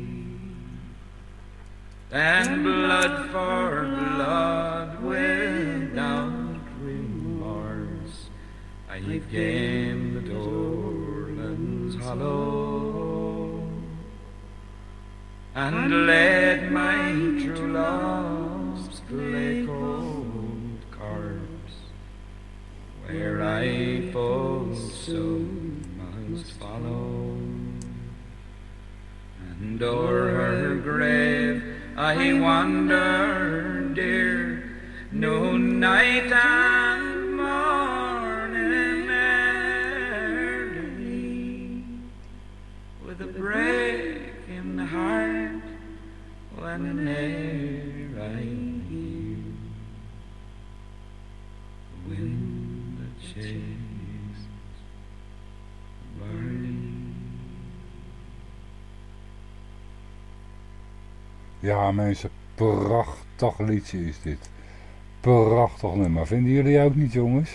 And blood for blood without remorse, I gained the Dorlands hollow and led my true love's clay cold corpse where I full soon must follow. And o'er her grave I wandered, dear, no night and with a breaking heart whene'er I hear the wind that shakes the barley. Ja mensen, prachtig liedje is dit. Prachtig nummer. Vinden jullie ook niet jongens?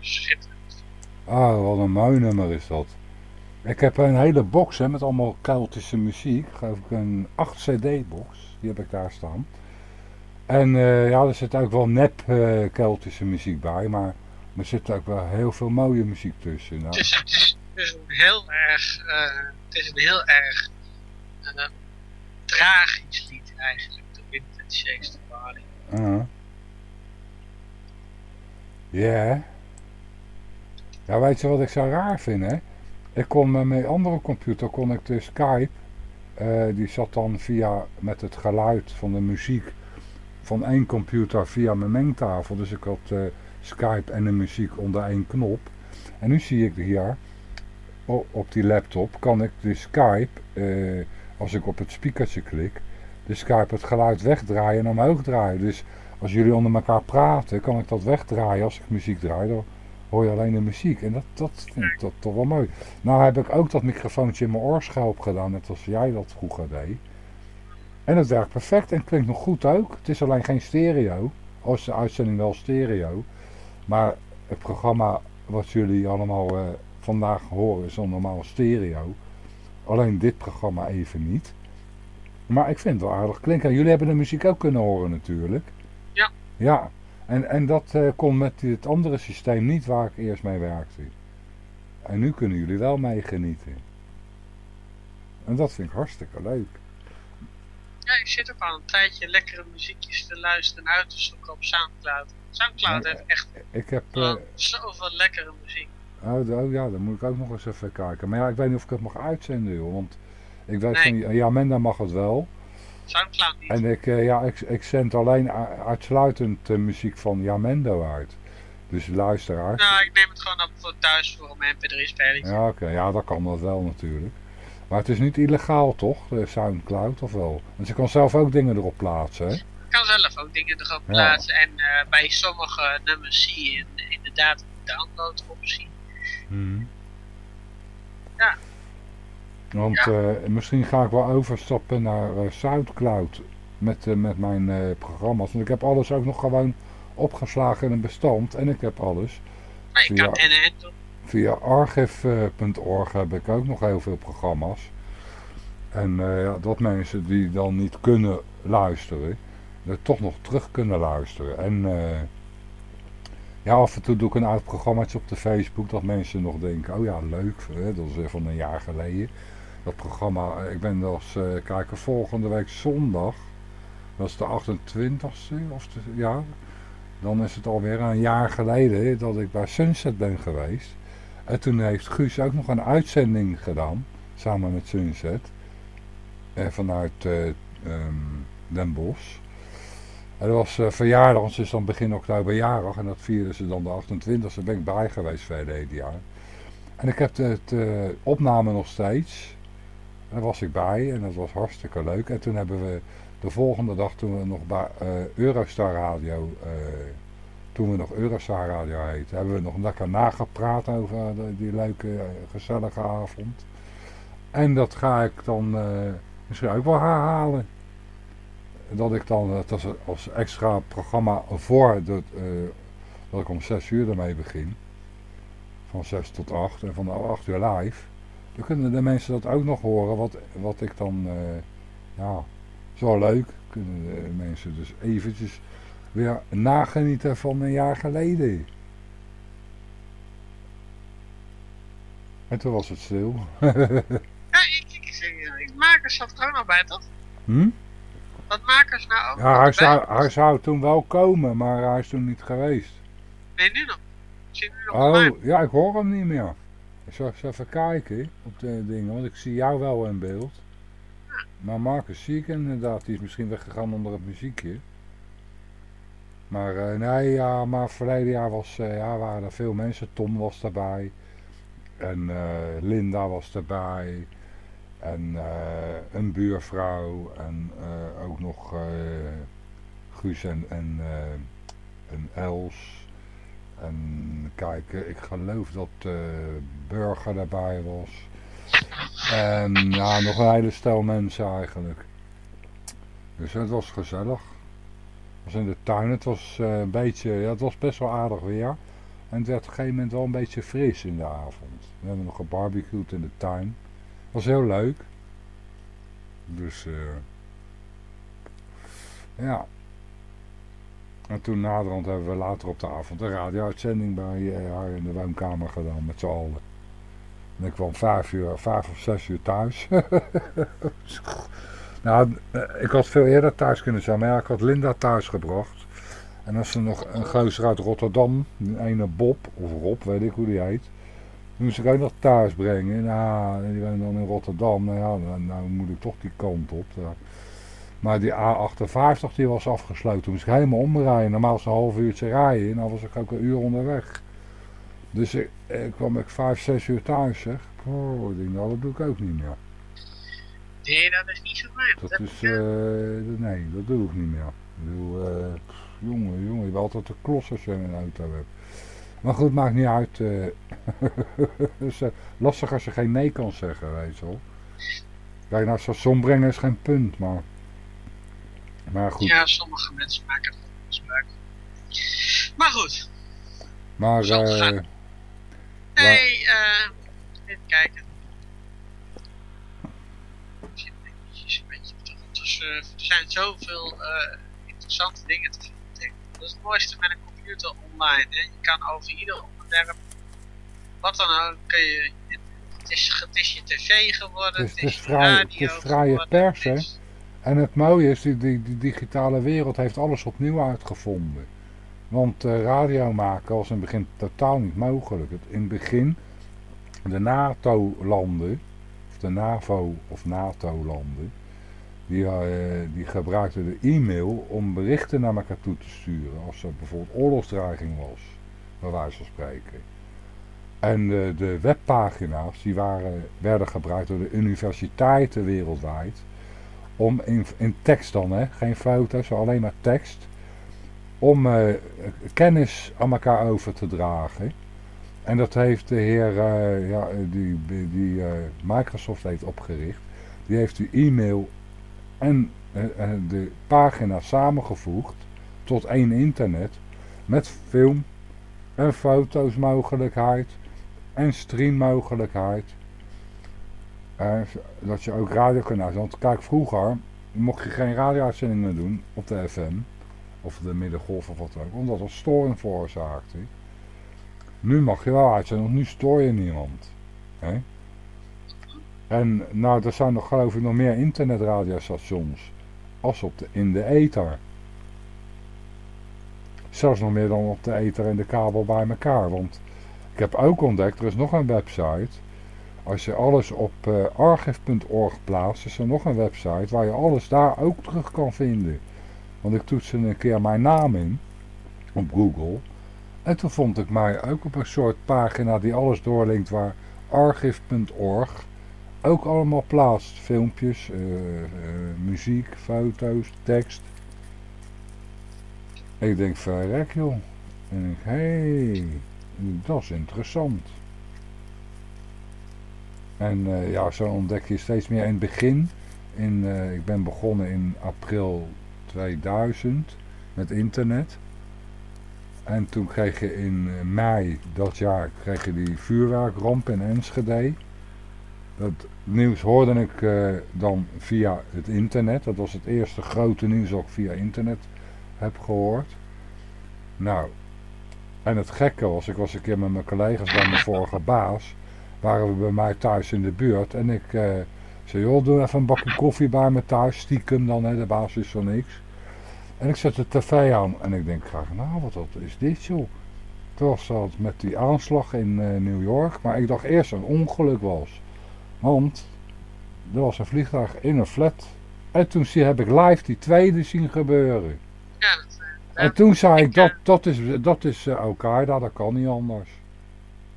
Schitterend. Ah, wat een mooi nummer is dat. Ik heb een hele box hè, met allemaal Keltische muziek. Geloof ik een 8 cd box. Die heb ik daar staan. En eh, ja, er zit ook wel nep eh, Keltische muziek bij. Maar er zit ook wel heel veel mooie muziek tussen. Nou, Het is, het is, het is een heel erg, eh, het is een heel erg eh, tragisch lied eigenlijk. De Wind Shakes Body. uh. Ja. Ja, weet je wat ik zo raar vind, hè? Ik kon met mijn andere computer, kon ik de Skype, eh, die zat dan via, met het geluid van de muziek van één computer via mijn mengtafel. Dus ik had eh, Skype en de muziek onder één knop. En nu zie ik hier, o- op die laptop, kan ik de Skype, eh, als ik op het speakertje klik, de Skype het geluid wegdraaien en omhoog draaien. Dus als jullie onder elkaar praten, kan ik dat wegdraaien als ik muziek draai. Hoor je alleen de muziek. En dat, dat vind ik dat toch wel mooi. Nou heb ik ook dat microfoontje in mijn oorschelp gedaan, net als jij dat vroeger deed. En het werkt perfect en klinkt nog goed ook. Het is alleen geen stereo. Al is de uitzending wel stereo. Maar het programma wat jullie allemaal eh, vandaag horen is dan normaal stereo. Alleen dit programma even niet. Maar ik vind het wel aardig klinken. En jullie hebben de muziek ook kunnen horen natuurlijk. Ja. Ja, en, en dat eh, kon met het andere systeem niet waar ik eerst mee werkte. En nu kunnen jullie wel mee genieten. En dat vind ik hartstikke leuk. Ja, ik zit ook al een tijdje lekkere muziekjes te luisteren en uit te zoeken op Soundcloud. Soundcloud heeft echt Ik heb... eh, gewoon zoveel lekkere muziek. oh, oh ja, dan moet ik ook nog eens even kijken. Maar ja, ik weet niet of ik het mag uitzenden, joh. Want ik weet Nee. van... Ja, Menda mag het wel. Soundcloud niet. En ik, eh, ja, ik, ik zend alleen uitsluitend eh, muziek van Jamendo uit. Dus luisteraars. Nou, ik neem het gewoon op voor thuis voor mijn mp3-spelletje. Ja, oké. Ja, dat kan dat wel natuurlijk. Maar het is niet illegaal, toch? De Soundcloud, of wel? Want je kan zelf ook dingen erop plaatsen, hè? Ik kan zelf ook dingen erop Ja. plaatsen. En eh, bij sommige nummers zie je in- inderdaad een download optie. Mhm. Ja. Want eh, misschien ga ik wel overstappen naar eh, Soundcloud met, eh, met mijn programma's. Want ik heb alles ook nog gewoon opgeslagen in een bestand. En ik heb alles. Maar je via, kan doen. via archive.org heb ik ook nog heel veel programma's. En ja, dat mensen die dan niet kunnen luisteren, er toch nog terug kunnen luisteren. En ja, af en toe doe ik een oud programmaatje op de Facebook dat mensen nog denken, oh ja, leuk, hè, dat is weer van een jaar geleden. Dat programma, ik ben eh, kijken volgende week zondag, dat is de 28e, of de, ja, dan is het alweer een jaar geleden dat ik bij Sunset ben geweest. En toen heeft Guus ook nog een uitzending gedaan, samen met Sunset, eh, vanuit eh, ehm, Den Bosch. En dat was verjaardag, want ze is dan begin oktober jarig en dat vierden ze dan de 28e. ben ik bij geweest verleden jaar. En ik heb eh, opname nog steeds. Daar was ik bij en dat was hartstikke leuk. En toen hebben we de volgende dag, toen we nog bij eh, Eurostar Radio, eh, toen we nog Eurostar Radio heten, hebben we nog lekker nagepraat over de- die leuke, eh, gezellige avond. En dat ga ik dan misschien ook wel herhalen. Dat ik dan, dat als extra programma voor eh, dat ik om 6 uur ermee begin. Van 6 tot 8 en van 8 uur live. Dan kunnen de mensen dat ook nog horen wat, wat ik dan, eh, ja, zo leuk. Kunnen de mensen dus eventjes weer nagenieten van een jaar geleden. En toen was het stil. Ja, ik, ik, ik, makers zat er ook nog bij, toch? hm? Wat makers nou ook Ja, hij zou, hij zou toen wel komen, maar hij is toen niet geweest. Nee, nu nog. Zit nu nog Oh, ja, ik hoor hem niet meer. Ik zal eens even kijken op de dingen, want ik zie jou wel in beeld. Maar Marcus zie ik inderdaad, die is misschien weggegaan onder het muziekje. Maar eh, nee, ja, maar verleden jaar was, eh, ja, waren er veel mensen. Tom was daarbij. En eh, Linda was erbij. En een buurvrouw. En ook nog Guus en, en, en Els. En kijk, ik geloof dat Burger daarbij was. En ja, nog een hele stel mensen eigenlijk. Dus het was gezellig. Het was in de tuin. Het was eh, een beetje, ja, het was best wel aardig weer. En het werd op een gegeven moment wel een beetje fris in de avond. We hebben nog gebarbecued in de tuin. was heel leuk. Dus, eh ja. En toen naderhand hebben we later op de avond een radio-uitzending bij eh, haar in de woonkamer gedaan met z'n allen. En ik kwam vijf, uur, vijf of zes uur thuis. *laughs* nou, eh, ik had veel eerder thuis kunnen zijn, maar ik had Linda thuis gebracht. En als er nog een gozer uit Rotterdam, een ene Bob, of Rob, weet ik hoe die heet. Die moest ik ook nog thuis brengen. Nou, die woont dan in Rotterdam. Nou ja, nou, moet ik toch die kant op. Maar die A58 die was afgesloten. Toen moest ik helemaal omrijden. Normaal is een half uurtje rijden. En dan was ik ook een uur onderweg. Dus ik, ik kwam ik vijf, zes uur thuis zeg. Oh, ik denk, nou, dat doe ik ook niet meer. Nee, dat is niet zo fijn. Dat is, eh, nee, dat doe ik niet meer. Ik bedoel, eh, jongen, jongen, je hebt altijd de klos als je een auto hebt. Maar goed, maakt niet uit. eh. *laughs* Is eh, lastig als je geen nee kan zeggen, weet je wel. Kijk, naar het station brengen is geen punt, maar... Maar goed. Ja, sommige mensen maken er misbruik. Maar goed, Maar, Zo eh, het. Nee, eh even kijken. Ik zit eventjes een beetje de ondertussen. Er zijn zoveel eh, interessante dingen te vinden. Dat is het mooiste met een computer online. Hè. Je kan over ieder onderwerp, wat dan ook, kun je. Het is, het is je tv geworden, Het is, het het is is, je vrij, het radio is vrije pers, hè. En het mooie is, die, digitale wereld heeft alles opnieuw uitgevonden. Want eh, radio maken was in het begin totaal niet mogelijk. In het begin, de NATO-landen, of de NAVO of NATO-landen, die, eh, die gebruikten de e-mail om berichten naar elkaar toe te sturen. Als er bijvoorbeeld oorlogsdreiging was, bij wijze van spreken. En de, de webpagina's die waren, werden gebruikt door de universiteiten wereldwijd. Om in, tekst dan, hè, geen foto's, alleen maar tekst. Om eh, kennis aan elkaar over te dragen. En dat heeft de heer eh, ja, die, die eh, Microsoft heeft opgericht. Die heeft die e-mail en de pagina samengevoegd tot één internet. Met film en foto's mogelijkheid en streammogelijkheid. Eh, dat je ook radio kan luisteren. Want kijk, vroeger mocht je geen radio-uitzendingen doen op de FM. Of de middengolf of wat ook. Omdat dat storing veroorzaakte. Nu mag je wel uitzenden, want nu stoor je niemand. Hè? En nou, er zijn nog geloof ik nog meer internetradiostations. Als op de, in de ether. Zelfs nog meer dan op de ether en de kabel bij elkaar. Want ik heb ook ontdekt, er is nog een website. Als je alles op uh, archive.org plaatst, is er nog een website waar je alles daar ook terug kan vinden. Want ik toetste een keer mijn naam in op Google. En toen vond ik mij ook op een soort pagina die alles doorlinkt waar archive.org ook allemaal plaatst. Filmpjes, uh, uh, muziek, foto's, tekst. Ik denk, verrek joh. En ik denk, hé, hey, dat is interessant. En uh, ja, zo ontdek je steeds meer in het begin. In, uh, ik ben begonnen in april 2000 met internet. En toen kreeg je in mei dat jaar kreeg je die vuurwerkramp in Enschede. Dat nieuws hoorde ik dan via het internet. Dat was het eerste grote nieuws dat ik via internet heb gehoord. Nou, en het gekke was, ik was een keer met mijn collega's bij mijn vorige baas. Waren we bij mij thuis in de buurt. En ik uh, zei, joh, doe even een bakje koffie bij me thuis. Stiekem dan, hè, de baas is van niks. En ik zet de tv aan. En ik denk graag, nou, wat, wat is dit joh? Toen was dat met die aanslag in uh, New York. Maar ik dacht eerst een ongeluk was. Want er was een vliegtuig in een flat. En toen zie, heb ik live die tweede zien gebeuren. Ja, dat, uh, en toen zei ik, dat, dat is, dat is uh, Al-Qaeda, dat kan niet anders.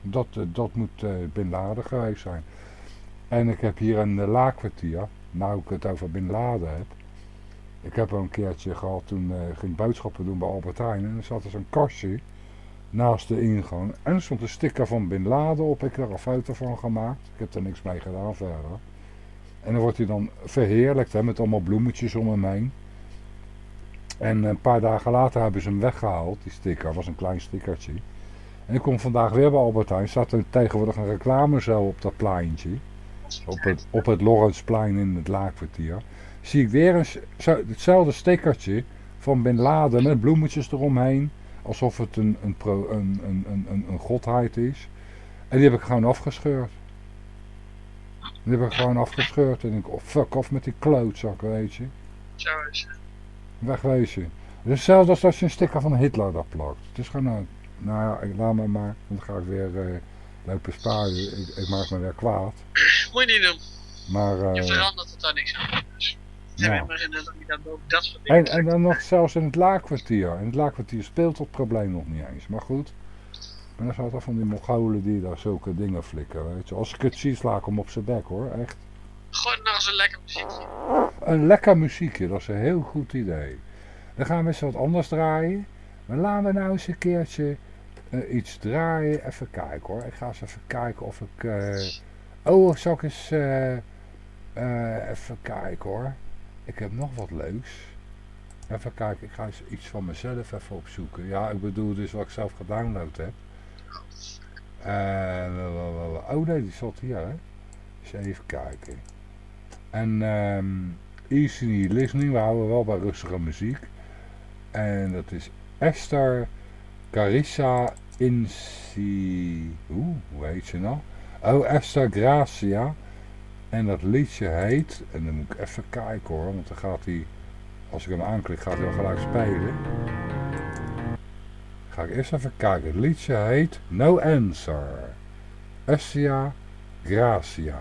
Dat, uh, dat moet Bin Laden geweest zijn. En ik heb hier een laakkwartier, nou ik het over Bin Laden heb. Ik heb al een keertje gehad, toen ging boodschappen doen bij Albert Heijn. En er zat er zo'n kastje naast de ingang. En er stond een sticker van Bin Laden op. Ik heb er een foto van gemaakt. Ik heb er niks mee gedaan verder. En dan wordt hij dan verheerlijkt hè, met allemaal bloemetjes om hem heen. En een paar dagen later hebben ze hem weggehaald, die sticker. Was een klein stickertje. En ik kom vandaag weer bij Albert Heijn. Staat er tegenwoordig een reclamecel op dat pleintje. Op het, op het Lawrenceplein in het Laakkwartier. Zie ik weer een, zo, hetzelfde stickertje van Bin Laden met bloemetjes eromheen. Alsof het een, een, pro, een, een, een, een godheid is. En die heb ik gewoon afgescheurd. Die heb ik gewoon afgescheurd. En ik, oh, fuck off met die klootzak, weet je. Zo is het. Wegwezen. Het is hetzelfde als als je een sticker van Hitler daar plakt. Het is gewoon, nou, nou ja, ik laat me maar. Dan ga ik weer uh, lopen sparen. Ik, ik, maak me weer kwaad. Moet je niet doen. Maar, uh, je verandert het dan niks aan. Dus. Ja. In dat, soort dingen. En, en dan nog zelfs in het laakkwartier. In het laakkwartier speelt dat probleem nog niet eens. Maar goed. Maar dan er van die Mongolen die daar zulke dingen flikken. Weet je. Als ik het zie, sla ik hem op zijn bek hoor. Echt. Gooi nog eens een lekker muziekje. Een lekker muziekje, dat is een heel goed idee. Dan gaan we eens wat anders draaien. Maar laten we nou eens een keertje uh, iets draaien. Even kijken hoor. Ik ga eens even kijken of ik... Uh... Oh, zal eens... Uh, even kijken hoor. Ik heb nog wat leuks. Even kijken, ik ga eens iets van mezelf even opzoeken. Ja, ik bedoel dus wat ik zelf gedownload heb. Eh, oh nee, die zat hier, hè. Even kijken. En ehm Easy Listening, we houden wel bij rustige muziek. En dat is Esther Carissa Insi... Oeh, hoe heet ze nou? Oh, Esther Gracia. En dat liedje heet... En dan moet ik even kijken hoor, want dan gaat hij... Als ik hem aanklik, gaat hij al gelijk spelen. Ga ik eerst even kijken. Het liedje heet No Answer. Estia Gracia.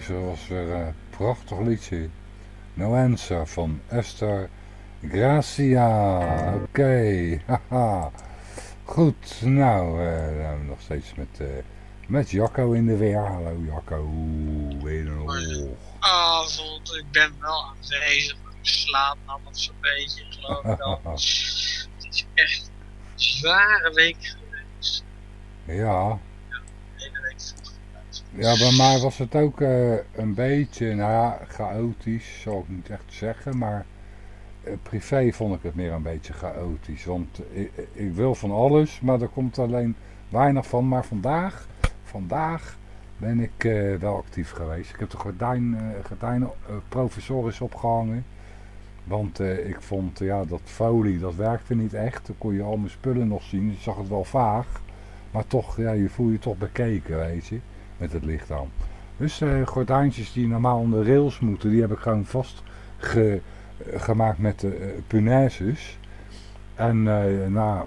Ja dat was weer een prachtig liedje. No Answer van Esther Gracia. Oké, *laughs* haha. Goed, nou, we nog steeds met, eh, met Jacco in de weer. Hallo Jacco, wederom. Avond, ik ben wel aanwezig. Ik slaap allemaal zo'n beetje, geloof ik. *laughs* Het is echt een zware week geweest. Ja, De hele week. Ja, bij mij was het ook eh, een beetje, nou chaotisch, zal ik niet echt zeggen, maar eh, privé vond ik het meer een beetje chaotisch. Want ik, ik wil van alles, maar er komt alleen weinig van. Maar vandaag, vandaag ben ik eh, wel actief geweest. Ik heb de gordijn, eh, gordijnen eh, provisorisch opgehangen. Want eh, ik vond ja, dat folie, dat werkte niet echt. Dan kon je al mijn spullen nog zien. Je zag het wel vaag. Maar toch, ja, je voel je toch bekeken, weet je. Met het licht aan. Dus eh gordijntjes die normaal de rails moeten, die heb ik gewoon vast ge- eh, gemaakt met de eh, punaises. En eh, nou,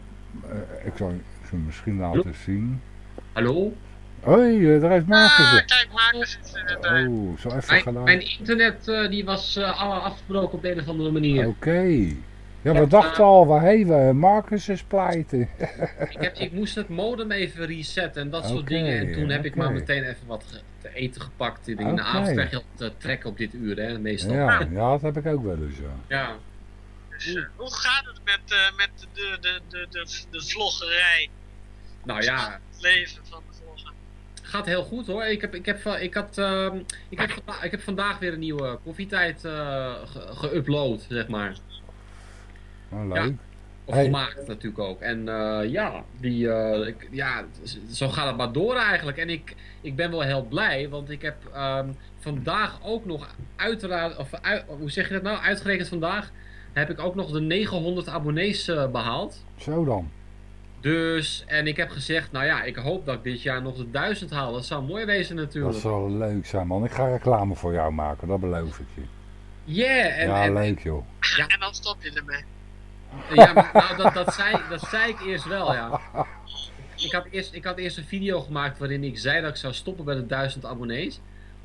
ik zal je misschien laten zien. Hallo? Hoi, daar heeft Marcus Ah, kijk, Marcus is er. Oh, zo even Mijn, gedaan. mijn internet die was eh, afgebroken op de een of andere manier. Oké. Ja, we dachten eh, al, waar heen we? Marcus is pleiten. Ik, heb, ik moest het modem even resetten en dat soort dingen. En toen heb ik maar meteen even wat te eten gepakt. In de Oké. avond krijg je altijd trek op dit uur, hè, meestal. ja, ja, dat heb ik ook wel eens, ja. Ja. Dus, eh, hoe gaat het met, eh, met de, de, de, de, de vloggerij? Nou ja, Het leven van de vlogger. gaat heel goed hoor. Ik heb, ik heb, ik had, ehm, ik heb, ik heb vandaag weer een nieuwe koffietijd eh ge- geüpload, zeg maar. Ja. leuk. Of Hey. gemaakt natuurlijk ook. En eh, ja, die, eh, ik- ja, zo gaat het maar door eigenlijk. En ik, ik ben wel heel blij, want ik heb ehm, vandaag ook nog uiteraard, of uit- hoe zeg je dat nou, uitgerekend vandaag, heb ik ook nog de 900 abonnees eh, behaald. Zo dan. Dus, en ik heb gezegd, nou ja, ik hoop dat ik dit jaar nog de 1000 haal. Dat zou mooi wezen natuurlijk. Dat zal leuk zijn, man. Ik ga reclame voor jou maken, dat beloof ik je. Yeah, en, ja, en, leuk, joh. Ja. En dan stop je ermee. Ja, maar, nou, dat, dat, zei, dat zei ik eerst wel, ja. Ik had, eerst, ik had eerst een video gemaakt waarin ik zei dat ik zou stoppen bij de 1000 abonnees.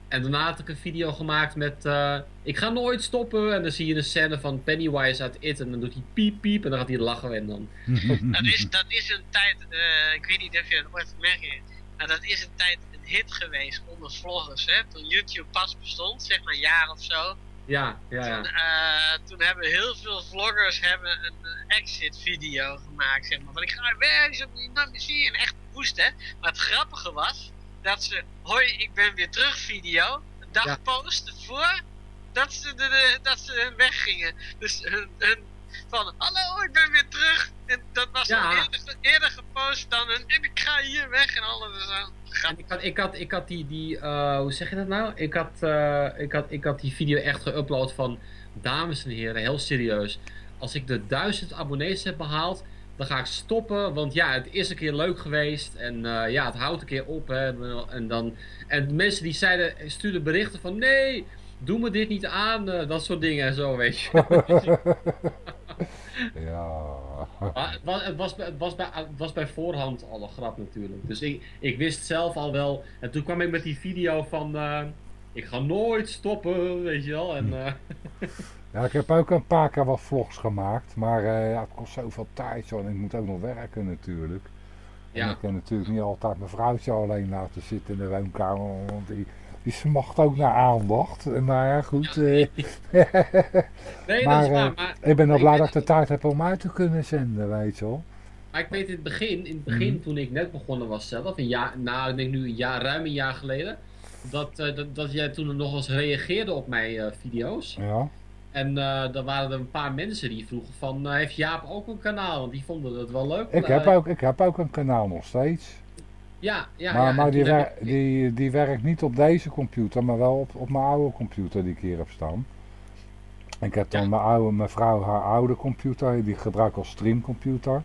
En daarna had ik een video gemaakt met eh, ik ga nooit stoppen. En dan zie je een scène van Pennywise uit It. En dan doet hij piep piep en dan gaat hij lachen en dan... *laughs* Dat is, dat is een tijd, eh, ik weet niet of je het ooit hebt, maar dat is een tijd een hit geweest onder vloggers. Hè? Toen YouTube pas bestond, zeg maar een jaar of zo. Ja, ja, ja. Toen, eh, toen hebben heel veel vloggers hebben een exit video gemaakt, zeg maar. Van ik ga weg, ze moet je. En echt woest, hè. Maar het grappige was, dat ze, hoi, ik ben weer terug video, een dag Ja. posten voor dat ze, de, de- dat ze weggingen. Dus hun, hun van, hallo, ik ben weer terug. En dat was Ja. al eerder, eerder gepost dan een, en ik ga hier weg en alles. Zo. En ik had, ik had, ik had die, die eh, hoe zeg je dat nou? Ik had, eh, ik had, ik had die video echt geüpload van, dames en heren, heel serieus. Als ik de 1000 abonnees heb behaald, dan ga ik stoppen. Want ja, het is een keer leuk geweest. En eh, ja, het houdt een keer op. Hè, en, dan, en mensen die zeiden, stuurden berichten van, nee, doe me dit niet aan. dat soort dingen en zo, weet je. *laughs* *laughs* ja. Maar het, was, het, was, bij- het, was bij, het was bij voorhand al een grap natuurlijk. Dus ik, ik wist zelf al wel. En toen kwam ik met die video van. eh, ik ga nooit stoppen, weet je wel. En, eh, *laughs* Ja, ik heb ook een paar keer wat vlogs gemaakt, maar eh, ja, het kost zoveel tijd zo en ik moet ook nog werken natuurlijk. En Ja. ik kan natuurlijk niet altijd mijn vrouwtje alleen laten zitten in de woonkamer, want die, die smacht ook naar aandacht. En nou ja, goed. eh, *laughs* Nee, dat maar, is waar, eh, maar ik ben ik blij dat ik de tijd heb om uit te kunnen zenden, weet je wel. maar ik weet in het begin, in het begin Mhm. toen ik net begonnen was zelf, een jaar, nou ik denk nu een jaar, ruim een jaar geleden, dat, eh, dat, dat jij toen nog eens reageerde op mijn video's. Ja. En eh dan waren er een paar mensen die vroegen van, heeft Jaap ook een kanaal? Want die vonden het wel leuk. Ik heb, ook, ik heb ook een kanaal nog steeds. Ja, ja, maar ja. maar en die, wer- die, die werkt niet op deze computer, maar wel op, op mijn oude computer die ik hier heb staan. Ik heb dan mijn, oude, mijn vrouw haar oude computer, die gebruik ik als streamcomputer.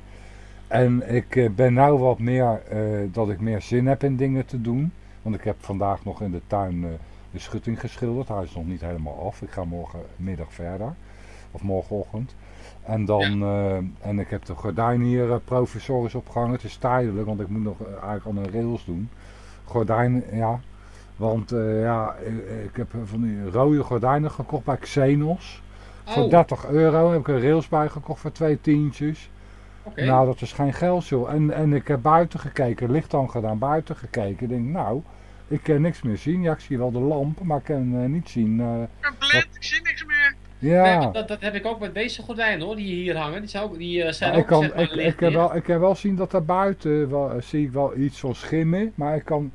En ik eh, ben nou wat meer, eh, dat ik meer zin heb in dingen te doen. Want ik heb vandaag nog in de tuin eh, de schutting geschilderd. Hij is nog niet helemaal af. Ik ga morgenmiddag verder. Of morgenochtend. En dan, eh, en ik heb de gordijn hier eh, provisorisch opgehangen. Het is tijdelijk, want ik moet nog eh, eigenlijk aan de rails doen. Gordijn, ja. Want eh, ja, ik, heb van die rode gordijnen gekocht bij Xenos. Voor Oh. 30 euro heb ik een rails bij gekocht voor twee tientjes. Nou, dat is geen geld joh. En, en ik heb buiten gekeken, licht dan gedaan, buiten gekeken. Ik denk, nou, ik kan niks meer zien. Ja, ik zie wel de lamp, maar ik kan eh, niet zien. eh, Ik ben blind, ik zie niks meer. Ja. Nee, dat, dat heb ik ook met deze gordijnen hoor, die hier hangen. Die, zijn ook, die eh, zijn Ja, ook ik, kan, zeg maar, ik, ik, kan wel, ik kan wel zien dat er buiten wel, eh, zie ik wel iets van schimmen, maar ik kan,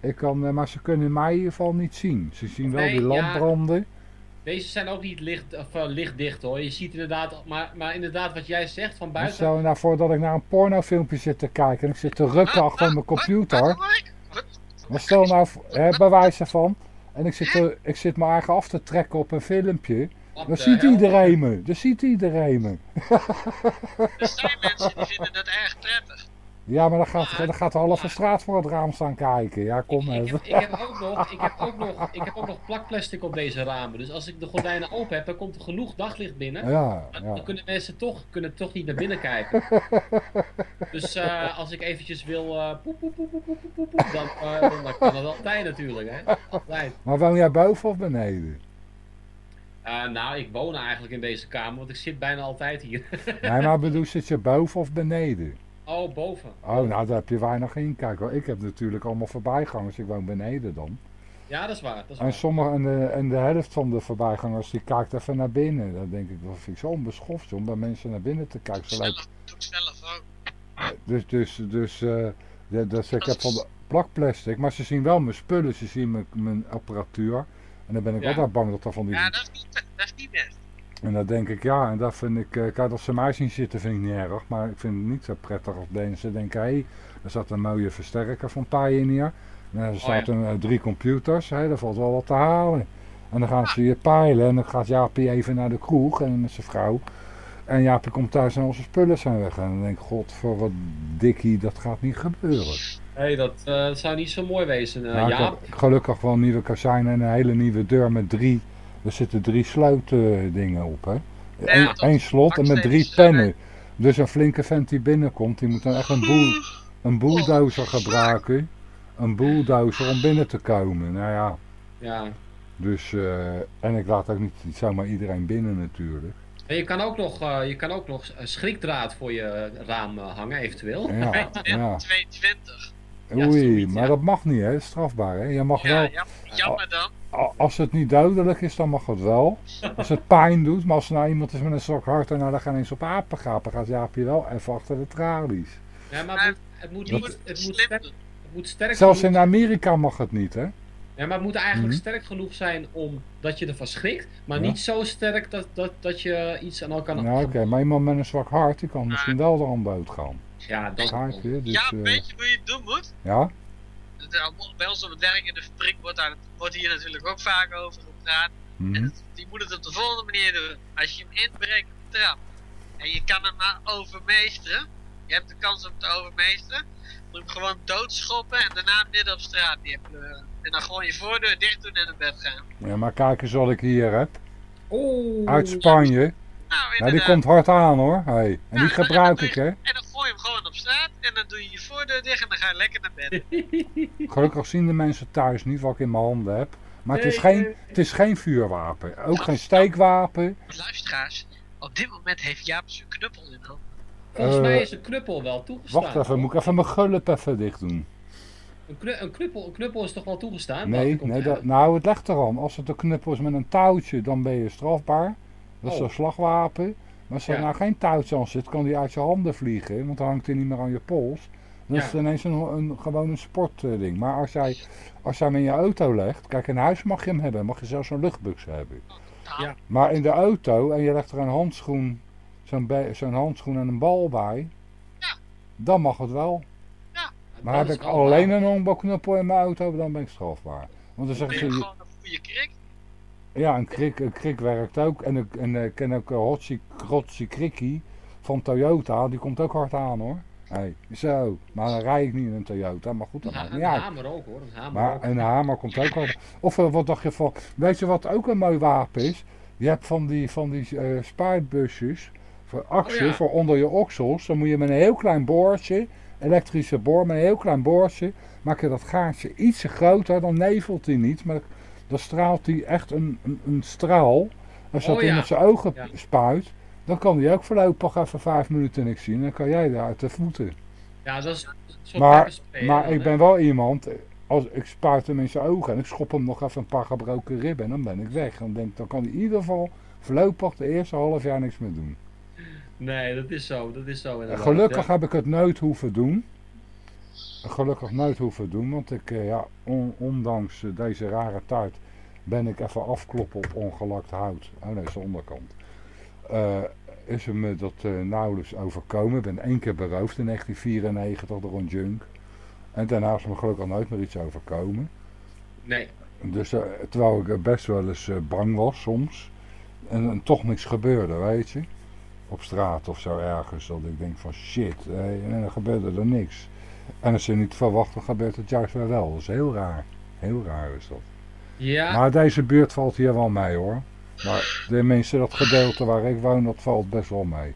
ik kan, eh, maar ze kunnen mij in ieder geval niet zien. Ze zien wel Nee, die lamp ja. branden. Deze zijn ook niet licht, of, lichtdicht hoor. Je ziet inderdaad, maar, maar inderdaad wat jij zegt van buiten. Stel je nou voor dat ik naar een pornofilmpje zit te kijken en ik zit te rukken achter mijn computer. Maar stel nou, voor- hè, bij wijze van, en ik zit, te, ik zit mijn eigen af te trekken op een filmpje. Eh, dan ziet iedereen me, dan ziet iedereen me. Er zijn mensen die vinden dat erg prettig. Ja, maar dan gaat, dan gaat de halve straat voor het raam staan kijken. Ja, kom even. Ik, ik, heb ook nog, ik, heb ook nog, ik heb ook nog plakplastic op deze ramen. Dus als ik de gordijnen open heb, dan komt er genoeg daglicht binnen. Ja. Dan kunnen mensen toch, kunnen toch niet naar binnen kijken. *laughs* Dus eh, als ik eventjes wil uh, dan, dan kan dat altijd natuurlijk. Hè? Altijd. Maar woon jij boven of beneden? Eh, nou, ik woon eigenlijk in deze kamer, want ik zit bijna altijd hier. *laughs* Nee, maar bedoel, zit je boven of beneden? oh, boven. Oh, nou, daar heb je weinig inkijk hoor. Ik heb natuurlijk allemaal voorbijgangers. Ik woon beneden dan. Ja, dat is waar. Dat is En, waar. sommige, en, de, en de helft van de voorbijgangers die kijkt even naar binnen. Dan denk ik, dat vind ik zo onbeschoft om bij mensen naar binnen te kijken. Zo lijkt- Doe ik zelf ook. Dus, dus, dus, eh, ja, dus ik heb van de plakplastic, maar ze zien wel mijn spullen, ze zien mijn, mijn apparatuur. En dan ben ik Ja. altijd bang dat er van die... Ja, dat is niet, dat is niet best. En dan denk ik, ja, en dat vind ik, eh, kijk, als ze mij zien zitten vind ik niet erg. Maar ik vind het niet zo prettig als mensen denken, hé, hey, er zat een mooie versterker van hier. En er staat een, eh, drie computers, hè, daar valt wel wat te halen. En dan gaan ze je peilen en dan gaat Jaapie even naar de kroeg en met zijn vrouw. En Jaapie komt thuis en onze spullen zijn weg. En dan denk ik, god, voor wat dikkie, dat gaat niet gebeuren. Nee, dat, eh, dat zou niet zo mooi wezen. eh Nou, ik Jaap. heb gelukkig wel een nieuwe kozijn en een hele nieuwe deur met drie. Er zitten drie sleuteldingen op, hè? Eén één slot en met drie pennen. Dus een flinke vent die binnenkomt, die moet dan echt een, boel, een bulldozer gebruiken. Een bulldozer om binnen te komen. Nou ja, Ja. dus, eh, en ik laat ook niet, niet zomaar iedereen binnen natuurlijk. En je kan ook nog, eh, je kan ook nog eh, schrikdraad voor je raam eh, hangen, eventueel. Ja, *laughs* ja. 220. Oei, maar dat mag niet, hè? Strafbaar, hè? Je mag Ja, wel... jam- jammer dan. Als het niet dodelijk is, dan mag het wel. Als het pijn doet, maar als er nou iemand is met een sok hart en nou daar gaan eens op apen gapen, gaat Jaapje wel even achter de tralies. Ja, maar het moet, het moet, niet, het moet, sterk, het moet sterk Zelfs in Amerika mag het niet, hè? Ja, maar het moet eigenlijk Mhm. sterk genoeg zijn om dat je ervan schrikt, maar Ja. niet zo sterk dat, dat, dat je iets aan elkaar kan. Nou, oké, maar iemand met een zwak hart, die kan misschien wel eraan doodgaan. Ja, dat je? Dus, Ja, eh, weet je hoe je het doen moet? ja? Bij ons op het werk in de fabriek wordt, daar, wordt hier natuurlijk ook vaak over gepraat. Mhm. Die moet het op de volgende manier doen. Als je hem inbreekt op de trap en je kan hem maar overmeesteren, je hebt de kans om te overmeesteren, moet je hem gewoon doodschoppen en daarna midden op straat neerpleuren. En dan gewoon je voordeur dicht doen en naar bed gaan. Ja, maar kijk eens wat ik hier heb. Oeh. Uit Spanje. Nou, die komt hard aan hoor. Hey. En die gebruik ik, hè. En dan gooi je hem gewoon op straat en dan doe je je voordeur dicht en dan ga je lekker naar bed. *laughs* Gelukkig zien de mensen thuis niet wat ik in mijn handen heb. Maar het is Nee, geen, nee. het is geen vuurwapen. Ook geen steekwapen. Luisteraars, op dit moment heeft Jaap zijn knuppel in handen. Volgens Eh, mij is een knuppel wel toegestaan. Wacht even, moet ik even mijn gulp even dicht doen. Een, knu- een, knuppel, een knuppel is toch wel toegestaan? Nee, nee dat, nou het legt eraan. Als het een knuppel is met een touwtje, dan ben je strafbaar. Dat is Oh. een slagwapen. Maar als er Ja. nou geen touwtje aan zit, kan die uit je handen vliegen. Want dan hangt hij niet meer aan je pols. Is Ja. het ineens een, een, gewoon een sportding. Maar als jij, als jij hem in je auto legt, kijk in huis mag je hem hebben. Mag je zelfs een luchtbuks hebben. Ja. Maar in de auto en je legt er een handschoen, zo'n handschoen en een bal bij. Dan mag het wel. Maar dat heb is ik alleen waar. een onbouwknuppel in mijn auto, dan ben ik strafbaar. Want dan zeggen ze, gewoon een goede krik? Ja, een krik, een krik werkt ook. En, ik- en ik ken ook uh, Hotsi, Hotsi Krikkie van Toyota, die komt ook hard aan hoor. Hey, zo, maar dan rijd ik niet in een Toyota, maar goed, dat Ja, maakt een niet uit. hamer ook hoor, een hamer Maar ook. een hamer komt ook hard Of eh, wat dacht je van, weet je wat ook een mooi wapen is? Je hebt van die, van die eh, spuitbusjes voor actie, Oh ja. voor onder je oksels. Dan moet je met een heel klein boortje, elektrische boor, met een heel klein boortje, maak je dat gaatje ietsje groter, dan nevelt hij niet, maar dan straalt hij echt een, een, een straal. Als dat Oh ja. zijn ogen Ja. spuit, dan kan hij ook voorlopig even vijf minuten niks zien. Dan kan jij daar uit de voeten. Ja, dat is een soort Maar, maar dan, ik ben wel iemand, als ik spuit hem in zijn ogen en ik schop hem nog even een paar gebroken ribben en dan ben ik weg. Dan denk dan kan hij in ieder geval voorlopig de eerste half jaar niks meer doen. Nee, dat is zo, dat is zo inderdaad. gelukkig ja. heb ik het nooit hoeven doen. Gelukkig nooit hoeven doen, want ik, eh, ja, on- ondanks deze rare tijd ben ik even afkloppen op ongelakt hout. Oh nee, is de onderkant. Eh, is er me dat eh, nauwelijks overkomen. Ik ben één keer beroofd in 1994 door een junk. En daarna is me gelukkig nooit meer iets overkomen. Nee. Dus, terwijl ik best wel eens bang was soms. En, en toch niks gebeurde, weet je. Op straat of zo ergens. Dat ik denk van shit. eh, en dan gebeurde er niks. En als je niet verwacht, dan gebeurt het juist weer wel. Dat is heel raar. Heel raar is dat. Ja. Maar deze buurt valt hier wel mee hoor. Maar tenminste dat gedeelte waar ik woon, dat valt best wel mee.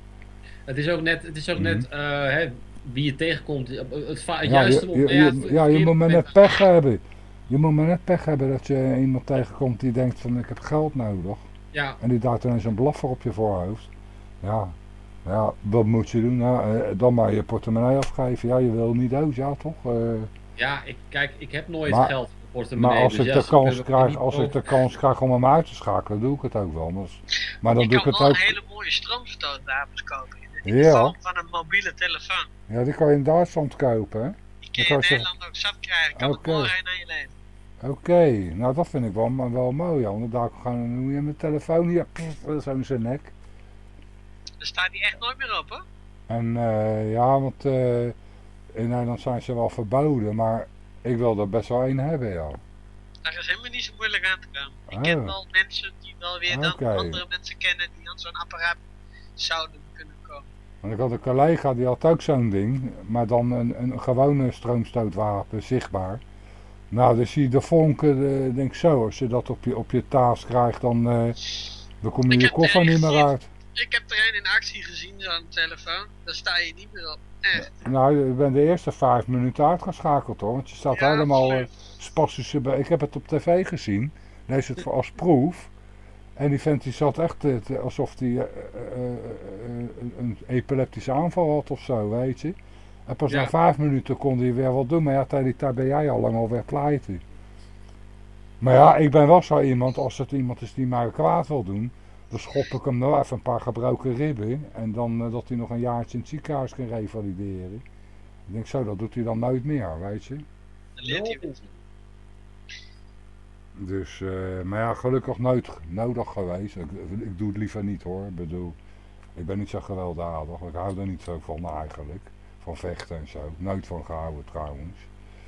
Het is ook net, het is ook Mhm. net eh, hè, wie je tegenkomt. Het, het Ja, juiste je, je, ja, het ja, je moet maar net pech hebben. Je moet maar net pech hebben dat je iemand tegenkomt die denkt van ik heb geld nodig. Ja. En die duikt ineens een blaffer op je voorhoofd. Ja, ja wat moet je doen? Nou, eh, dan maar je portemonnee afgeven. Ja, je wil niet dood, ja toch? Eh, Ja, ik, kijk, ik heb nooit Maar- geld voor portemonnee. maar als dus ik de kans krijg, als ik de kans krijg om hem uit te schakelen, doe ik het ook wel. Maar, dan je doe ik het wel ook. hele mooie stroomstootwapens kopen. In de, in Ja. vorm van een mobiele telefoon. Ja, die kan je in Duitsland kopen, hè? Die je kan in je zeggen, Nederland ook zat krijgen. Kan Oké. het aan je leven. Oké, nou dat vind ik wel, maar wel mooi. Dan daar gaan doe je mijn telefoon hier, pff, zo in zijn nek. Daar staat die echt nooit meer op, hoor. En eh, ja, want eh, in Nederland zijn ze wel verboden, maar ik wil er best wel één hebben, ja. Daar is helemaal niet zo moeilijk aan te komen. Ik Oh. ken wel mensen die wel weer dan andere mensen kennen die aan zo'n apparaat zouden kunnen komen. Want ik had een collega die had ook zo'n ding, maar dan een, een gewone stroomstootwapen, zichtbaar. Nou, dan zie je de vonken, eh, denk zo, als je dat op je, op je taas krijgt, dan, dan kom je je koffer niet meer uit. Ik heb er een in actie gezien, zo'n telefoon. Daar sta je niet meer op. Echt. Nou, ik ben de eerste vijf minuten uitgeschakeld hoor, want je staat Ja, helemaal eh, spastische... be- Ik heb het op tv gezien, lees het voor als proef. En die vent die zat echt eh, alsof hij een, een epileptische aanval had of zo, weet je. En pas Ja. na vijf minuten kon hij weer wat doen, maar ja, tegen die tijd ben jij al lang alweer pleiten. Maar ja, ik ben wel zo iemand, als het iemand is die mij kwaad wil doen, dan schop ik hem nou even een paar gebroken ribben. En dan eh, dat hij nog een jaartje in het ziekenhuis kan revalideren. Ik denk zo, dat doet hij dan nooit meer, weet je. Dan leert hij weer. Dus, eh, maar ja, gelukkig nooit nodig geweest. Ik, ik doe het liever niet hoor. Ik bedoel, ik ben niet zo gewelddadig. Ik hou er niet zo van eigenlijk. Van vechten en zo. Nooit van gehouden trouwens.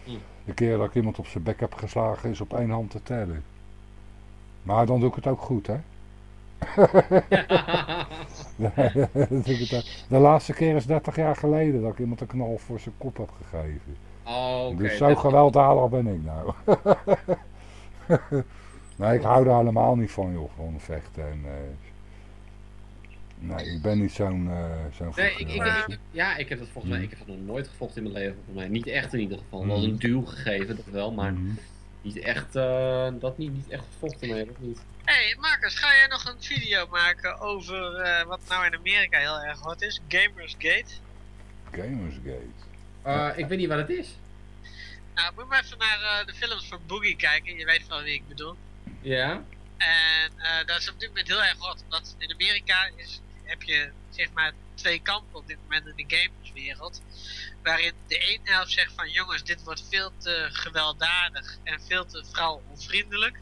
Hm. De keer dat ik iemand op zijn bek heb geslagen is op één hand te tellen. Maar dan doe ik het ook goed hè. *laughs* de laatste keer is 30 jaar geleden dat ik iemand een knal voor zijn kop heb gegeven. Oh, oké. Dus zo gewelddadig ben ik nou. *laughs* nee, ik hou er helemaal niet van, joh, van vechten. En, eh, nee, ik ben niet zo'n uh, zo'n Nee, ik, ik, ja, ik heb dat volgens mij, Mhm. ik heb dat nog nooit gevochten in mijn leven. Volgens mij niet echt in ieder geval. Wel Mhm. een duw gegeven, dat wel, maar Mhm. Niet echt, eh, dat niet, niet echt gevochten, nee, dat niet. Hé, hey, Marcus, ga jij nog een video maken over eh, wat nou in Amerika heel erg hot is? Gamersgate. Gamersgate. Eh, ik weet niet wat het is. Nou, moet maar even naar eh, de films van Boogie kijken. Je weet wel wie ik bedoel. Ja? En eh, dat is op dit moment heel erg hot. Omdat in Amerika is, heb je zeg maar twee kampen op dit moment in de gamerswereld. Waarin de ene helft zegt van jongens, dit wordt veel te gewelddadig en veel te vrouwonvriendelijk.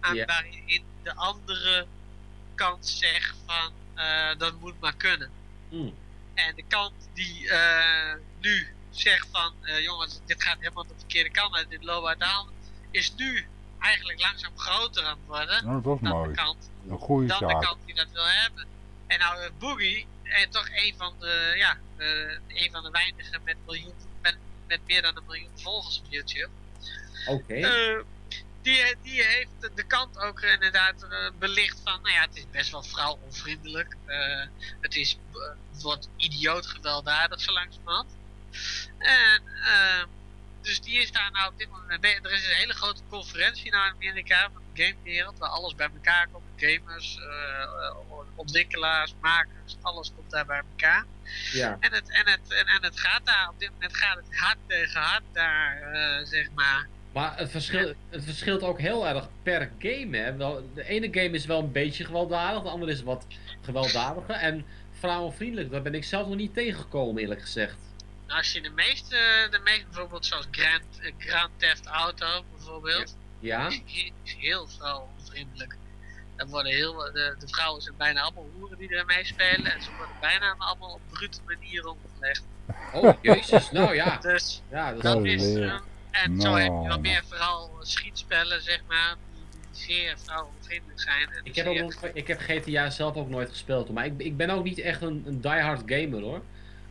En waarin de andere kant zegt van eh, dat moet maar kunnen. Hmm. En de kant die eh, nu zegt van eh, jongens, dit gaat helemaal de verkeerde kant uit, dit loopt uit de hand, is nu eigenlijk langzaam groter aan het worden Nou, dat is dan mooi. de kant Een goede dan de kant die dat wil hebben. En nou, eh, Boogie, en toch een van de, ja, eh, een van de weinigen met, miljoen, met, met meer dan een miljoen volgers op YouTube. Oké. Eh, die, die heeft de kant ook inderdaad eh, belicht van, nou ja, het is best wel vrouwonvriendelijk. Eh, het, is, eh, het wordt idioot gewelddadig zo langzamerhand. En, eh, dus die is daar nou op dit moment mee. Er is een hele grote conferentie nou in Amerika van de gamewereld, waar alles bij elkaar komt. Gamers, eh, ontwikkelaars, makers, alles komt daar bij elkaar. Ja. En het, en, het, en, en het gaat daar, op dit moment gaat het hard tegen hard daar, eh, zeg maar. Maar het, verschil, het verschilt ook heel erg per game, hè. Wel, de ene game is wel een beetje gewelddadig, de andere is wat gewelddadiger. En vrouwenvriendelijk, daar ben ik zelf nog niet tegengekomen, eerlijk gezegd. Nou, als je de meeste, de meeste bijvoorbeeld zoals Grand, eh, Grand Theft Auto bijvoorbeeld, Ja? is heel vrouwenvriendelijk. Er worden heel, de, de vrouwen zijn bijna allemaal hoeren die er meespelen en ze worden bijna allemaal op brute manier omgelegd. Oh, jezus, nou ja. Dus Ja, dat dat is... eh, en zo heb je Nou. wel meer vooral schietspellen, zeg maar, zeer vrouwenvriendelijk zijn. En Ik heb, ook, nog- ik heb GTA zelf ook nooit gespeeld, maar ik, ik ben ook niet echt een, een diehard gamer hoor.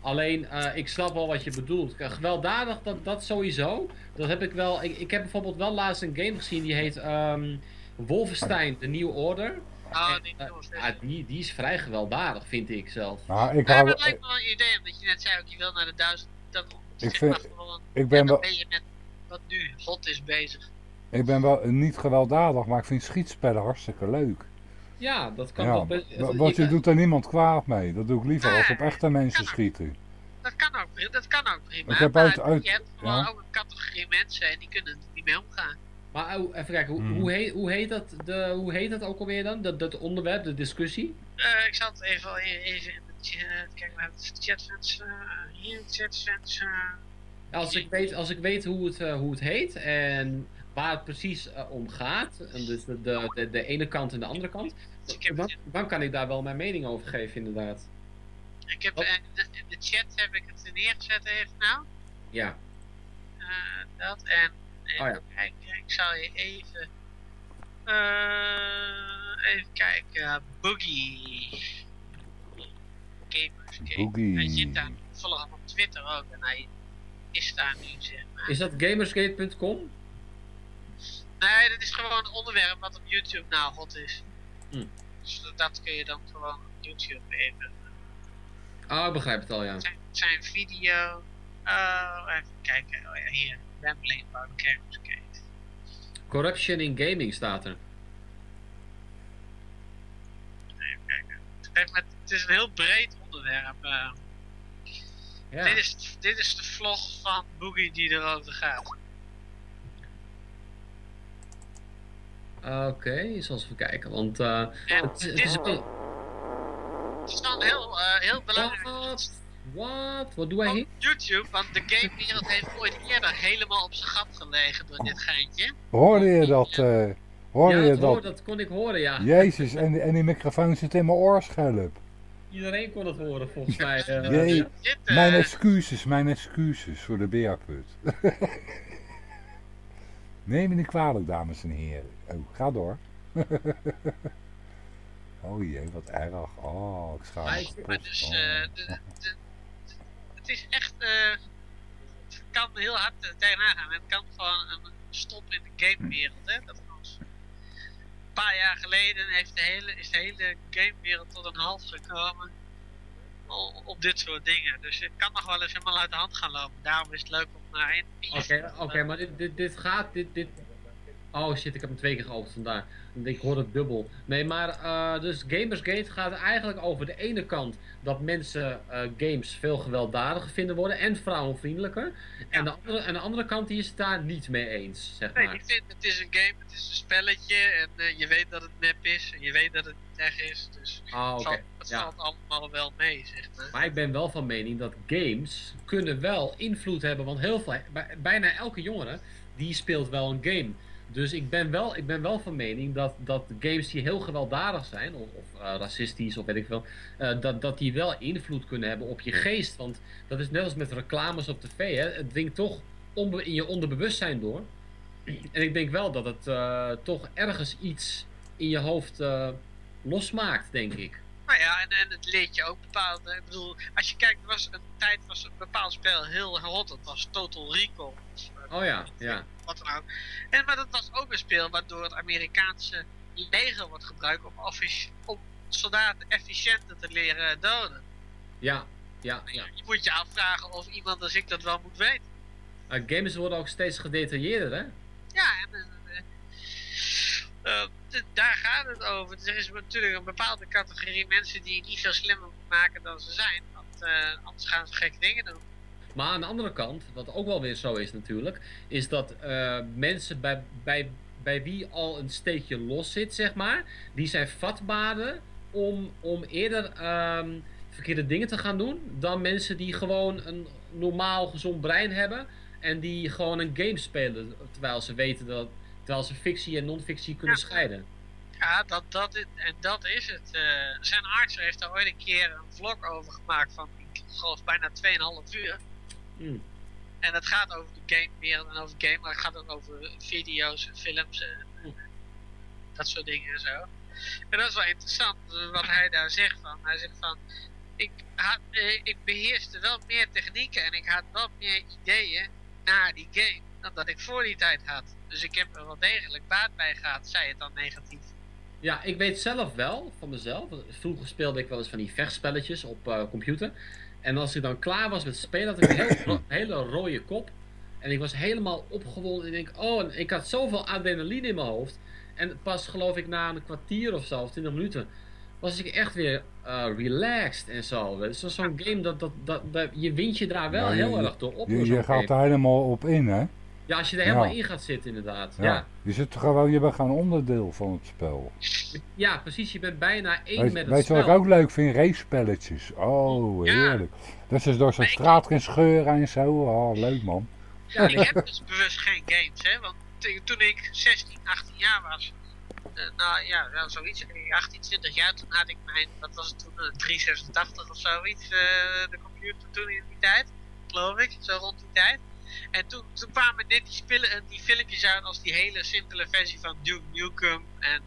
Alleen, eh, ik snap wel wat je bedoelt. Gewelddadig, dat, dat sowieso. Dat heb ik wel. Ik, ik heb bijvoorbeeld wel laatst een game gezien die heet ehm Wolfenstein, The New Order. En, die eh, ja, die, die is vrij gewelddadig, vind ik zelf. Nou, ik hou, maar het lijkt me wel een idee, omdat je net zei ook, je wil naar de duizend, Ik vind- ik ben en dan wel- ben je met wat nu hot is bezig. ik ben wel niet gewelddadig, maar ik vind schietspellen hartstikke leuk. Ja, dat kan Ja, toch best... wa- want je doet er niemand kwaad mee. Dat doe ik liever als op echte mensen schieten. Dat kan ook, dat kan ook prima. Ik heb uit- uit- je hebt gewoon ja. ook een categorie mensen en die kunnen er niet mee omgaan. Maar oh, even kijken, hoe, Hmm. hoe, heet, hoe, heet dat, de, hoe heet dat ook alweer dan? Dat, dat onderwerp, de discussie? Eh, ik zal het even, even in de chat, kijk naar de chatfans, eh hier chatfans, eh Als ik weet, als ik weet hoe, het, eh, hoe het heet en waar het precies eh, om gaat, en dus de, de, de, de ene kant en de andere kant, dan, dan kan ik daar wel mijn mening over geven, inderdaad. ik heb eh, in de, in de chat heb ik het neergezet even nou, Ja. eh, dat en even Oh ja. kijken, ik zal je even, eh even kijken, Boogie, Gamerscape, Boogie. hij zit daar, volg hem op Twitter ook en hij is daar nu zeg maar. Is dat gamersgate.com? Nee, dat is gewoon een onderwerp wat op YouTube nou hot is. Hm. Dus dat kun je dan gewoon op YouTube even. Ah, ik begrijp het al, ja. Zijn, zijn video. Oh, even kijken. Oh ja, hier. Rambling about Gamersgate. Corruption in gaming staat er. Even kijken. Het, is een heel breed onderwerp. eh. Ja. dit, is, dit is de vlog van Boogie die erover gaat. Oké, eens eens even kijken, want eh, En het, het is een Het is dan heel, eh, heel belangrijk. Wat? Wat doe hij hier? Op YouTube, want de gamewereld heeft ooit eerder helemaal op zijn gat gelegen door dit geintje. Hoorde je dat? eh, hoorde ja, je dat, hoor- dat? kon ik horen, ja. Jezus, en, die- en die microfoon zit in mijn oorschelp. Iedereen kon het horen, volgens *laughs* mij. eh. Jee, Dit, eh, mijn excuses, mijn excuses voor de beerput. *laughs* Neem me niet kwalijk, dames en heren. Oh, ga door. *laughs* oh jee, wat erg. Oh, ik schaam me Maar, dus, de, de- het is echt, eh, het kan heel hard tegenaan gaan. Het kan gewoon een stop in de gamewereld, hè. Dat was een paar jaar geleden heeft de hele, is de hele gamewereld tot een halt gekomen op dit soort dingen. Dus het kan nog wel eens helemaal uit de hand gaan lopen. Daarom is het leuk om naar in Oké, oké, maar dit, dit, dit gaat, dit, dit... Oh shit, ik heb hem twee keer geopend vandaar. Ik hoor het dubbel. Nee, maar eh, dus Gamersgate gaat eigenlijk over de ene kant dat mensen eh, games veel gewelddadiger vinden worden en vrouwenvriendelijker. En, de andere, en de andere kant die is het daar niet mee eens, zeg Nee, maar. ik vind het is een game, het is een spelletje en eh, je weet dat het nep is en je weet dat het niet echt is. Dus Ah, het, oké, valt, het ja. valt allemaal wel mee, zeg maar. Maar ik ben wel van mening dat games kunnen wel invloed hebben. Want heel veel, bij- bijna elke jongere die speelt wel een game. Dus ik ben wel, ik ben wel van mening dat, dat games die heel gewelddadig zijn, of, of eh, racistisch of weet ik veel, eh, dat, dat die wel invloed kunnen hebben op je geest. Want dat is net als met reclames op tv, hè? het dringt toch in je onderbewustzijn door. En ik denk wel dat het eh, toch ergens iets in je hoofd losmaakt, denk ik. Nou ja, en, en het leert je ook bepaald. Ik bedoel, als je kijkt, was een tijd was een bepaald spel heel hot. Dat was Total Recall. Oh ja, ja. Wat dan ook. En, maar dat was ook een spel waardoor het Amerikaanse leger wordt gebruikt om, om soldaten efficiënter te leren doden. Ja, ja, ja. Je moet je afvragen of iemand als ik dat wel moet weten. Uh, games worden ook steeds gedetailleerder, hè? Ja, en eh, eh, d- daar gaat het over. Er is natuurlijk een bepaalde categorie mensen die niet veel slimmer maken dan ze zijn. Want eh, anders gaan ze gekke dingen doen. Maar aan de andere kant, wat ook wel weer zo is natuurlijk, is dat eh, mensen bij, bij, bij wie al een steekje los zit, zeg maar, die zijn vatbaarder om, om eerder ehm, verkeerde dingen te gaan doen dan mensen die gewoon een normaal gezond brein hebben en die gewoon een game spelen terwijl ze weten dat, terwijl ze fictie en non-fictie kunnen scheiden. Ja, dat, dat, dat is het. Eh, zijn arts heeft daar ooit een keer een vlog over gemaakt van, ik geloof, bijna 2,5 uur. Hmm. En het gaat over de gamewereld en over game, maar het gaat ook over video's en films en eh, dat soort dingen en zo. En dat is wel interessant eh, wat hij daar zegt van. Hij zegt van, ik, had, eh, ik beheerste wel meer technieken en ik had wel meer ideeën na die game dan dat ik voor die tijd had. Dus ik heb er wel degelijk baat bij gehad, zei het dan negatief. Ja, ik weet zelf wel van mezelf. Vroeger speelde ik wel eens van die vechtspelletjes op eh, computer. En als ik dan klaar was met spelen, had ik een heel, hele rode kop. En ik was helemaal opgewonden. En ik denk, oh, en ik had zoveel adrenaline in mijn hoofd. En pas geloof ik na een kwartier of zo, of 20 minuten, was ik echt weer eh, relaxed en zo. Het is zo- zo'n game dat, dat, dat, dat, je wint je daar wel Ja, heel erg door op. Je, je gaat er helemaal op in, hè? Ja, als je er helemaal Ja. in gaat zitten inderdaad. Ja. Ja. Je, zit gewoon, je bent gewoon onderdeel van het spel. Ja, precies. Je bent bijna één Weet, met het weet je wat ik spel. ook leuk vind? Race-spelletjes. Oh, heerlijk. Dat ze door zo'n straat gaan scheuren en zo. Oh, leuk man. Ja, ik heb *laughs* dus bewust geen games, hè. Want toen ik 16, 18 jaar was, eh, nou ja, wel zoiets, eh, 18, 20 jaar, toen had ik mijn, wat was het toen, een 386 of zoiets, eh, de computer toen in die tijd, geloof ik, zo rond die tijd. En toen, toen kwamen net die, spillen, eh, die filmpjes uit als die hele simpele versie van Duke Nukem en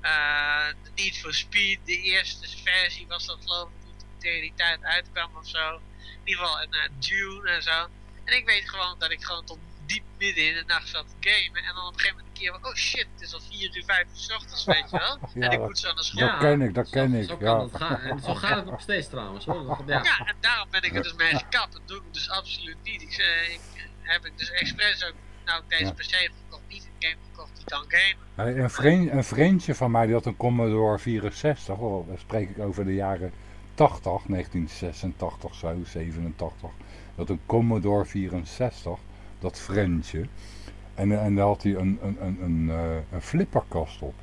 eh Need for Speed, de eerste versie was dat geloof ik, die tegen die tijd uitkwam of zo. In ieder geval, en eh, Dune en zo. En ik weet gewoon dat ik gewoon tot diep midden in de nacht zat te gamen. En dan op een gegeven moment een keer van, oh shit, het is al 4 uur, 5 uur 's ochtends, *laughs* weet je wel. Ja, en ik moet zo naar school. Dat ken ik, dat ken ik. Zo ja. kan het gaan. En zo gaat het nog steeds trouwens. Hoor. *laughs* Ja. Ja, en daarom ben ik er dus mee gekapt. Dat doe ik dus absoluut niet. Ik, eh, ik heb ik dus expres ook, nou deze Ja. PC heb gekocht, niet een game gekocht die kan gamen. Hey, Een, vriend, een vriendje van mij die had een Commodore 64. Oh, dan spreek ik over de jaren 80, 1986 zo, 87. Dat een Commodore 64, dat vriendje. En, en daar had hij een, een, een, een, eh, een flipperkast op.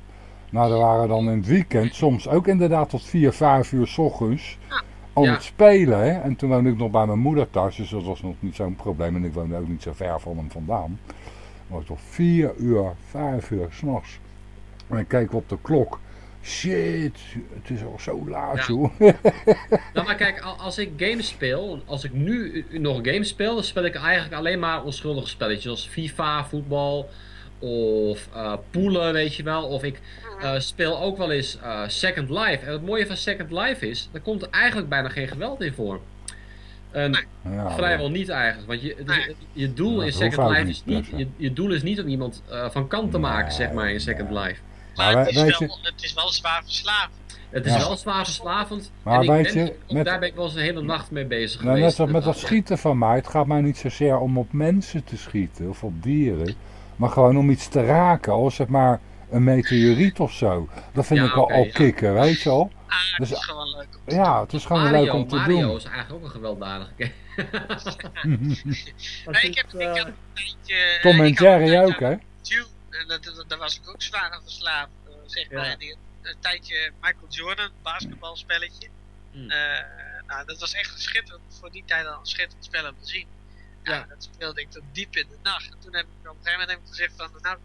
Nou, er waren dan in het weekend soms ook inderdaad tot 4, 5 uur s ochtends aan Ja. het spelen. Hè? En toen woonde ik nog bij mijn moeder thuis, dus dat was nog niet zo'n probleem. En ik woonde ook niet zo ver van hem vandaan. Maar tot 4 uur, 5 uur s'nachts. En ik keek op de klok. Shit, het is al zo laat, Ja. joh. *laughs* Nou, maar kijk, al- als ik games speel, als ik nu nog games speel, dan speel ik eigenlijk alleen maar onschuldige spelletjes. Zoals FIFA, voetbal of eh poelen, weet je wel. Of ik eh, speel ook wel eens eh, Second Life. En het mooie van Second Life is, daar komt er eigenlijk bijna geen geweld in voor. En Ja, vrijwel niet eigenlijk. Want je, je doel in Second Life niet is niet, je, je doel is niet om iemand eh, van kant te maken, zeg maar, in Second Life. Maar het, is wel, het is wel zwaar verslaafd. Het is Ja. wel zwaar verslavend. Maar en ik weet ben- je, daar ben ik wel eens een hele nacht mee bezig Nou, net geweest. als met dat schieten van mij. Het gaat mij niet zozeer om op mensen te schieten of op dieren. Maar gewoon om iets te raken. Als zeg maar een meteoriet of zo. Dat vind Ja, ik al, ja. kicken, weet je al. Ah, Dus- het is gewoon leuk om te Ja, het is gewoon Mario, leuk om te Mario doen. is eigenlijk ook een gewelddadige. *laughs* *laughs* Nee, ik heb, ik heb een tijdje... Tom eh, en Jerry tijdje ook, hè? En daar was ik ook zwaar aan verslaafd, eh, zeg maar. Ja. Die- Een tijdje Michael Jordan, basketbalspelletje. Eh, nou, dat was echt een schitterend, voor die tijd al een schitterend spel om te zien. Ja, dat speelde ik tot diep in de nacht. En toen heb ik op een gegeven moment heb ik gezegd van, nou,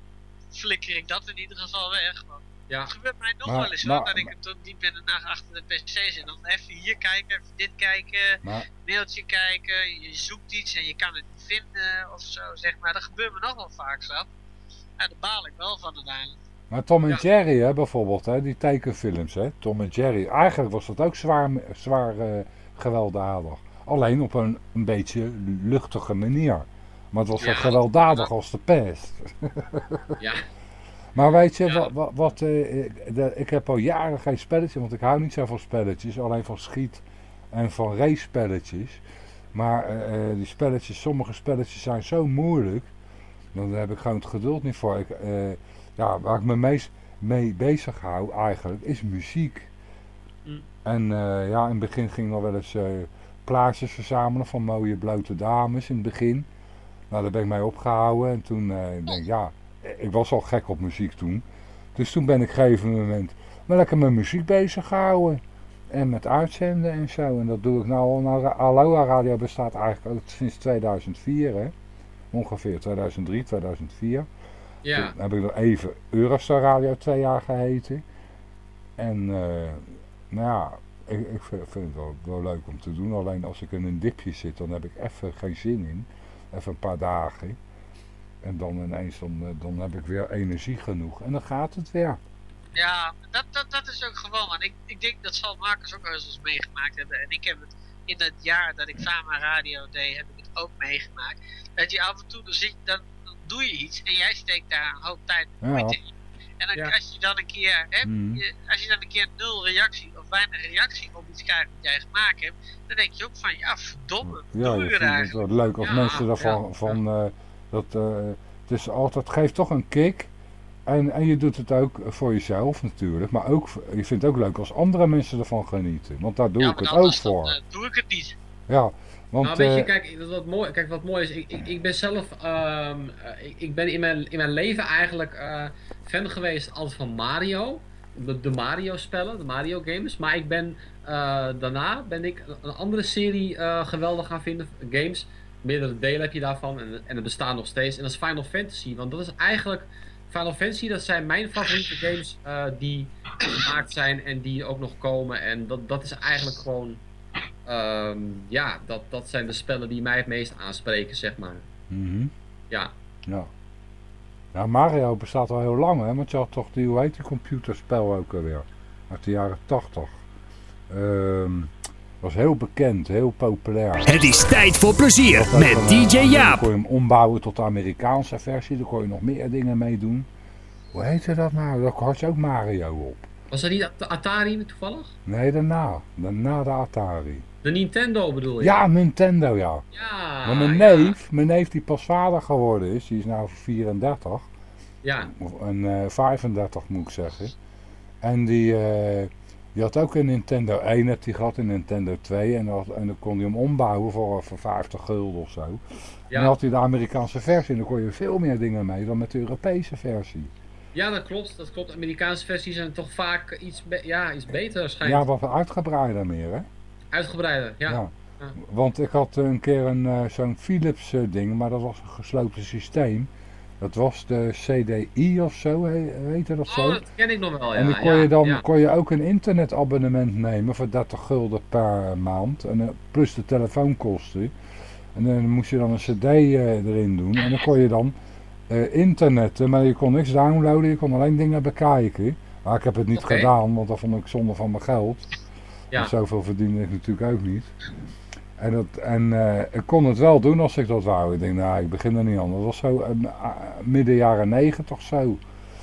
flikker ik dat in ieder geval weg. Want Ja. Het gebeurt mij nog Maar- wel eens maar- hoor, dat ik tot diep in de nacht achter de pc zit. Dan even hier kijken, even dit kijken, Maar- mailtje kijken, je zoekt iets en je kan het niet vinden of zo, zeg maar. Dat gebeurt me nog wel vaak zo. Ja, daar baal ik wel van uiteindelijk. Maar Tom en Ja. Jerry hè, bijvoorbeeld, hè, die tekenfilms, hè, Tom en Jerry. Eigenlijk was dat ook zwaar, zwaar eh, gewelddadig. Alleen op een, een beetje luchtige manier. Maar het was wel Ja. gewelddadig als de pest. *laughs* Ja. Maar weet je, wat, wat, wat, eh, ik, de- ik heb al jaren geen spelletje, want ik hou niet zo van spelletjes. Alleen van schiet en van race spelletjes. Maar eh, die spelletjes, sommige spelletjes zijn zo moeilijk. Dan heb ik gewoon het geduld niet voor. Ik, eh, ja, waar ik me meest mee bezig hou eigenlijk, is muziek. Mm. En eh, ja, in het begin ging ik nog wel eens eh plaatjes verzamelen van mooie blote dames in het begin. Nou, daar ben ik mee opgehouden. En toen eh, ik denk ja, ik was al gek op muziek toen. Dus toen ben ik op een gegeven moment me lekker met muziek bezig gehouden. En met uitzenden en zo. En dat doe ik nou al. Nou, Aloha Radio bestaat eigenlijk ook sinds 2004 hè. Ongeveer 2003, 2004. Ja. Toen heb ik nog even Eurostar Radio twee jaar geheten. En eh, nou ja, ik, ik vind, het wel, wel leuk om te doen. Alleen als ik in een dipje zit, dan heb ik even geen zin in. Even een paar dagen. En dan ineens, dan, eh, dan heb ik weer energie genoeg. En dan gaat het weer. Ja, dat, dat, dat is ook gewoon. Ik, ik denk dat zal Marcus ook wel eens meegemaakt hebben. En ik heb het in dat jaar dat ik Fama Radio deed, heb ik ook meegemaakt. Dat je af en toe, dan, zit, dan, dan doe je iets en jij steekt daar een hoop tijd en Ja. moeite in. En dan, Ja. als je dan een keer, hè, je- als je dan een keer nul reactie of weinig reactie op iets krijgt wat jij gemaakt hebt, dan denk je ook van, ja, verdomme, Ja, je vindt er het leuk als Ja, mensen daarvan ja, van, eh, dat, eh, het is altijd, geeft toch een kick. En, en je doet het ook voor jezelf natuurlijk, maar ook, je vindt het ook leuk als andere mensen ervan genieten. Want daar doe Ja, ik het dan ook is dat, voor. eh, doe ik het niet. Ja, want nou, weet je, eh, kijk, wat, mooi, kijk, wat mooi is, ik, ik, ik ben zelf, ehm, eh, ik, ik ben in mijn, in mijn leven eigenlijk eh, fan geweest altijd van Mario. De, de Mario spellen, de Mario games. Maar ik ben, daarna ben ik een andere serie geweldig gaan vinden, games. Meerdere delen heb je daarvan en, en het bestaan nog steeds. En dat is Final Fantasy, want dat is eigenlijk, Final Fantasy, dat zijn mijn favoriete games die gemaakt zijn en die ook nog komen. En dat, dat is eigenlijk gewoon Ehm, ja, dat, dat zijn de spellen die mij het meest aanspreken, zeg maar. mhm, Ja. ja. Ja, Mario bestaat al heel lang, hè, want je had toch die, hoe heet die computerspel ook alweer? Uit de jaren 80. Ehm was heel bekend, heel populair. Het is tijd voor plezier Dat met een, DJ eh, Dan Jaap. kon je hem ombouwen tot de Amerikaanse versie. Daar kon je nog meer dingen mee doen. Hoe heette dat nou? Daar had je ook Mario op. Was dat niet At- Atari toevallig? Nee, daarna. Daarna de Atari. De Nintendo bedoel je? Ja, Nintendo, ja. Ja, maar mijn ja. neef, mijn neef die pas vader geworden is, die is nou 34. Ja. Of- En eh 35 moet ik zeggen. En die, eh, die had ook een Nintendo 1, heeft hij gehad, een Nintendo 2. En, dan kon hij hem ombouwen voor, voor 50 gulden of zo. En dan had hij de Amerikaanse versie en dan kon je veel meer dingen mee dan met de Europese versie. Ja, dat klopt. Dat klopt. Amerikaanse versies zijn toch vaak iets, be- ja, iets beter Ja, schijnt. wat uitgebreider meer, hè? Uitgebreider, ja. Ja. Ja. Want ik had een keer een, eh, zo'n Philips eh, ding, maar dat was een gesloten systeem. Dat was de CDI of zo, he- heette dat zo? Oh, dat ken ik nog wel, ja. en dan kon, ja, je dan ja. kon je ook een internetabonnement nemen voor 30 gulden per maand. En, eh, plus de telefoonkosten. En dan moest je dan een cd erin doen. En dan kon je dan eh, internetten, maar je kon niks downloaden. Je kon alleen dingen bekijken. Maar ik heb het niet gedaan, want dat vond ik zonde van mijn geld. Ja. En zoveel verdiende ik natuurlijk ook niet. En, dat, en eh, ik kon het wel doen als ik dat wou. Ik denk, nou, ik begin er niet aan. Dat was zo eh, midden jaren negentig zo.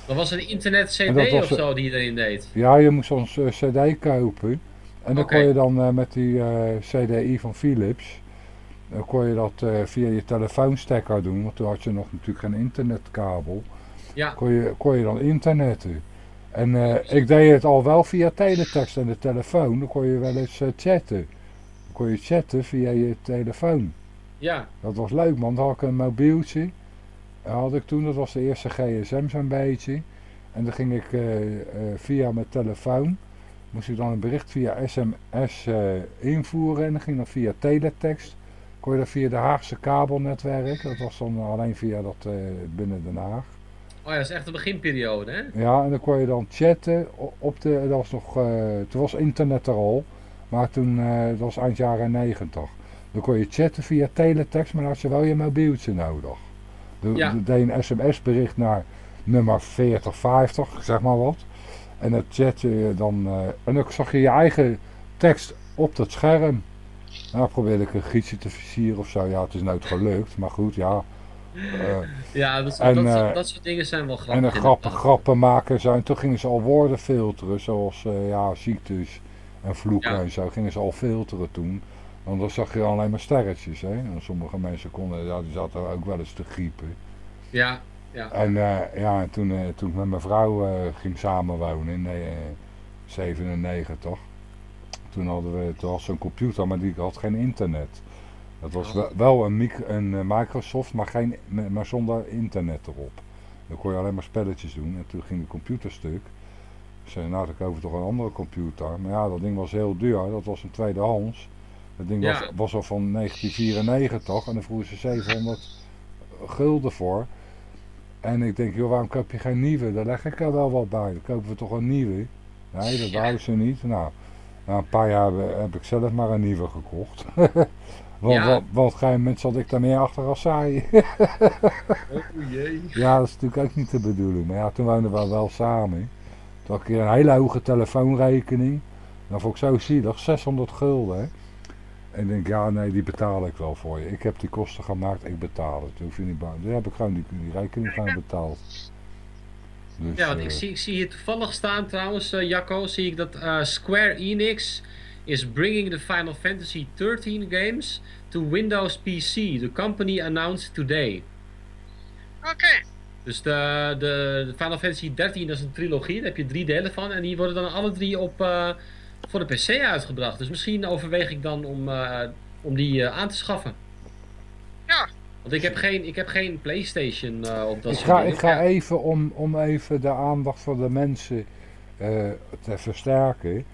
Dat was een internet CD was of zo die je erin deed. Ja, je moest zo'n cd kopen. En dan kon je dan met die CDI van Philips... Dan kon je dat eh, via je telefoonstekker doen. Want toen had je nog natuurlijk geen internetkabel. Ja. Kon je, kon je dan internetten. En eh, ik deed het al wel via teletext en de telefoon. Dan kon je wel eens eh, chatten. Dan kon je chatten via je telefoon. Ja. Dat was leuk man. Dan had ik een mobieltje. Dat had ik toen, dat was de eerste gsm zo'n beetje. En dan ging ik via mijn telefoon, moest ik dan een bericht via sms invoeren. En dan ging dat via teletext. Kon je dat via de Haagse kabelnetwerk. Dat was dan alleen via dat eh, binnen Den Haag. Oh ja, dat is echt de beginperiode, hè? Ja, en dan kon je dan chatten op de, dat was nog, eh, toen was internet er al, maar toen, eh, dat was eind jaren 90. Dan kon je chatten via teletext, maar dan had je wel je mobieltje nodig. Dan Ja. dan deed je een sms-bericht naar nummer 4050, zeg maar wat. En dat chatte je dan, en dan zag je je eigen tekst op dat scherm. Nou, probeerde ik een gietsje te versieren of zo. Ja, het is nooit gelukt, maar goed, ja. Eh, Ja, dat, en, dat, eh, dat soort dingen zijn wel grappig. en een grappen, maken. En toen gingen ze al woorden filteren, zoals eh, ja, ziektes en vloeken Ja. en zo. Gingen ze al filteren toen. Want dan zag je alleen maar sterretjes. Hè? En sommige mensen konden, ja, die zaten ook wel eens te griepen. Ja, ja. En ja, en toen, toen ik met mijn vrouw ging samenwonen in eh 97. Toen hadden we, toen was zo'n computer, maar die had geen internet. Dat was wel, wel een, een eh, Microsoft, maar, geen, maar zonder internet erop. Dan kon je alleen maar spelletjes doen. En toen ging de computer stuk. Ik zei, nou, dan koop ik toch een andere computer. Maar ja, dat ding was heel duur. Dat was een tweedehands. Dat ding Ja. was, was al van 1994. En dan vroegen ze 700 gulden voor. En ik denk, joh, waarom koop je geen nieuwe? Daar leg ik er wel wat bij. Dan kopen we toch een nieuwe? Nee, dat Ja. ze niet. Nou, na een paar jaar heb, ik zelf maar een nieuwe gekocht. *laughs* want, Ja. want, want op een gegeven moment zat ik daar meer achter als zij. *laughs* Oh jee. Ja, dat is natuurlijk ook niet de bedoeling. Maar ja, toen woonden we wel samen. Toen had ik een hele hoge telefoonrekening. Dan vond ik zo zielig, 600 gulden. Hè? En ik denk, ja nee, die betaal ik wel voor je. Ik heb die kosten gemaakt, ik betaal het. Hoef je niet bang. Toen heb ik gewoon die, die rekening gewoon betaald. Dus, Ja, want eh, ik zie, ik zie hier toevallig staan trouwens, eh, Jacco, zie ik dat eh, Square Enix is bringing the Final Fantasy 13 games to Windows PC. The company announced today. Oké. Dus de, de, de Final Fantasy 13 dat is een trilogie, daar heb je drie delen van. En die worden dan alle drie op, eh, voor de PC uitgebracht. Dus misschien overweeg ik dan om, eh, om die eh, aan te schaffen. Ja. Want ik heb geen, ik heb geen Playstation eh, op dat ik ga, ik ga even om, om even de aandacht van de mensen eh, te versterken.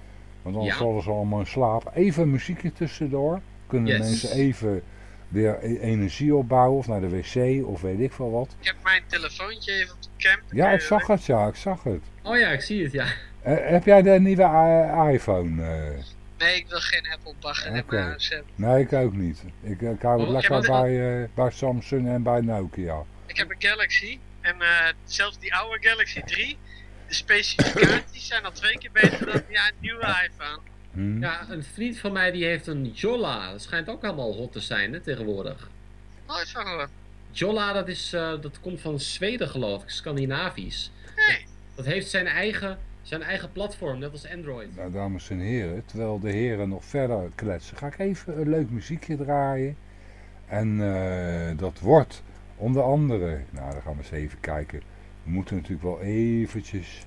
Want anders Ja. vallen ze allemaal in slaap. Even muziekje tussendoor. Kunnen Yes. mensen even weer e- energie opbouwen. Of naar de wc of weet ik veel wat. Ik heb mijn telefoontje even op de camp. Ja, ik zag het ja, ik zag het. Oh ja, ik zie het, ja. Eh, heb jij de nieuwe iPhone? Eh? Nee, ik wil geen Apple bagger hebben. Nee, ik ook niet. Ik, ik hou het Oh, lekker bij, eh, bij Samsung en bij Nokia. Ik heb een Galaxy. En eh, zelfs die oude Galaxy 3, de specificaties zijn al twee keer beter dan ja, een nieuwe iPhone. Hm? Ja, een vriend van mij die heeft een Jolla. Dat schijnt ook allemaal hot te zijn hè, tegenwoordig. Nooit van gehoord. Jolla, dat, is, eh, dat komt van Zweden geloof ik, Scandinavisch. Nee. Dat heeft zijn eigen, zijn eigen platform, net als Android. Nou, dames en heren, terwijl de heren nog verder kletsen, ga ik even een leuk muziekje draaien. En eh, dat wordt onder andere, nou dan gaan we eens even kijken. We moeten natuurlijk wel eventjes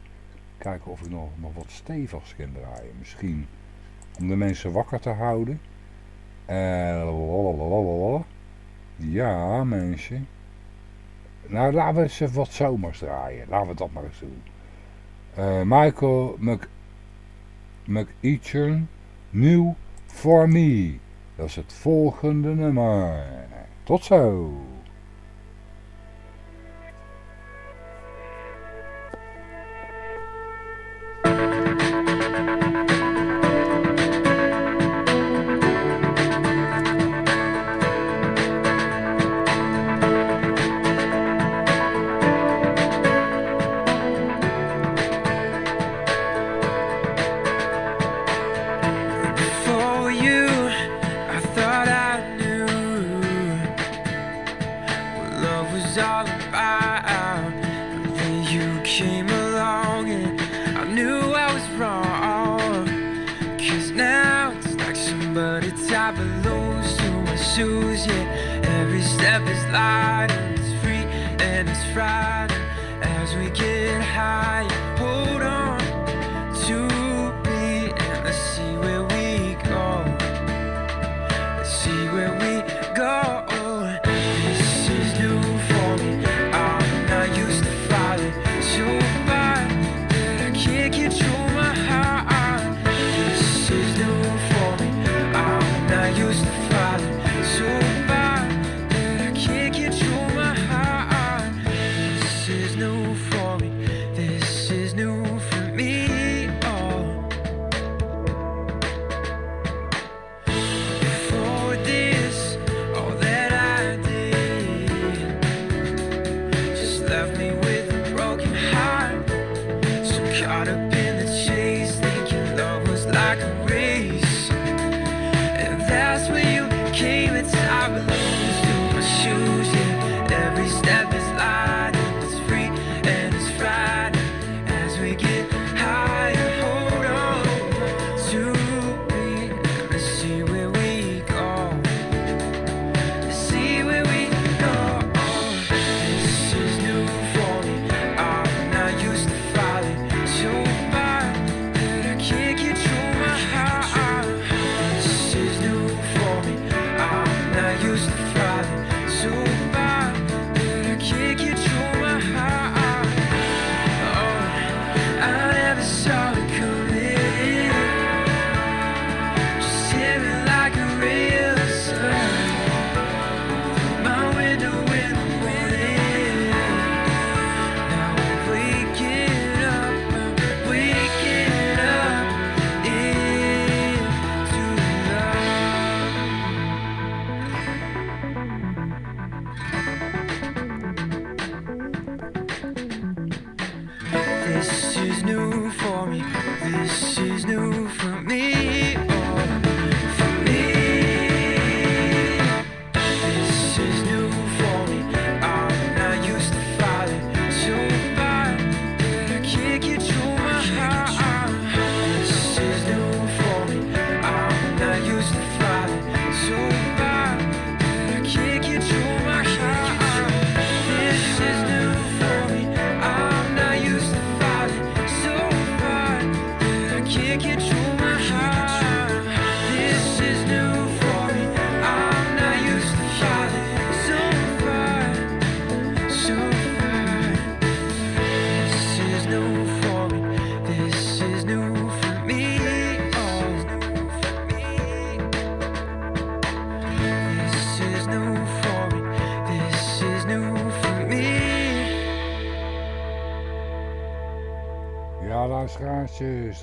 kijken of ik nog, wat stevigs kan draaien. Misschien om de mensen wakker te houden. Lalalala. ja, mensen. Nou, laten we even wat zomers draaien. Laten we dat maar eens doen. Eh, Michael Mc, McEachern, New For Me. Dat is het volgende nummer. Tot zo.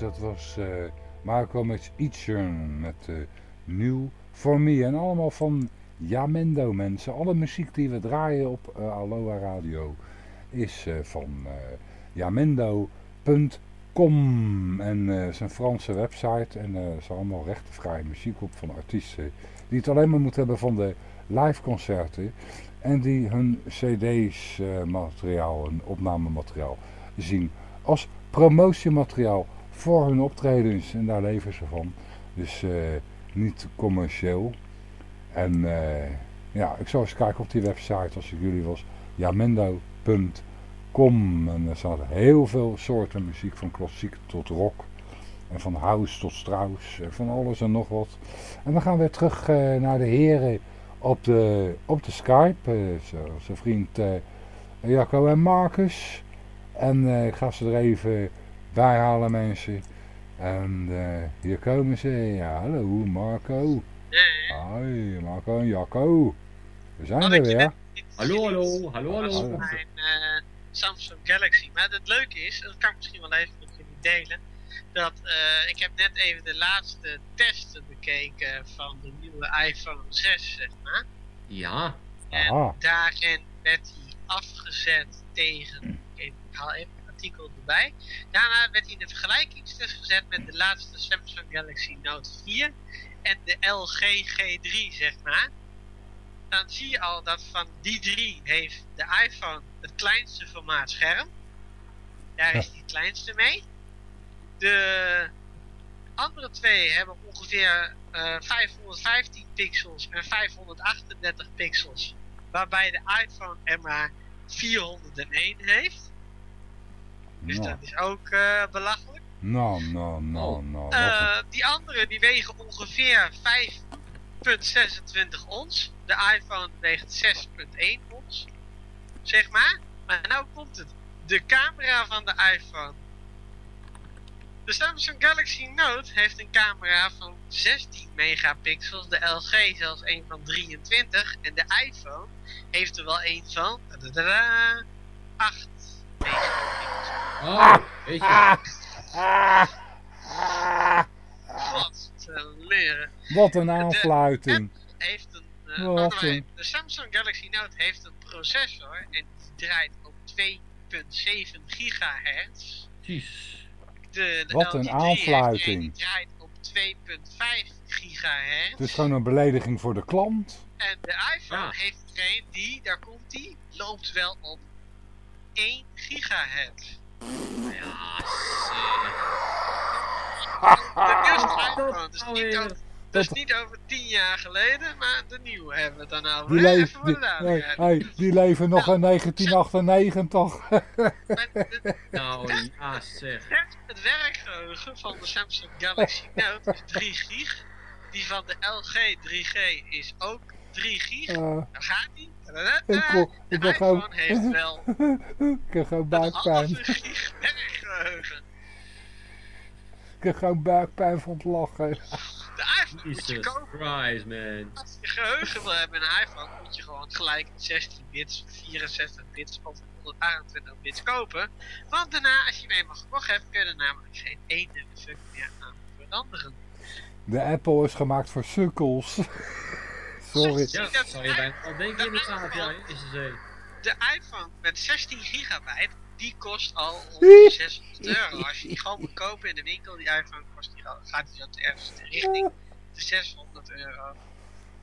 Luisteraartjes, dat was eh Malcolm X Eachern met eh New For Me. En allemaal van Jamendo mensen. Alle muziek die we draaien op eh, Aloha Radio is van jamendo.com. En een Franse website en er is allemaal rechtenvrije muziek op van artiesten. Die het alleen maar moeten hebben van de live concerten. En die hun cd's materiaal en opnamemateriaal zien als promotiemateriaal voor hun optredens. En daar leven ze van. Dus eh, niet commercieel. En eh, ja, ik zal eens kijken op die website als ik jullie was. jamendo.com En er staat heel veel soorten muziek. Van klassiek tot rock. En van house tot Strauss. En van alles en nog wat. En dan gaan we weer terug eh, naar de heren op de, op de Skype. zijn vriend Jacco en Marcus. En ik ga ze er even bij halen mensen. En eh, hier komen ze. Ja, hallo Marco. Hoi Marco en Jacco. We zijn er weer. Hallo, hallo, hallo, hallo. Mijn eh, Samsung Galaxy. Maar het leuke is, dat kan ik misschien wel even met jullie delen. Dat eh, ik heb net even de laatste testen bekeken van de nieuwe iPhone 6, zeg maar. Ja. En Aha. daarin werd hij afgezet tegen. Ik haal even artikel erbij. Daarna werd hij in de vergelijkingstest gezet met de laatste Samsung Galaxy Note 4 en de LG G3, zeg maar. Dan zie je al dat van die drie heeft de iPhone het kleinste formaat scherm. Daar is die kleinste mee. De andere twee hebben ongeveer eh, 515 pixels en 538 pixels. Waarbij de iPhone er maar 401 heeft. Dus Nou, dat is ook eh, belachelijk. nou, nou, nou, nou. wat Eh, die andere die wegen ongeveer 5,26 ons. De iPhone weegt 6,1 ons. Zeg maar. Maar nou komt het. De camera van de iPhone. De Samsung Galaxy Note heeft een camera van 16 megapixels. De LG zelfs een van 23. En de iPhone heeft er wel een van tadadada, 8 megapixels. Oh, weet je. Wat te leren. Wat een aanfluiting. heeft een, eh, Wat andere- een- de Samsung Galaxy Note heeft een processor en die draait op 2.7 gigahertz. Jeez. De, de Wat een LG 3 heeft aanfluiting. die draait op 2.5 gigahertz. Het is gewoon een belediging voor de klant. En de iPhone heeft er een die, daar komt die, loopt wel op 1 gigahertz. Ja, De eerste *laughs* iPhone, dus niet over, dus niet over 10 jaar geleden, maar de nieuwe hebben we dan over. Die, hè? le- Even voor de die, hey, hey, die leven nog in 1998. *laughs* Nou, ja zeg. Het, het werkgeheugen van de Samsung Galaxy Note is 3 gig. Die van de LG 3G is ook 3 gig. Daar gaat hij. ik, ik gewoon, iPhone heeft wel *laughs* ik heb gewoon buikpijn. gig. Ik heb gewoon buikpijn van het lachen. De iPhone moet je kopen. Christ, man. Als je geheugen wil hebben in een iPhone, moet je gewoon gelijk 16 bits, 64 bits of 128 bits kopen. Want daarna, als je hem eenmaal gekocht hebt, kun je er namelijk geen ene fuck meer aan veranderen. De Apple is gemaakt voor sukkels. *laughs* Sorry. Ja, is het zee. De iPhone met 16 gigabyte, die kost al *laughs* ongeveer 600 euro. Als je die gewoon moet kopen in de winkel, die iPhone kost die gaat die zo ergens richting de 600 euro.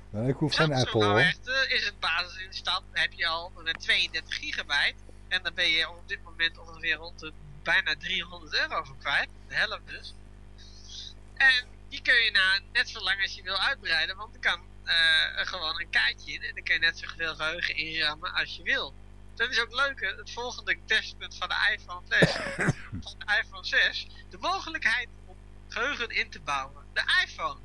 Nee, ik hoef geen Samsung Apple nou hoor. echt, eh, is het basisinstap, heb je al met 32 gigabyte. En dan ben je op dit moment ongeveer rond de bijna 300 euro voor kwijt. De helft dus. En die kun je nou net zo lang als je wil uitbreiden, want er kan eh, gewoon een kaartje in. En dan kun je net zoveel geheugen inrammen als je wil. Dat is ook leuk, het volgende testpunt van de iPhone 6, *laughs* van de iPhone 6, de mogelijkheid om geheugen in te bouwen. De iPhone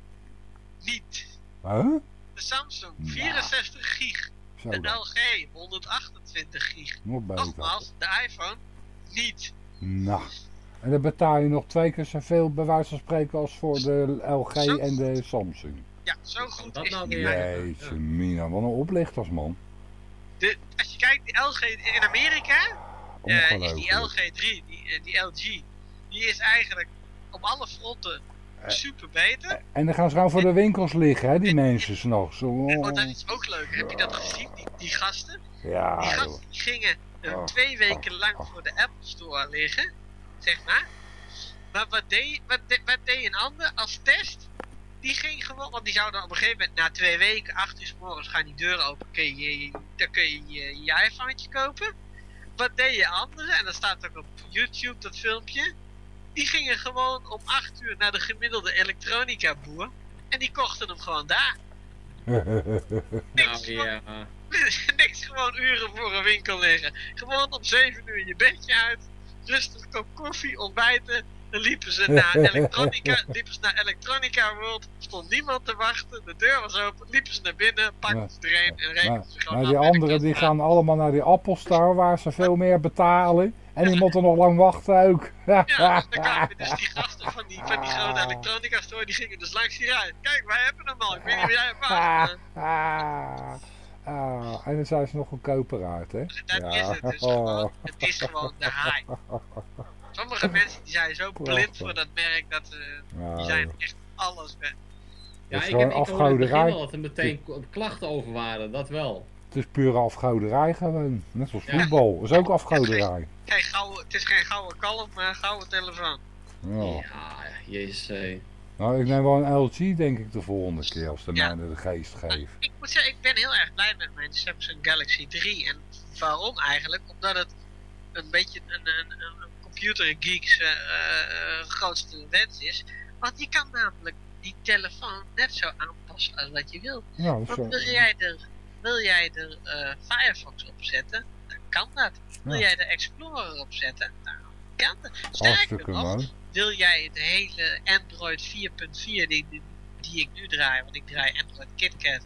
niet. Huh? De Samsung Nou. 64 gig. Zo de. LG 128 gig. Nogmaals, de iPhone niet. Nou. En dan betaal je nog twee keer zoveel bij wijze van spreken als voor de LG en de Samsung. Ja, zo goed dat is nou die weer? niet. Jeetje mina, wat een oplichters man. De, als je kijkt, die LG in Amerika, eh, is die Ongelooflijk. LG3, die, eh, die LG, die is eigenlijk op alle fronten super beter. En dan gaan ze gewoon voor de winkels liggen, hè, die mensen s'nachts. Want dat is ook leuk. Heb je dat gezien, die, die gasten? Ja, Die gasten die gingen eh, Oh. twee weken lang voor de Apple Store liggen, zeg maar. Maar wat deed, wat, de- wat deed een ander als test? Die ging gewoon, want die zouden op een gegeven moment na twee weken, acht uur s morgens gaan die deuren open, kun je, dan kun je je, je iPhone'tje kopen. Wat deed je anderen? En dat staat ook op YouTube, dat filmpje. Die gingen gewoon om acht uur naar de gemiddelde elektronica boer. En die kochten hem gewoon daar. *laughs* Nou ja. *laughs* Niks gewoon uren voor een winkel liggen. Gewoon om 7 uur je bedje uit. Rustig een kop koffie, ontbijten. Dan liepen ze naar Electronica, *laughs* liepen ze naar Electronica World. Stond niemand te wachten. De deur was open. Liepen ze naar binnen, pakten ze er een en Maar, rekenden ze gewoon maar af die anderen die gaan allemaal naar die Apple Store waar ze veel meer betalen. En die moeten nog lang wachten ook. Ja, *laughs* dan kwamen dus die gasten van die, van die grote elektronica store, die gingen dus langs die rij. Kijk, wij hebben hem al. Ik weet niet wie jij hebt *laughs* Ah, ah, en dan zijn ze nog goedkoper uit, hè? Dat is het dus gewoon. Het is gewoon de hype. Sommige *laughs* mensen die zijn zo blind voor dat merk dat ze, Ja, die zijn joh. echt alles weg. Ja, is ik, heb, ik hoorde het dat er meteen klachten over waren, dat wel. Het is pure afgoderij gewoon. Net zoals Ja. voetbal. Dat is ook afgoderij. Geen gouden, het is geen gouden kalf, maar een gouden telefoon. Ja. Ja, jezus. hé. Nou, ik neem wel een LG denk ik de volgende keer als de mij de geest geeft. Ik moet zeggen, ik ben heel erg blij met mijn Samsung Galaxy 3. En waarom eigenlijk? Omdat het een beetje een, een, een computergeeks eh, eh, grootste wens is. Want je kan namelijk die telefoon net zo aanpassen als wat je wil. Ja, dat is Want zo. wil jij er, wil jij er eh, Firefox op zetten, dan kan dat. Wil Ja. jij de Explorer op zetten, dan kan dat. Sterker nog, wil jij de hele Android 4.4 die, die, die ik nu draai, want ik draai Android KitKat,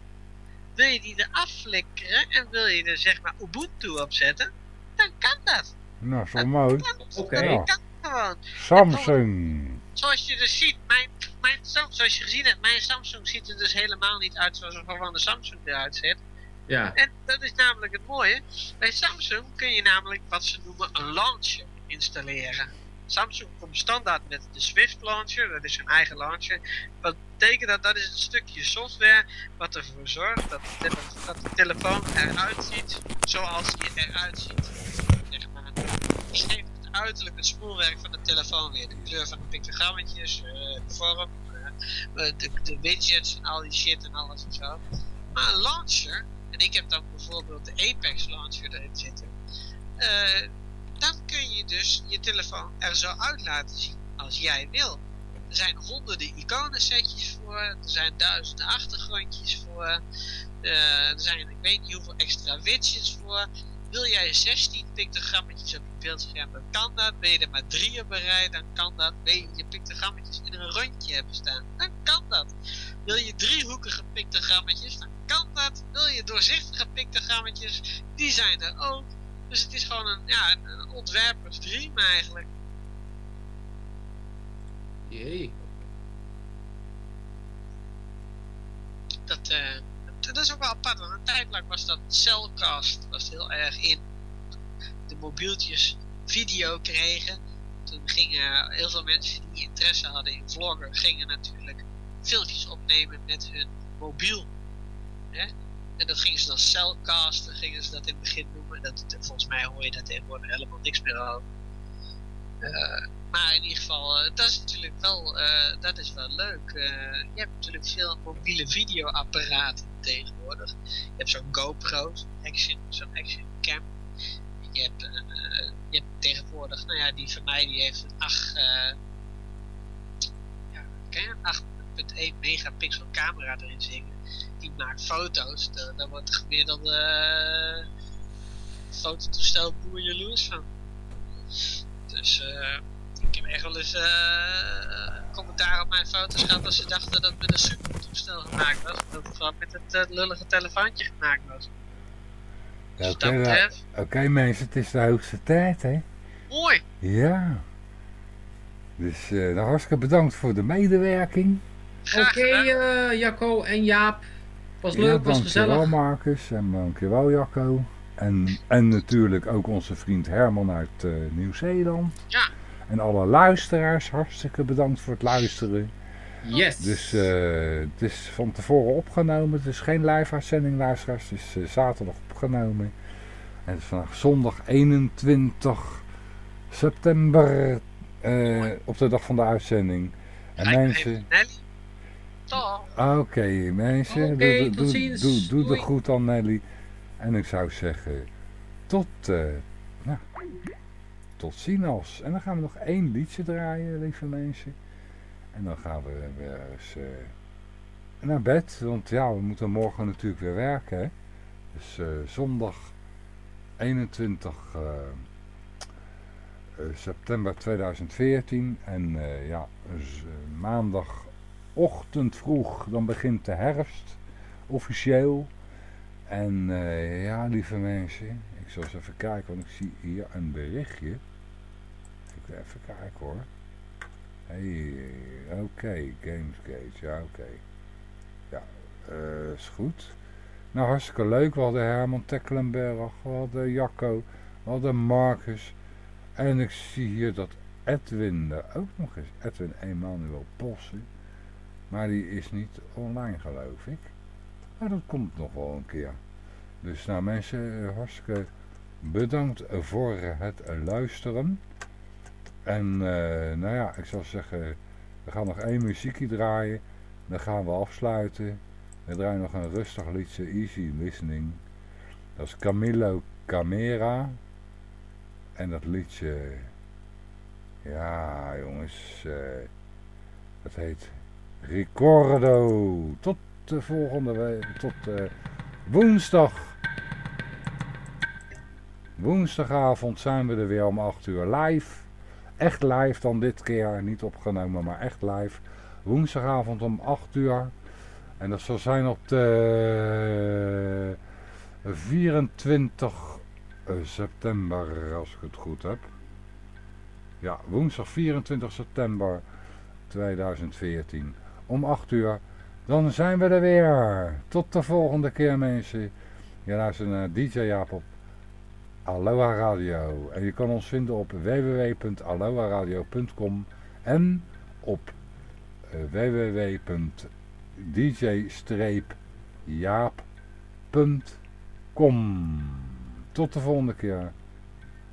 wil je die eraf flikkeren en wil je er zeg maar Ubuntu op zetten, dan kan dat. Nou, zo mooi. Oké. Ja. Kan. Samsung. Zoals je dus ziet, mijn, mijn, zoals je gezien hebt, mijn Samsung ziet er dus helemaal niet uit zoals een gewone Samsung eruit ziet. Ja. En dat is namelijk het mooie. Bij Samsung kun je namelijk wat ze noemen een launcher installeren. Samsung komt standaard met de Swift launcher, dat is hun eigen launcher. Wat betekent dat? Dat is een stukje software wat ervoor zorgt dat de, tele- dat de telefoon eruit ziet zoals die eruit ziet. Geeft het uiterlijk het spoelwerk van de telefoon weer. De kleur van de pictogrammetjes, eh, de vorm, eh, eh, de, de widgets en al die shit en alles en zo. Maar een launcher, en ik heb dan bijvoorbeeld de Apex launcher erin zitten. eh, dan kun je dus je telefoon er zo uit laten zien als jij wil. Er zijn honderden iconensetjes voor, er zijn duizenden achtergrondjes voor, er zijn ik weet niet hoeveel extra widgets voor. Wil jij 16 pictogrammetjes op je beeldscherm, dan kan dat. Ben je er maar drie op bereid, dan kan dat. Wil je je pictogrammetjes in een rondje hebben staan, dan kan dat. Wil je driehoekige pictogrammetjes, dan kan dat. Wil je doorzichtige pictogrammetjes, die zijn er ook. Dus het is gewoon een, ja, een, een ontwerpersdream eigenlijk. Jee. Dat, eh, dat is ook wel apart, want een tijd lang was dat Cellcast was heel erg in. De mobieltjes video kregen. Toen gingen heel veel mensen die interesse hadden in vloggen, gingen natuurlijk filmpjes opnemen met hun mobiel. Hè? En dat gingen ze dan Cellcasten, gingen ze dat in het begin noemen. Dat, volgens mij hoor je daar tegenwoordig helemaal niks meer over. Eh, maar in ieder geval, eh, dat is natuurlijk wel, eh, dat is wel leuk. Je hebt natuurlijk veel mobiele videoapparaten tegenwoordig. Je hebt zo'n GoPro, action, zo'n action cam. Je hebt, je hebt tegenwoordig, nou ja, die van mij die heeft een 8, eh ja, ken je, een 8.1 megapixel camera erin zitten. Die maakt foto's, daar, daar wordt de gemiddelde eh, fototoestel boer jaloers van. Dus eh, ik heb echt wel eens eh, commentaar op mijn foto's gehad als ze dachten dat het met een supertoestel gemaakt was. Dat het gewoon met het eh, lullige telefoontje gemaakt was. Ja, Oké mensen, het is de hoogste tijd, hè? Mooi! Ja. Dus eh nou, hartstikke bedankt voor de medewerking. Oké, eh, Jacco en Jaap. Was Ja, leuk, was dankjewel gezellig. Marcus en dankjewel Jacco. En, en natuurlijk ook onze vriend Herman uit eh, Nieuw-Zeeland. Ja. En alle luisteraars, hartstikke bedankt voor het luisteren. Yes. Dus eh, het is van tevoren opgenomen. Het is geen live uitzending, luisteraars. Het is eh, zaterdag opgenomen. En het is vandaag zondag 21 september. op de dag van de uitzending. En mensen... Nelly. Toch? Oké, mensen. Oké, doe, doe, tot doe, ziens. doe, de groet aan Nelly. En ik zou zeggen, tot, eh nou, tot ziens. En dan gaan we nog één liedje draaien, lieve mensen. En dan gaan we weer eens eh, naar bed. Want ja, we moeten morgen natuurlijk weer werken. Dus eh, zondag 21 eh, eh, september 2014. En ja, dus, maandagochtend vroeg, dan begint de herfst. Officieel. En eh, ja, lieve mensen, ik zal eens even kijken, want ik zie hier een berichtje. Ik even kijken hoor. Hey, oké, Gamesgate, ja oké. Ja, eh, is goed. Nou, hartstikke leuk. We hadden Herman Tecklenberg, we hadden Jacco, we hadden Marcus. En ik zie hier dat Edwin er ook nog is. Edwin Emanuel Possen. Maar die is niet online geloof ik. Dat komt nog wel een keer. Dus nou mensen, eh, hartstikke bedankt voor het luisteren. En eh, nou ja, ik zou zeggen, we gaan nog één muziekje draaien. Dan gaan we afsluiten. We draaien nog een rustig liedje, Easy Listening. Dat is Camilo Camera. En dat liedje, ja jongens, eh, dat heet Ricordo. Tot de volgende week, tot eh, woensdag. Woensdagavond zijn we er weer om 8 uur live. Echt live dan dit keer, niet opgenomen, maar echt live. Woensdagavond om 8 uur. En dat zal zijn op de 24 september, als ik het goed heb. Ja, woensdag 24 september 2014 om 8 uur. Dan zijn we er weer. Tot de volgende keer mensen. Je luistert naar DJ Jaap op Aloha Radio. En je kan ons vinden op www.aloha-radio.com en op eh, www.dj-jaap.com Tot de volgende keer.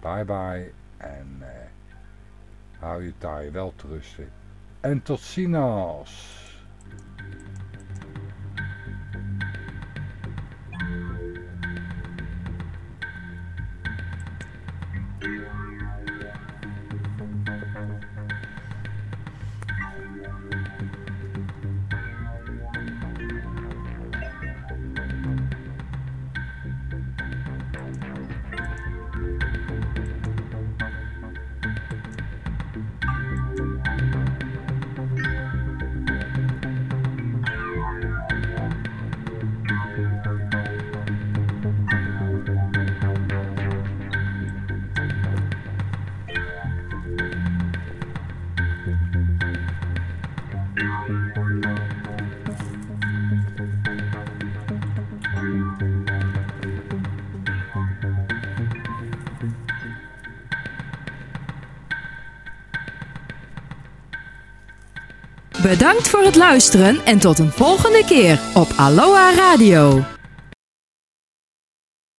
Bye bye. En eh, hou je taai wel te. En tot ziens. Bedankt voor het luisteren en tot een volgende keer op Aloha Radio.